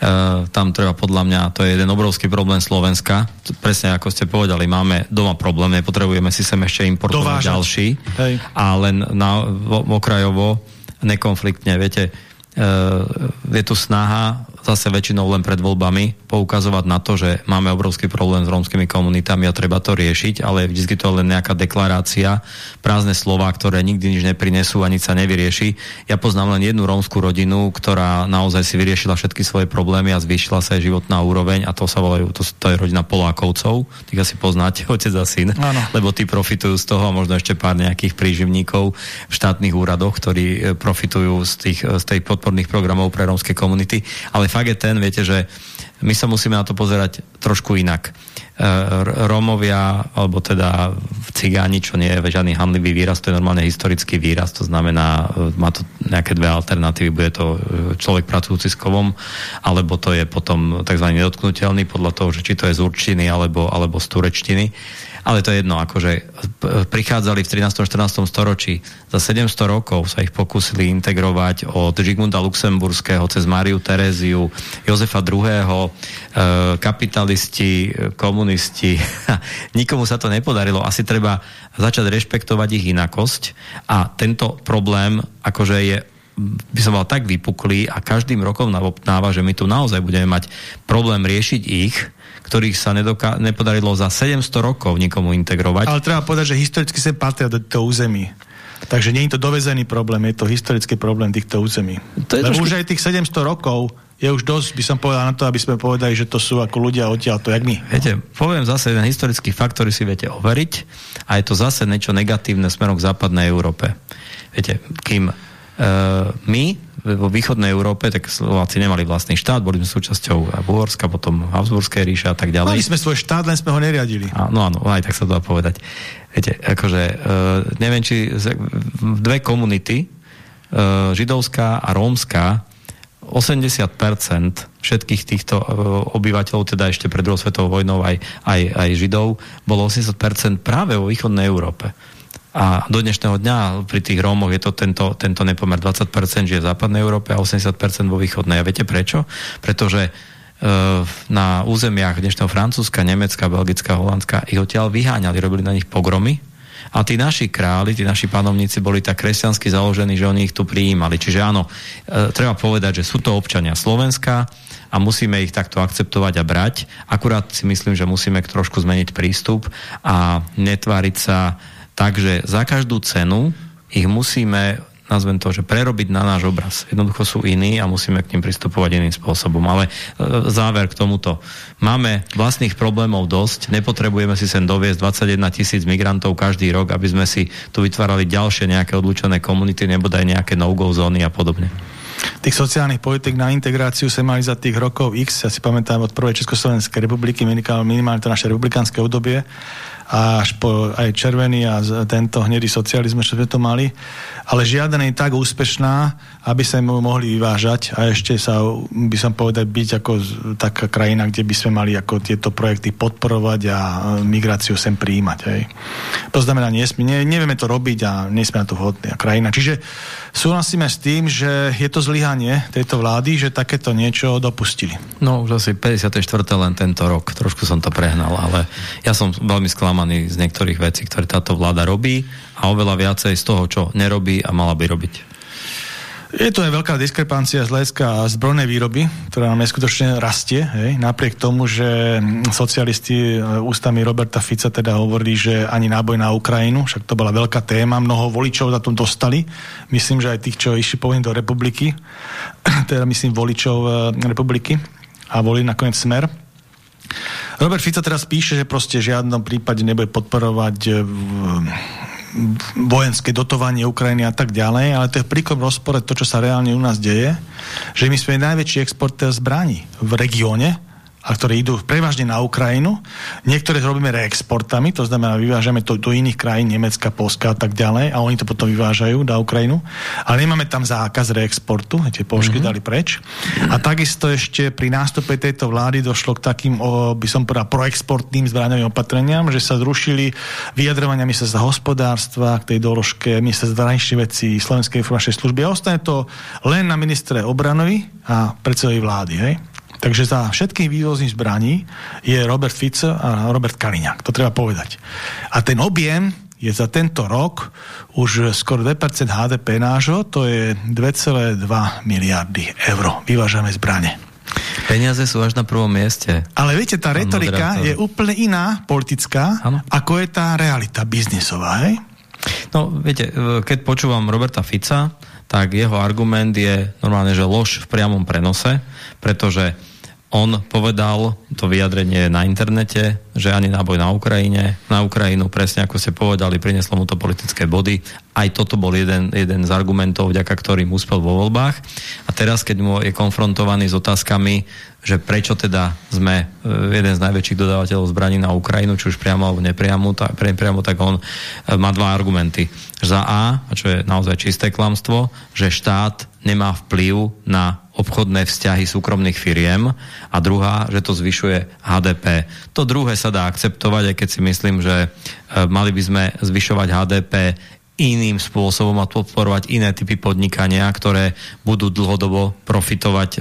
Uh, tam treba podľa mňa, to je jeden obrovský problém Slovenska. Presne ako ste povedali, máme doma problém, nepotrebujeme si sem ešte importovať Dovážať. ďalší. Hej. A len na, okrajovo, nekonfliktne, viete, uh, je tu snaha zase väčšinou len pred voľbami poukazovať na to, že máme obrovský problém s rómskymi komunitami a treba to riešiť, ale vždy to len nejaká deklarácia, prázdne slova, ktoré nikdy nič neprinesú a nič sa nevyrieši. Ja poznám len jednu rómskú rodinu, ktorá naozaj si vyriešila všetky svoje problémy a zvýšila sa jej životná úroveň a to sa volajú, to, to je rodina Polákovcov, tých asi poznáte, otec a syn, ano. lebo tí profitujú z toho a možno ešte pár nejakých príživníkov v štátnych úradoch, ktorí e, profitujú z, tých, z tej podporných programov pre rómske komunity, ale fakt je ten, viete, že my sa musíme na to pozerať trošku inak. E, Rómovia, alebo teda cigáni, čo nie je žiadny handlivý výraz, to je normálne historický výraz, to znamená, e, má to nejaké dve alternatívy, bude to e, človek pracujúci s kovom, alebo to je potom tzv. nedotknutelný, podľa toho, že či to je z určiny, alebo, alebo z turečtiny ale to je jedno, akože prichádzali v 13. 14. storočí. Za 700 rokov sa ich pokúsili integrovať od Žigmunda Luxemburského cez Máriu Teréziu, Jozefa II., e, kapitalisti, komunisti. Nikomu sa to nepodarilo. Asi treba začať rešpektovať ich inakosť a tento problém akože je by som mal tak vypuklý a každým rokom navopnáva, že my tu naozaj budeme mať problém riešiť ich, ktorých sa nepodarilo za 700 rokov nikomu integrovať. Ale treba povedať, že historicky sa patria do toho území. Takže nie je to dovezený problém, je to historický problém týchto území. To je Lebo trošku... už aj tých 700 rokov je už dosť, by som povedal na to, aby sme povedali, že to sú ako ľudia odtiaľ, to jak my. Viete, poviem zase jeden historický fakt, ktorý si viete overiť a je to zase niečo negatívne smerom k západnej Európe. Viete, kým uh, my vo východnej Európe, tak Slováci nemali vlastný štát, boli sme súčasťou Bulharska, potom Habsburskej ríše a tak ďalej. Mali sme svoj štát, len sme ho neriadili. A, no áno, aj tak sa dá povedať. Viete, akože, uh, neviem, či dve komunity, uh, židovská a rómska, 80% všetkých týchto uh, obyvateľov, teda ešte pred druhou svetovou vojnou aj, aj, aj židov, bolo 80% práve vo východnej Európe. A do dnešného dňa pri tých Rómoch je to tento, tento nepomer 20% žije v západnej Európe a 80% vo východnej. A viete prečo? Pretože e, na územiach dnešného Francúzska, Nemecka, Belgická, Holandska ich odtiaľ vyháňali, robili na nich pogromy a tí naši králi, tí naši panovníci boli tak kresťansky založení, že oni ich tu prijímali. Čiže áno, e, treba povedať, že sú to občania Slovenska a musíme ich takto akceptovať a brať. Akurát si myslím, že musíme trošku zmeniť prístup a netváriť sa tak, že za každú cenu ich musíme nazvem to, že prerobiť na náš obraz. Jednoducho sú iní a musíme k ním pristupovať iným spôsobom. Ale e, záver k tomuto. Máme vlastných problémov dosť, nepotrebujeme si sem doviesť 21 tisíc migrantov každý rok, aby sme si tu vytvárali ďalšie nejaké odlučené komunity, nebo aj nejaké no-go zóny a podobne tých sociálnych politik na integráciu sa mali za tých rokov X, ja si pamätám od prvej Československej republiky, minimálne to naše republikánske obdobie, až po aj červený a tento hnedý socializmus, čo sme to mali, ale žiadna nie je tak úspešná, aby sa mohli vyvážať a ešte sa, by som povedať, byť ako taká krajina, kde by sme mali ako tieto projekty podporovať a migráciu sem prijímať. Hej. To znamená, nie, nie, nevieme to robiť a nie sme na to vhodná krajina. Čiže súhlasíme s tým, že je to zlyhanie tejto vlády, že takéto niečo dopustili. No už asi 54. len tento rok. Trošku som to prehnal, ale ja som veľmi sklamaný z niektorých vecí, ktoré táto vláda robí a oveľa viacej z toho, čo nerobí a mala by robiť. Je to aj veľká diskrepancia z hľadiska zbrojnej výroby, ktorá nám neskutočne rastie, hej? napriek tomu, že socialisti e, ústami Roberta Fica teda hovorili, že ani náboj na Ukrajinu, však to bola veľká téma, mnoho voličov za tom dostali, myslím, že aj tých, čo išli poviem do republiky, teda myslím voličov e, republiky a volili nakoniec smer. Robert Fico teraz píše, že proste v žiadnom prípade nebude podporovať e, vojenské dotovanie Ukrajiny a tak ďalej, ale to je príklad rozpore to, čo sa reálne u nás deje, že my sme najväčší exportér zbraní v regióne, a ktoré idú prevažne na Ukrajinu. Niektoré robíme reexportami, to znamená, vyvážame to do iných krajín, Nemecka, Polska a tak ďalej, a oni to potom vyvážajú na Ukrajinu. Ale nemáme tam zákaz reexportu, tie položky mm-hmm. dali preč. A takisto ešte pri nástupe tejto vlády došlo k takým, o, by som povedal, proexportným zbraňovým opatreniam, že sa zrušili vyjadrovania ministerstva hospodárstva k tej doložke ministerstva zahraničných vecí Slovenskej informačnej služby a ostane to len na ministre obranovi a predsedovi vlády. Hej? Takže za všetkých vývozných zbraní je Robert Fico a Robert Kaliňák. To treba povedať. A ten objem je za tento rok už skoro 2% HDP nášho, to je 2,2 miliardy eur. Vyvážame zbranie. Peniaze sú až na prvom mieste. Ale viete, tá retorika je úplne iná, politická, ano. ako je tá realita biznisová, hej? No, viete, keď počúvam Roberta Fica, tak jeho argument je normálne, že lož v priamom prenose, pretože on povedal, to vyjadrenie na internete, že ani náboj na Ukrajine, na Ukrajinu, presne ako ste povedali, prinieslo mu to politické body. Aj toto bol jeden, jeden z argumentov, vďaka ktorým úspel vo voľbách. A teraz, keď mu je konfrontovaný s otázkami, že prečo teda sme e, jeden z najväčších dodávateľov zbraní na Ukrajinu, či už priamo alebo nepriamo, tak, priamo, tak on e, má dva argumenty. Za A, čo je naozaj čisté klamstvo, že štát nemá vplyv na obchodné vzťahy súkromných firiem a druhá, že to zvyšuje HDP. To druhé sa dá akceptovať, aj keď si myslím, že e, mali by sme zvyšovať HDP iným spôsobom a podporovať iné typy podnikania, ktoré budú dlhodobo profitovať e,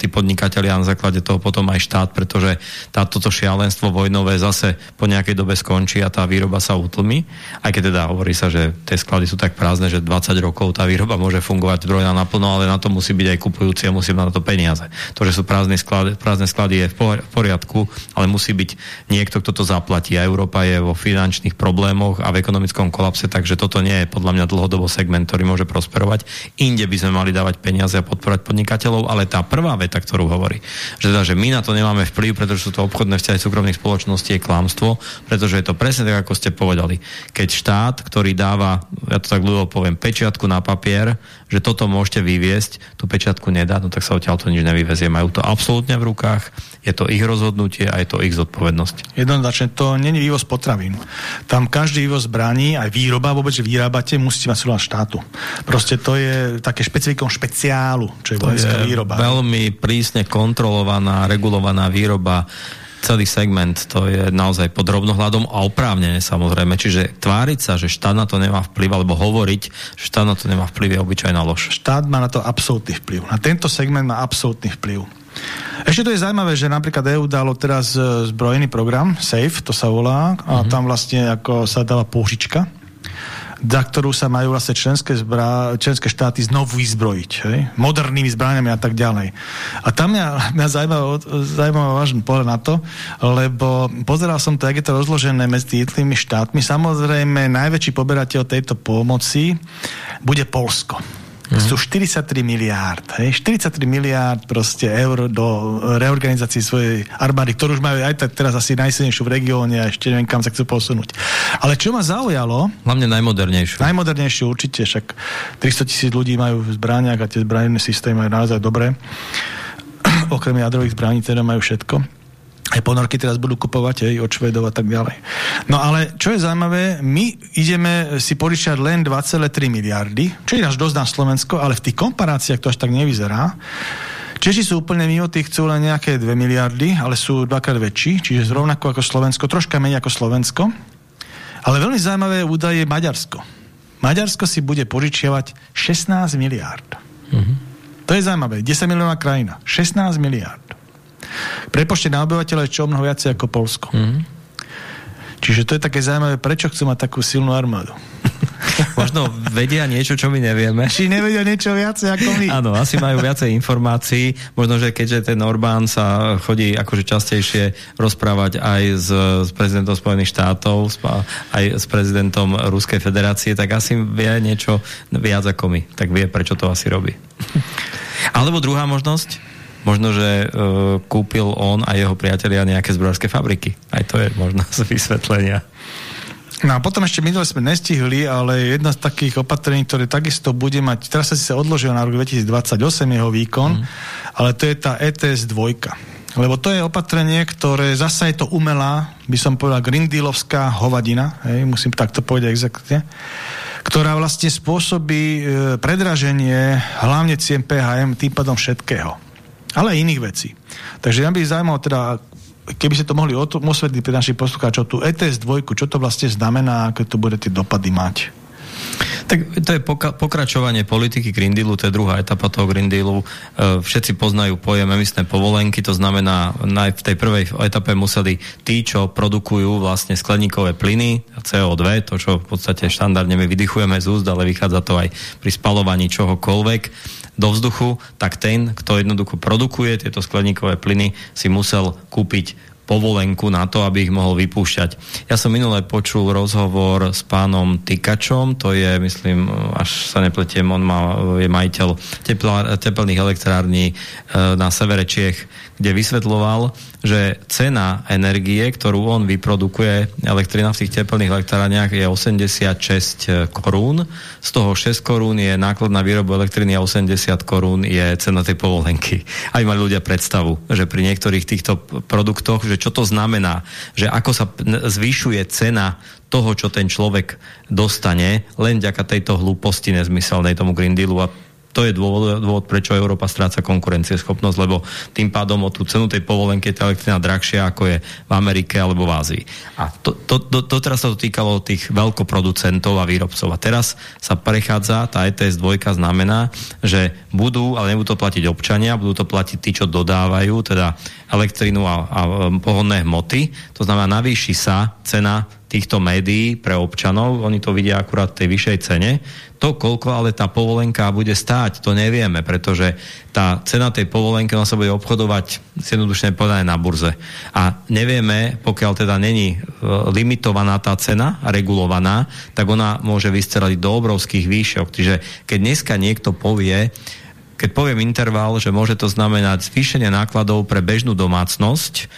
tí podnikatelia na základe toho potom aj štát, pretože tá, toto šialenstvo vojnové zase po nejakej dobe skončí a tá výroba sa utlmi. Aj keď teda hovorí sa, že tie sklady sú tak prázdne, že 20 rokov tá výroba môže fungovať zdrojná naplno, ale na to musí byť aj kupujúci a musí mať na to peniaze. To, že sú prázdne sklady, prázdne sklady je v poriadku, ale musí byť niekto, kto to zaplatí. A Európa je vo finančných problémoch a v ekonomickom kolapse, takže toto nie nie je podľa mňa dlhodobo segment, ktorý môže prosperovať. Inde by sme mali dávať peniaze a podporovať podnikateľov, ale tá prvá veta, ktorú hovorí, že, teda, že my na to nemáme vplyv, pretože sú to obchodné vzťahy súkromných spoločností, je klamstvo, pretože je to presne tak, ako ste povedali. Keď štát, ktorý dáva, ja to tak ľudovo poviem, pečiatku na papier, že toto môžete vyviesť, tú pečiatku nedá, no tak sa odtiaľ to nič nevyvezie. Majú to absolútne v rukách, je to ich rozhodnutie a je to ich zodpovednosť. Jednoznačne, to není vývoz potravín. Tam každý vývoz zbraní, aj výroba, vôbec, že vyrábate, musíte mať súhlas štátu. Proste to je také špecifikom špeciálu, čo je vojenská výroba. veľmi prísne kontrolovaná, regulovaná výroba celý segment to je naozaj pod rovnohľadom a oprávnene samozrejme. Čiže tváriť sa, že štát na to nemá vplyv, alebo hovoriť, že štát na to nemá vplyv, je obyčajná lož. Štát má na to absolútny vplyv. Na tento segment má absolútny vplyv. Ešte to je zaujímavé, že napríklad EU dalo teraz e, zbrojený program, SAFE, to sa volá, a mm -hmm. tam vlastne ako sa dáva pôžička za ktorú sa majú vlastne členské, zbra, členské štáty znovu vyzbrojiť, hej? modernými zbraniami a tak ďalej. A tam mňa, mňa zaujímavá, zaujímavá vážny pohľad na to, lebo pozeral som to, jak je to rozložené medzi tými štátmi. Samozrejme, najväčší poberateľ tejto pomoci bude Polsko. Mm-hmm. Sú 43 miliárd. Hej? 43 miliárd proste eur do reorganizácie svojej armády, ktorú už majú aj tak teraz asi najsilnejšiu v regióne a ešte neviem, kam sa chcú posunúť. Ale čo ma zaujalo... Hlavne najmodernejšiu. Najmodernejšiu určite, však 300 tisíc ľudí majú v zbraniach a tie zbraniné systémy majú naozaj dobré. Okrem jadrových zbraní teda majú všetko aj ponorky teraz budú kupovať aj od Švedov a tak ďalej. No ale čo je zaujímavé, my ideme si požičať len 2,3 miliardy, čo je až dosť na Slovensko, ale v tých komparáciách to až tak nevyzerá. Češi sú úplne mimo tých, chcú len nejaké 2 miliardy, ale sú dvakrát väčší, čiže rovnako ako Slovensko, troška menej ako Slovensko. Ale veľmi zaujímavé údaje je Maďarsko. Maďarsko si bude požičiavať 16 miliard. Mm -hmm. To je zaujímavé. 10 miliónová krajina. 16 miliard. Prepočte na obyvateľa je čo mnoho viacej ako Polsko. Mm. Čiže to je také zaujímavé, prečo chcú mať takú silnú armádu. Možno vedia niečo, čo my nevieme. Či nevedia niečo viacej ako my. Áno, asi majú viacej informácií. Možno, že keďže ten Orbán sa chodí akože častejšie rozprávať aj s, s prezidentom Spojených štátov, aj s prezidentom Ruskej federácie, tak asi vie niečo viac ako my. Tak vie, prečo to asi robí. Alebo druhá možnosť, možno, že uh, kúpil on a jeho priatelia nejaké zbrojárske fabriky. Aj to je možnosť vysvetlenia. No a potom ešte minule sme nestihli, ale jedna z takých opatrení, ktoré takisto bude mať, teraz sa si sa odložil na rok 2028 jeho výkon, mm. ale to je tá ETS 2. Lebo to je opatrenie, ktoré zasa je to umelá, by som povedal, Dealovská hovadina, hej, musím takto povedať exaktne, ktorá vlastne spôsobí e, predraženie hlavne cien PHM, tým pádom všetkého ale aj iných vecí. Takže ja by zaujímalo teda, keby ste to mohli osvetliť pre našich poslucháčov, tú ETS 2, čo to vlastne znamená, aké to bude tie dopady mať? Tak to je pokračovanie politiky Green Dealu, to je druhá etapa toho Green Dealu. E, všetci poznajú pojem emisné povolenky, to znamená, v tej prvej etape museli tí, čo produkujú vlastne skleníkové plyny, CO2, to, čo v podstate štandardne my vydychujeme z úst, ale vychádza to aj pri spalovaní čohokoľvek, do vzduchu, tak ten, kto jednoducho produkuje tieto skleníkové plyny, si musel kúpiť povolenku na to, aby ich mohol vypúšťať. Ja som minule počul rozhovor s pánom Tykačom, to je, myslím, až sa nepletiem, on má, je majiteľ teplných elektrární e, na severe Čiech, kde vysvetloval, že cena energie, ktorú on vyprodukuje, elektrina v tých teplných elektrárniach je 86 korún, z toho 6 korún je náklad na výrobu elektriny a 80 korún je cena tej povolenky. Aj mali ľudia predstavu, že pri niektorých týchto produktoch, že čo to znamená, že ako sa zvyšuje cena toho, čo ten človek dostane, len ďaká tejto hlúposti nezmyselnej tomu Green Dealu a to je dôvod, dôvod, prečo Európa stráca konkurencieschopnosť, lebo tým pádom o tú cenu tej povolenky je tá elektrina drahšia, ako je v Amerike alebo v Ázii. A to, to, to, to teraz sa to týkalo tých veľkoproducentov a výrobcov. A teraz sa prechádza, tá ETS 2 znamená, že budú, ale nebudú to platiť občania, budú to platiť tí, čo dodávajú, teda elektrinu a, a pohodné hmoty. To znamená, navýši sa cena týchto médií pre občanov, oni to vidia akurát v tej vyššej cene. To, koľko ale tá povolenka bude stáť, to nevieme, pretože tá cena tej povolenky sa bude obchodovať jednoduchne povedané na burze. A nevieme, pokiaľ teda není e, limitovaná tá cena, regulovaná, tak ona môže vystreliť do obrovských výšok. Čiže keď dneska niekto povie, keď poviem interval, že môže to znamenať zvýšenie nákladov pre bežnú domácnosť,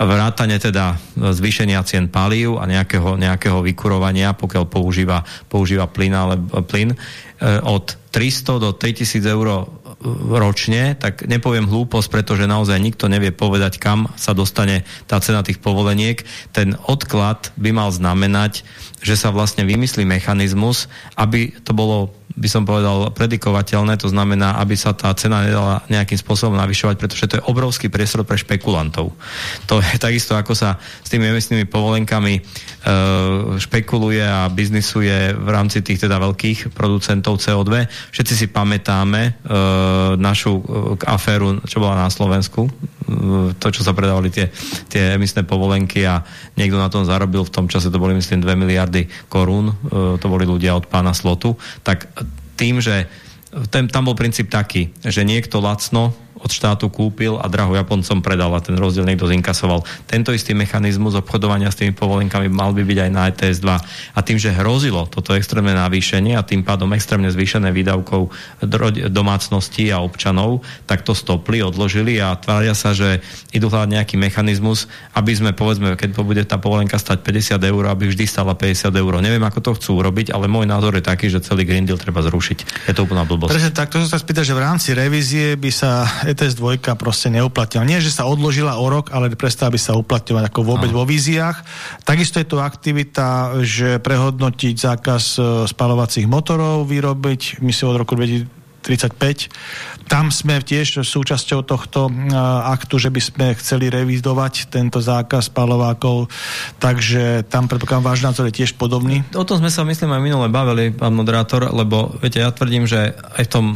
vrátane teda zvýšenia cien palív a nejakého, nejakého vykurovania, pokiaľ používa, používa plyn, ale, plyn e, od 300 do 3000 eur ročne, tak nepoviem hlúposť, pretože naozaj nikto nevie povedať, kam sa dostane tá cena tých povoleniek. Ten odklad by mal znamenať, že sa vlastne vymyslí mechanizmus, aby to bolo by som povedal, predikovateľné, to znamená, aby sa tá cena nedala nejakým spôsobom navyšovať, pretože to je obrovský priestor pre špekulantov. To je takisto, ako sa s tými emisnými povolenkami e, špekuluje a biznisuje v rámci tých teda veľkých producentov CO2. Všetci si pamätáme e, našu e, aféru, čo bola na Slovensku, to, čo sa predávali tie, tie emisné povolenky a niekto na tom zarobil, v tom čase to boli myslím 2 miliardy korún, e, to boli ľudia od pána Slotu, tak tým, že ten, tam bol princíp taký, že niekto lacno od štátu kúpil a draho Japoncom predal a ten rozdiel niekto zinkasoval. Tento istý mechanizmus obchodovania s tými povolenkami mal by byť aj na ETS 2. A tým, že hrozilo toto extrémne navýšenie a tým pádom extrémne zvýšené výdavkov domácností a občanov, tak to stopli, odložili a tvária sa, že idú hľadať nejaký mechanizmus, aby sme, povedzme, keď bude tá povolenka stať 50 eur, aby vždy stala 50 eur. Neviem, ako to chcú urobiť, ale môj názor je taký, že celý Green Deal treba zrušiť. Je to úplná blbosť. Presne tak, to sa spýta, že v rámci revízie by sa ETS 2 proste neuplatňovala. Nie, že sa odložila o rok, ale prestala by sa uplatňovať ako vôbec vo víziách. Takisto je tu aktivita, že prehodnotiť zákaz e, spalovacích motorov vyrobiť, myslím od roku 2035. Tam sme tiež súčasťou tohto uh, aktu, že by sme chceli revizovať tento zákaz spalovákov, takže tam predpokladám váš názor je tiež podobný. O tom sme sa myslím aj minule bavili, pán moderátor, lebo viete, ja tvrdím, že aj v tom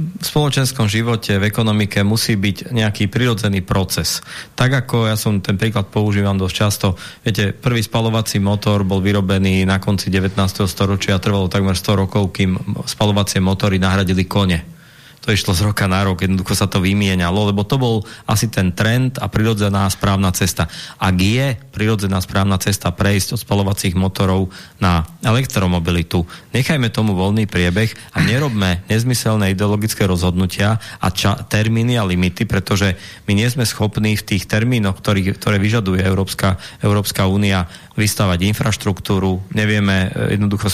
v spoločenskom živote, v ekonomike musí byť nejaký prirodzený proces. Tak ako ja som ten príklad používam dosť často, viete, prvý spalovací motor bol vyrobený na konci 19. storočia a trvalo takmer 100 rokov, kým spalovacie motory nahradili kone to išlo z roka na rok, jednoducho sa to vymienialo, lebo to bol asi ten trend a prirodzená správna cesta. Ak je prirodzená správna cesta prejsť od spalovacích motorov na elektromobilitu, nechajme tomu voľný priebeh a nerobme nezmyselné ideologické rozhodnutia a termíny a limity, pretože my nie sme schopní v tých termínoch, ktoré vyžaduje Európska, Európska únia, vystavať infraštruktúru, nevieme e, jednoducho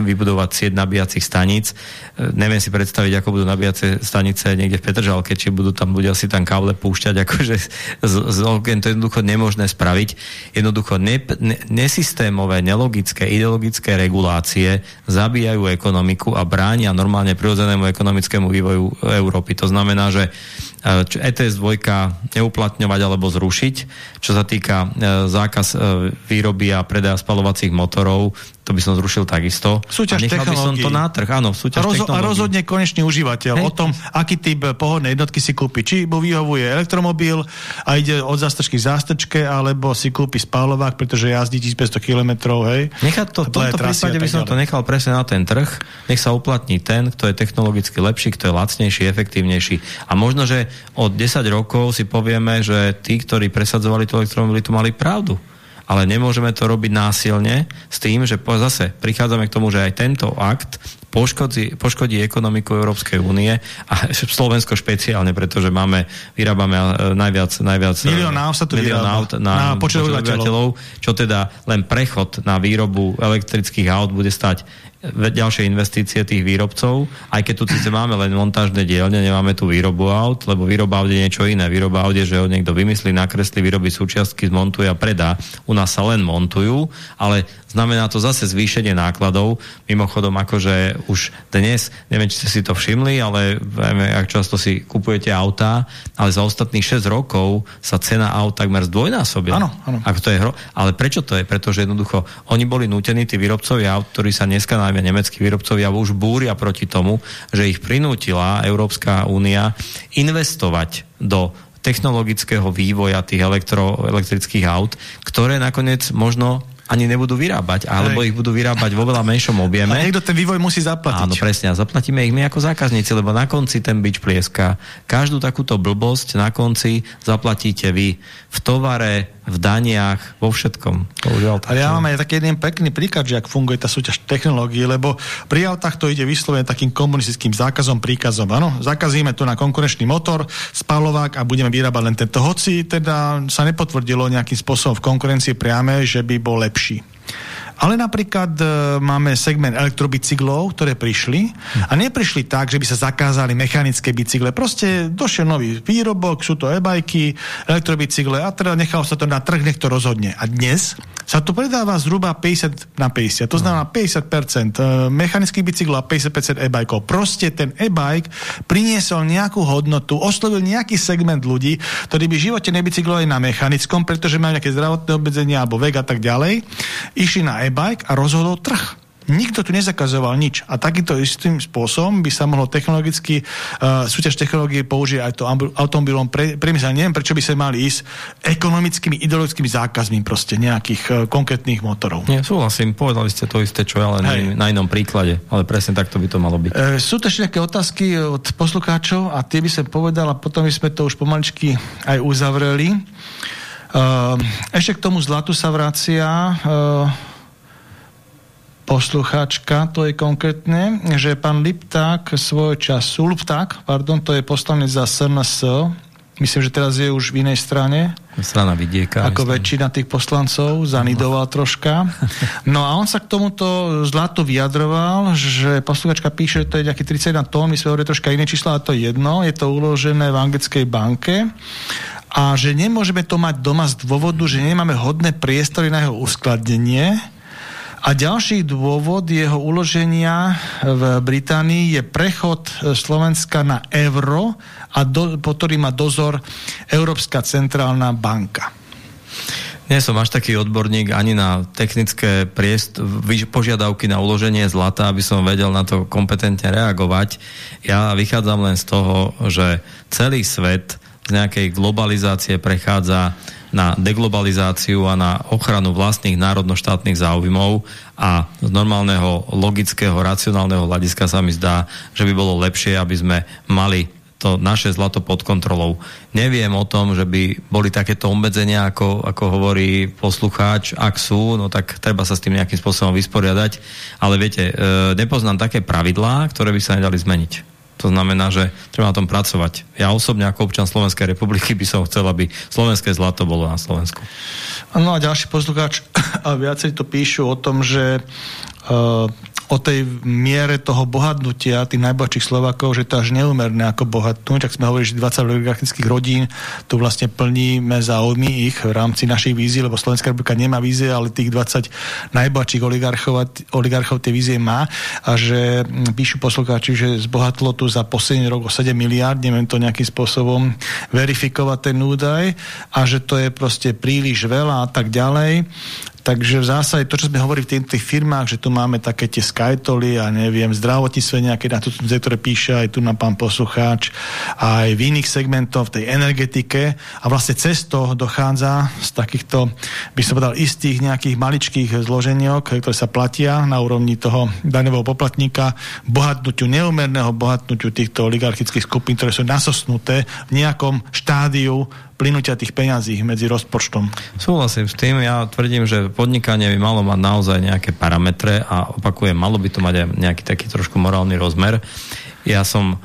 vybudovať sieť nabíjacích staníc, e, neviem si predstaviť, ako budú nabíjacie stanice niekde v Petržalke, či budú tam ľudia si tam káble púšťať, akože z, z okien to jednoducho nemožné spraviť. Jednoducho ne, ne, nesystémové, nelogické, ideologické regulácie zabíjajú ekonomiku a bránia normálne prirodzenému ekonomickému vývoju Európy. To znamená, že ETS 2 neuplatňovať alebo zrušiť. Čo sa týka e, zákaz e, výroby a predaja spalovacích motorov, to by som zrušil takisto. Súťaž a nechal by som to na trh, áno, súťaž a, rozo a rozhodne konečný užívateľ Hej. o tom, aký typ pohodnej jednotky si kúpi. Či mu vyhovuje elektromobil a ide od zástrčky k zástrčke, alebo si kúpi spálovák, pretože jazdí 1500 km, hej. Nechať to, v tomto prípade by som to nechal presne na ten trh, nech sa uplatní ten, kto je technologicky lepší, kto je lacnejší, efektívnejší. A možno, že od 10 rokov si povieme, že tí, ktorí presadzovali tú elektromobilitu, mali pravdu ale nemôžeme to robiť násilne s tým, že zase prichádzame k tomu, že aj tento akt poškodí, poškodí ekonomiku Európskej únie a Slovensko špeciálne, pretože máme, vyrábame e, najviac, najviac e, milión aut sa tu milión aut na, na počet obyvateľov, čo teda len prechod na výrobu elektrických aut bude stať ďalšie investície tých výrobcov, aj keď tu síce máme len montážne dielne, nemáme tu výrobu aut, lebo výroba aut je niečo iné. Výroba aut je, že ho niekto vymyslí, nakreslí, vyrobí súčiastky, zmontuje a predá. U nás sa len montujú, ale Znamená to zase zvýšenie nákladov. Mimochodom, akože už dnes, neviem, či ste si to všimli, ale vieme, ak často si kupujete autá, ale za ostatných 6 rokov sa cena aut takmer zdvojnásobila. Áno, áno. To je hro... Ale prečo to je? Pretože jednoducho oni boli nútení, tí výrobcovia aut, ktorí sa dneska najmä nemeckí výrobcovia už búria proti tomu, že ich prinútila Európska únia investovať do technologického vývoja tých elektro, elektrických aut, ktoré nakoniec možno ani nebudú vyrábať, alebo Hej. ich budú vyrábať vo veľa menšom objeme. A niekto ten vývoj musí zaplatiť. Áno, presne. A zaplatíme ich my ako zákazníci, lebo na konci ten byč plieska. Každú takúto blbosť na konci zaplatíte vy v tovare, v daniach, vo všetkom. Ale ja mám aj taký jeden pekný príklad, že ak funguje tá súťaž technológií, lebo pri autách to ide vyslovene takým komunistickým zákazom, príkazom. Áno, zakazíme tu na konkurenčný motor, spalovák a budeme vyrábať len tento. Hoci teda sa nepotvrdilo nejakým spôsobom v konkurencii priame, že by bol lepší. Ale napríklad e, máme segment elektrobicyklov, ktoré prišli a neprišli tak, že by sa zakázali mechanické bicykle. Proste došiel nový výrobok, sú to e-bajky, elektrobicykle a teda nechalo sa to na trh, nech to rozhodne. A dnes sa to predáva zhruba 50 na 50. To znamená 50% e, mechanických bicyklov a 50% e-bajkov. Proste ten e-bike priniesol nejakú hodnotu, oslovil nejaký segment ľudí, ktorí by v živote nebicyklovali na mechanickom, pretože majú nejaké zdravotné obmedzenia alebo vek a tak ďalej. Išli na e-bike a rozhodol trh. Nikto tu nezakazoval nič. A takýmto istým spôsobom by sa mohlo technologicky, uh, súťaž technológie použiť aj to automobilom pre, priemysel. Neviem, prečo by sa mali ísť ekonomickými, ideologickými zákazmi proste nejakých uh, konkrétnych motorov. Nie, súhlasím, povedali ste to isté, čo ja len Hej. na inom príklade, ale presne takto by to malo byť. Uh, sú to ešte nejaké otázky od poslucháčov a tie by som povedal a potom by sme to už pomaličky aj uzavreli. Uh, ešte k tomu zlatu sa vracia uh, poslucháčka, to je konkrétne, že pán Lipták svoj času, Lupták, pardon, to je poslanec za SNS, myslím, že teraz je už v inej strane. Strana vidieka. Ako väčšina tých poslancov, zanidoval troška. No a on sa k tomuto zlato vyjadroval, že posluchačka píše, že to je nejaký 31 tón, my sme hovorili troška iné čísla, a to je jedno, je to uložené v anglickej banke a že nemôžeme to mať doma z dôvodu, že nemáme hodné priestory na jeho uskladnenie, a ďalší dôvod jeho uloženia v Británii je prechod Slovenska na euro, a do, po ktorý má dozor Európska centrálna banka. Nie som až taký odborník ani na technické priest, požiadavky na uloženie zlata, aby som vedel na to kompetentne reagovať. Ja vychádzam len z toho, že celý svet z nejakej globalizácie prechádza na deglobalizáciu a na ochranu vlastných národno-štátnych záujmov a z normálneho logického, racionálneho hľadiska sa mi zdá, že by bolo lepšie, aby sme mali to naše zlato pod kontrolou. Neviem o tom, že by boli takéto obmedzenia, ako, ako hovorí poslucháč. Ak sú, no tak treba sa s tým nejakým spôsobom vysporiadať. Ale viete, e, nepoznám také pravidlá, ktoré by sa nedali zmeniť. To znamená, že treba na tom pracovať. Ja osobne ako občan Slovenskej republiky by som chcel, aby slovenské zlato bolo na Slovensku. No a ďalší poslucháč, viacej to píšu o tom, že uh, o tej miere toho bohatnutia tých najbohatších Slovákov, že to až neumerné ako bohatnúť. Ak sme hovorili, že 20 oligarchických rodín tu vlastne plníme záujmy ich v rámci našich vízií, lebo Slovenská republika nemá vízie, ale tých 20 najbohatších oligarchov, oligarchov tie vízie má a že píšu poslucháči, že zbohatlo tu za posledný rok o 7 miliard, neviem to nejakým spôsobom verifikovať ten údaj a že to je proste príliš veľa a tak ďalej. Takže v zásade to, čo sme hovorili v tých, tých firmách, že tu máme také tie skytoly a neviem, zdravotníctve nejaké na tú, ktoré píše aj tu na pán poslucháč, aj v iných segmentoch, v tej energetike. A vlastne cez to dochádza z takýchto, by som povedal, istých nejakých maličkých zloženiok, ktoré sa platia na úrovni toho daňového poplatníka, bohatnutiu, neumerného bohatnutiu týchto oligarchických skupín, ktoré sú nasosnuté v nejakom štádiu plynutia tých peňazí medzi rozpočtom. Súhlasím s tým, ja tvrdím, že podnikanie by malo mať naozaj nejaké parametre a opakujem, malo by to mať aj nejaký taký trošku morálny rozmer. Ja som,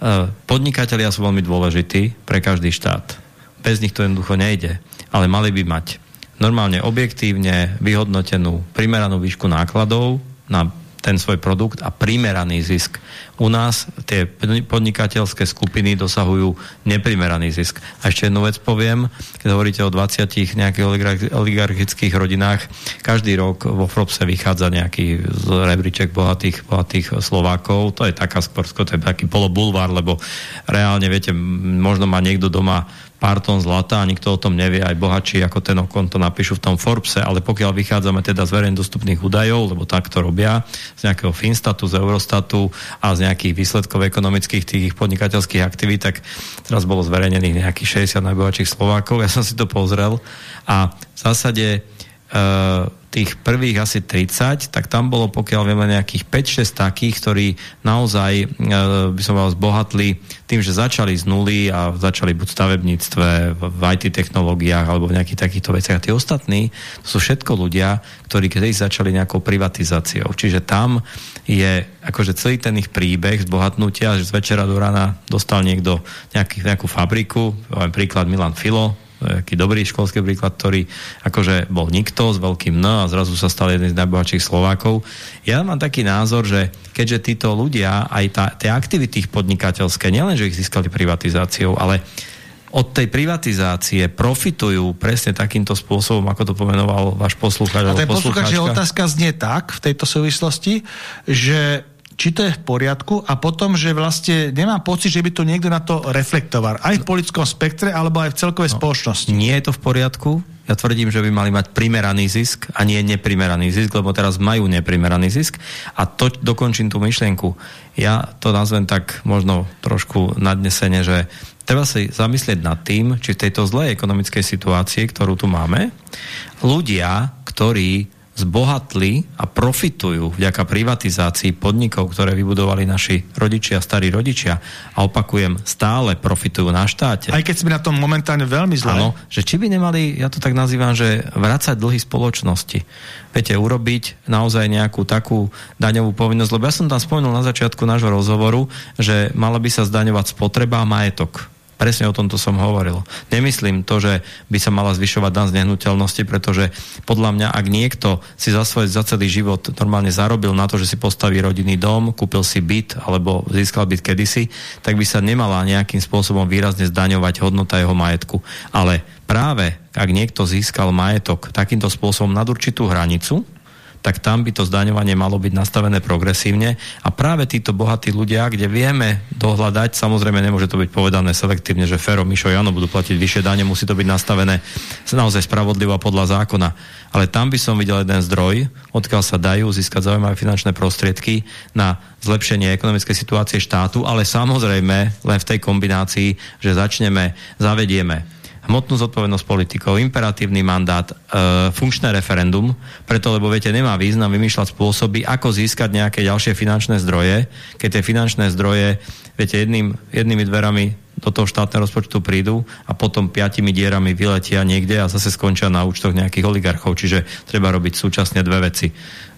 e, podnikatelia sú veľmi dôležití pre každý štát. Bez nich to jednoducho nejde, ale mali by mať normálne objektívne vyhodnotenú primeranú výšku nákladov na ten svoj produkt a primeraný zisk. U nás tie podnikateľské skupiny dosahujú neprimeraný zisk. A ešte jednu vec poviem, keď hovoríte o 20 nejakých oligarchických rodinách, každý rok vo Forbese vychádza nejaký z rebríček bohatých, bohatých Slovákov. To je taká skôr, to je taký polobulvár, lebo reálne, viete, možno má niekto doma pár tón zlata a nikto o tom nevie, aj bohatší ako ten okon to napíšu v tom Forbese, ale pokiaľ vychádzame teda z verejne dostupných údajov, lebo tak to robia, z nejakého Finstatu, z Eurostatu a z nejakých výsledkov ekonomických tých podnikateľských aktivít, tak teraz bolo zverejnených nejakých 60 najbohatších Slovákov, ja som si to pozrel. A v zásade uh, tých prvých asi 30, tak tam bolo, pokiaľ vieme, nejakých 5-6 takých, ktorí naozaj, e, by som vás bohatli tým, že začali z nuly a začali buď v stavebníctve, v IT technológiách alebo v nejakých takýchto veciach. A tí ostatní, to sú všetko ľudia, ktorí keď začali nejakou privatizáciou. Čiže tam je akože celý ten ich príbeh zbohatnutia, že z večera do rána dostal niekto nejaký, nejakú fabriku, príklad Milan Filo, taký dobrý školský príklad, ktorý akože bol nikto s veľkým N a zrazu sa stal jeden z najbohatších Slovákov. Ja mám taký názor, že keďže títo ľudia, aj tá, tie aktivity podnikateľské, nielen, že ich získali privatizáciou, ale od tej privatizácie profitujú presne takýmto spôsobom, ako to pomenoval váš poslucháč. A ten poslucháč, že otázka znie tak v tejto súvislosti, že či to je v poriadku a potom, že vlastne nemám pocit, že by to niekto na to reflektoval. Aj v politickom spektre, alebo aj v celkovej no, spoločnosti. Nie je to v poriadku. Ja tvrdím, že by mali mať primeraný zisk a nie neprimeraný zisk, lebo teraz majú neprimeraný zisk. A to dokončím tú myšlienku. Ja to nazvem tak možno trošku nadnesene, že treba si zamyslieť nad tým, či v tejto zlej ekonomickej situácii, ktorú tu máme, ľudia, ktorí zbohatli a profitujú vďaka privatizácii podnikov, ktoré vybudovali naši rodičia, starí rodičia a opakujem, stále profitujú na štáte. Aj keď sme na tom momentálne veľmi zle. Áno, že či by nemali, ja to tak nazývam, že vrácať dlhy spoločnosti. Viete, urobiť naozaj nejakú takú daňovú povinnosť, lebo ja som tam spomenul na začiatku nášho rozhovoru, že mala by sa zdaňovať spotreba a majetok Presne o tomto som hovoril. Nemyslím to, že by sa mala zvyšovať dan z nehnuteľnosti, pretože podľa mňa, ak niekto si za svoj za celý život normálne zarobil na to, že si postaví rodinný dom, kúpil si byt alebo získal byt kedysi, tak by sa nemala nejakým spôsobom výrazne zdaňovať hodnota jeho majetku. Ale práve ak niekto získal majetok takýmto spôsobom nad určitú hranicu, tak tam by to zdaňovanie malo byť nastavené progresívne a práve títo bohatí ľudia, kde vieme dohľadať, samozrejme nemôže to byť povedané selektívne, že Fero, Mišo, Jano budú platiť vyššie dane, musí to byť nastavené naozaj spravodlivo podľa zákona. Ale tam by som videl jeden zdroj, odkiaľ sa dajú získať zaujímavé finančné prostriedky na zlepšenie ekonomickej situácie štátu, ale samozrejme len v tej kombinácii, že začneme, zavedieme hmotnú zodpovednosť politikov, imperatívny mandát, e, funkčné referendum, preto lebo viete, nemá význam vymýšľať spôsoby, ako získať nejaké ďalšie finančné zdroje, keď tie finančné zdroje, viete, jedným, jednými dverami do toho štátneho rozpočtu prídu a potom piatimi dierami vyletia niekde a zase skončia na účtoch nejakých oligarchov. Čiže treba robiť súčasne dve veci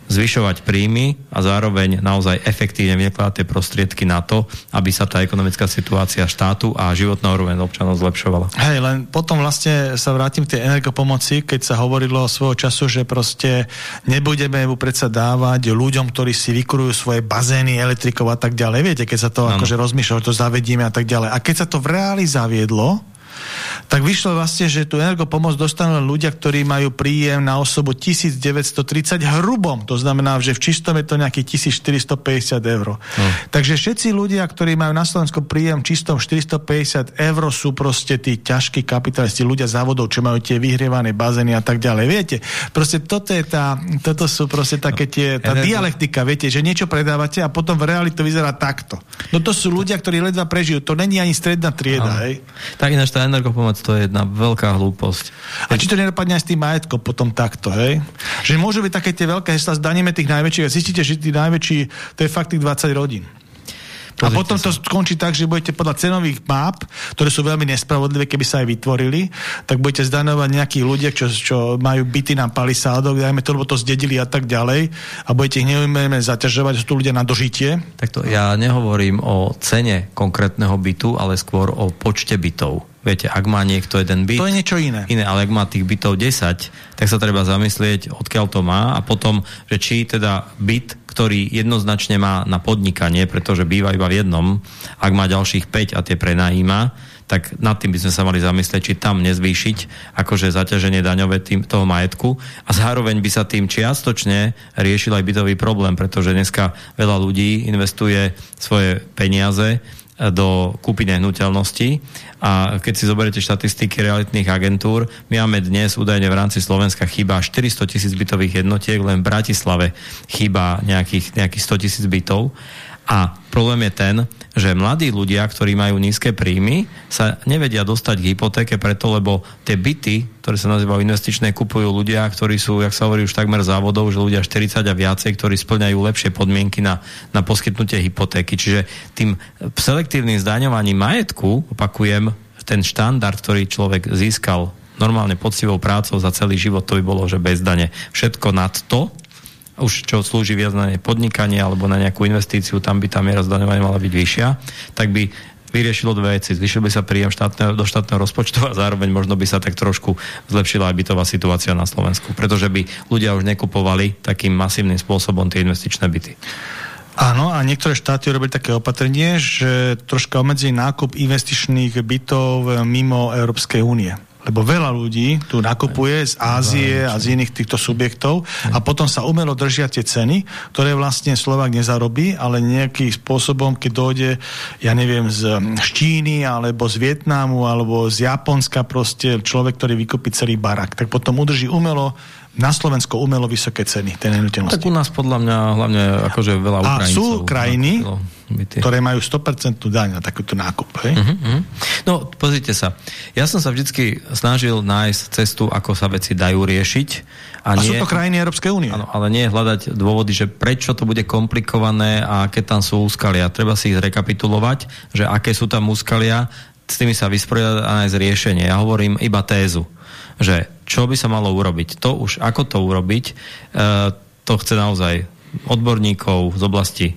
zvyšovať príjmy a zároveň naozaj efektívne vynakladať tie prostriedky na to, aby sa tá ekonomická situácia štátu a životná úroveň občanov zlepšovala. Hej, len potom vlastne sa vrátim k tej energopomoci, keď sa hovorilo svojho času, že proste nebudeme mu predsa dávať ľuďom, ktorí si vykurujú svoje bazény, elektrikov a tak ďalej. Viete, keď sa to ano. akože rozmýšľalo, to zavedíme a tak ďalej. A keď sa to v reáli zaviedlo, tak vyšlo vlastne, že tú energopomoc dostanú ľudia, ktorí majú príjem na osobu 1930 hrubom. To znamená, že v čistom je to nejakých 1450 eur. No. Takže všetci ľudia, ktorí majú na Slovensku príjem čistom 450 eur sú proste tí ťažkí kapitalisti, ľudia závodov, čo majú tie vyhrievané bazény a tak ďalej. Viete, proste toto je tá, toto sú proste také tie, tá Energo... dialektika, viete, že niečo predávate a potom v reali to vyzerá takto. No to sú ľudia, ktorí ledva prežijú. To není ani stredná trieda, no. hej. Tak ináč tá energopomoc to je jedna veľká hlúposť. A či to nedopadne aj s tým majetkom potom takto, hej? Že môžu byť také tie veľké hesla, zdaníme tých najväčších a zistíte, že tí najväčší, to je fakt tých 20 rodín. Pozrite a potom sa. to skončí tak, že budete podľa cenových map, ktoré sú veľmi nespravodlivé, keby sa aj vytvorili, tak budete zdanovať nejakých ľudia, čo, čo majú byty na palisádok, dajme to, lebo to zdedili a tak ďalej a budete ich neumíme zaťažovať, sú tu ľudia na dožitie. Takto, ja nehovorím o cene konkrétneho bytu, ale skôr o počte bytov. Viete, ak má niekto jeden byt... To je niečo iné. Iné, ale ak má tých bytov 10, tak sa treba zamyslieť, odkiaľ to má a potom, že či teda byt, ktorý jednoznačne má na podnikanie, pretože býva iba v jednom, ak má ďalších 5 a tie prenajíma, tak nad tým by sme sa mali zamyslieť, či tam nezvýšiť akože zaťaženie daňové tým, toho majetku. A zároveň by sa tým čiastočne riešil aj bytový problém, pretože dneska veľa ľudí investuje svoje peniaze do kúpy nehnuteľností a keď si zoberiete štatistiky realitných agentúr, my máme dnes údajne v rámci Slovenska chýba 400 tisíc bytových jednotiek, len v Bratislave chýba nejakých, nejakých 100 tisíc bytov a problém je ten, že mladí ľudia, ktorí majú nízke príjmy, sa nevedia dostať k hypotéke preto, lebo tie byty, ktoré sa nazývajú investičné, kupujú ľudia, ktorí sú, jak sa hovorí, už takmer závodov, že ľudia 40 a viacej, ktorí splňajú lepšie podmienky na, na poskytnutie hypotéky. Čiže tým selektívnym zdaňovaním majetku, opakujem, ten štandard, ktorý človek získal normálne poctivou prácou za celý život, to by bolo, že bez dane. Všetko nad to, už čo slúži viac na podnikanie alebo na nejakú investíciu, tam by tá miera zdaňovania mala byť vyššia, tak by vyriešilo dve veci. Zvyšil by sa príjem štátneho, do štátneho rozpočtu a zároveň možno by sa tak trošku zlepšila aj bytová situácia na Slovensku, pretože by ľudia už nekupovali takým masívnym spôsobom tie investičné byty. Áno, a niektoré štáty robili také opatrenie, že troška obmedzí nákup investičných bytov mimo Európskej únie lebo veľa ľudí tu nakupuje z Ázie a z iných týchto subjektov a potom sa umelo držia tie ceny, ktoré vlastne Slovak nezarobí, ale nejakým spôsobom, keď dojde, ja neviem, z Číny alebo z Vietnamu alebo z Japonska proste človek, ktorý vykupí celý barak, tak potom udrží umelo na Slovensko umelo vysoké ceny tej nehnuteľnosti. Tak u nás podľa mňa hlavne akože veľa Ukrajincov. A sú krajiny, ktoré majú 100% daň na takúto nákup. Hej? Uh -huh, uh -huh. No, pozrite sa. Ja som sa vždycky snažil nájsť cestu, ako sa veci dajú riešiť. A, a nie, sú to krajiny Európskej únie. Áno, ale nie hľadať dôvody, že prečo to bude komplikované a aké tam sú úskalia. Treba si ich zrekapitulovať, že aké sú tam úskalia, s tými sa vysporiadať a nájsť riešenie. Ja hovorím iba tézu že čo by sa malo urobiť. To už, ako to urobiť, e, to chce naozaj odborníkov z oblasti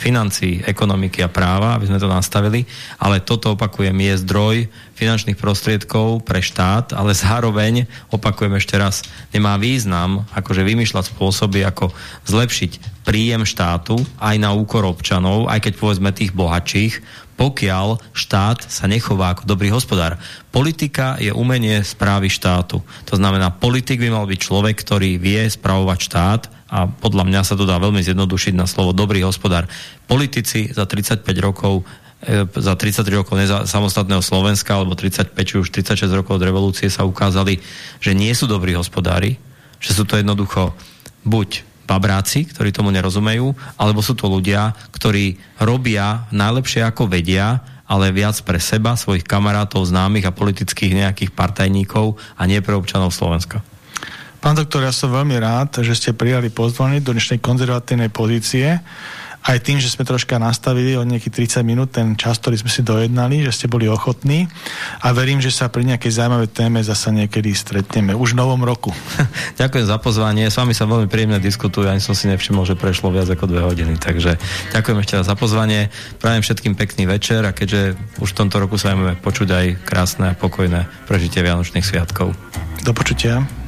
financí, ekonomiky a práva, aby sme to nastavili, ale toto, opakujem, je zdroj finančných prostriedkov pre štát, ale zároveň, opakujem ešte raz, nemá význam akože vymýšľať spôsoby, ako zlepšiť príjem štátu aj na úkor občanov, aj keď povedzme tých bohatších, pokiaľ štát sa nechová ako dobrý hospodár. Politika je umenie správy štátu. To znamená, politik by mal byť človek, ktorý vie spravovať štát a podľa mňa sa to dá veľmi zjednodušiť na slovo dobrý hospodár. Politici za 35 rokov e, za 33 rokov samostatného Slovenska alebo 35 či už 36 rokov od revolúcie sa ukázali, že nie sú dobrí hospodári, že sú to jednoducho buď babráci, ktorí tomu nerozumejú, alebo sú to ľudia, ktorí robia najlepšie ako vedia, ale viac pre seba, svojich kamarátov, známych a politických nejakých partajníkov a nie pre občanov Slovenska. Pán doktor, ja som veľmi rád, že ste prijali pozvanie do dnešnej konzervatívnej pozície. Aj tým, že sme troška nastavili od nejakých 30 minút ten čas, ktorý sme si dojednali, že ste boli ochotní. A verím, že sa pri nejakej zaujímavej téme zasa niekedy stretneme. Už v novom roku. ďakujem za pozvanie, s vami sa veľmi príjemne diskutuje, ani som si nevšimol, že prešlo viac ako dve hodiny, takže ďakujem ešte za pozvanie, prajem všetkým pekný večer a keďže už v tomto roku sa budeme počuť aj krásne a pokojné prežitie Vianočných sviatkov. Do počutia.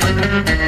Thank you.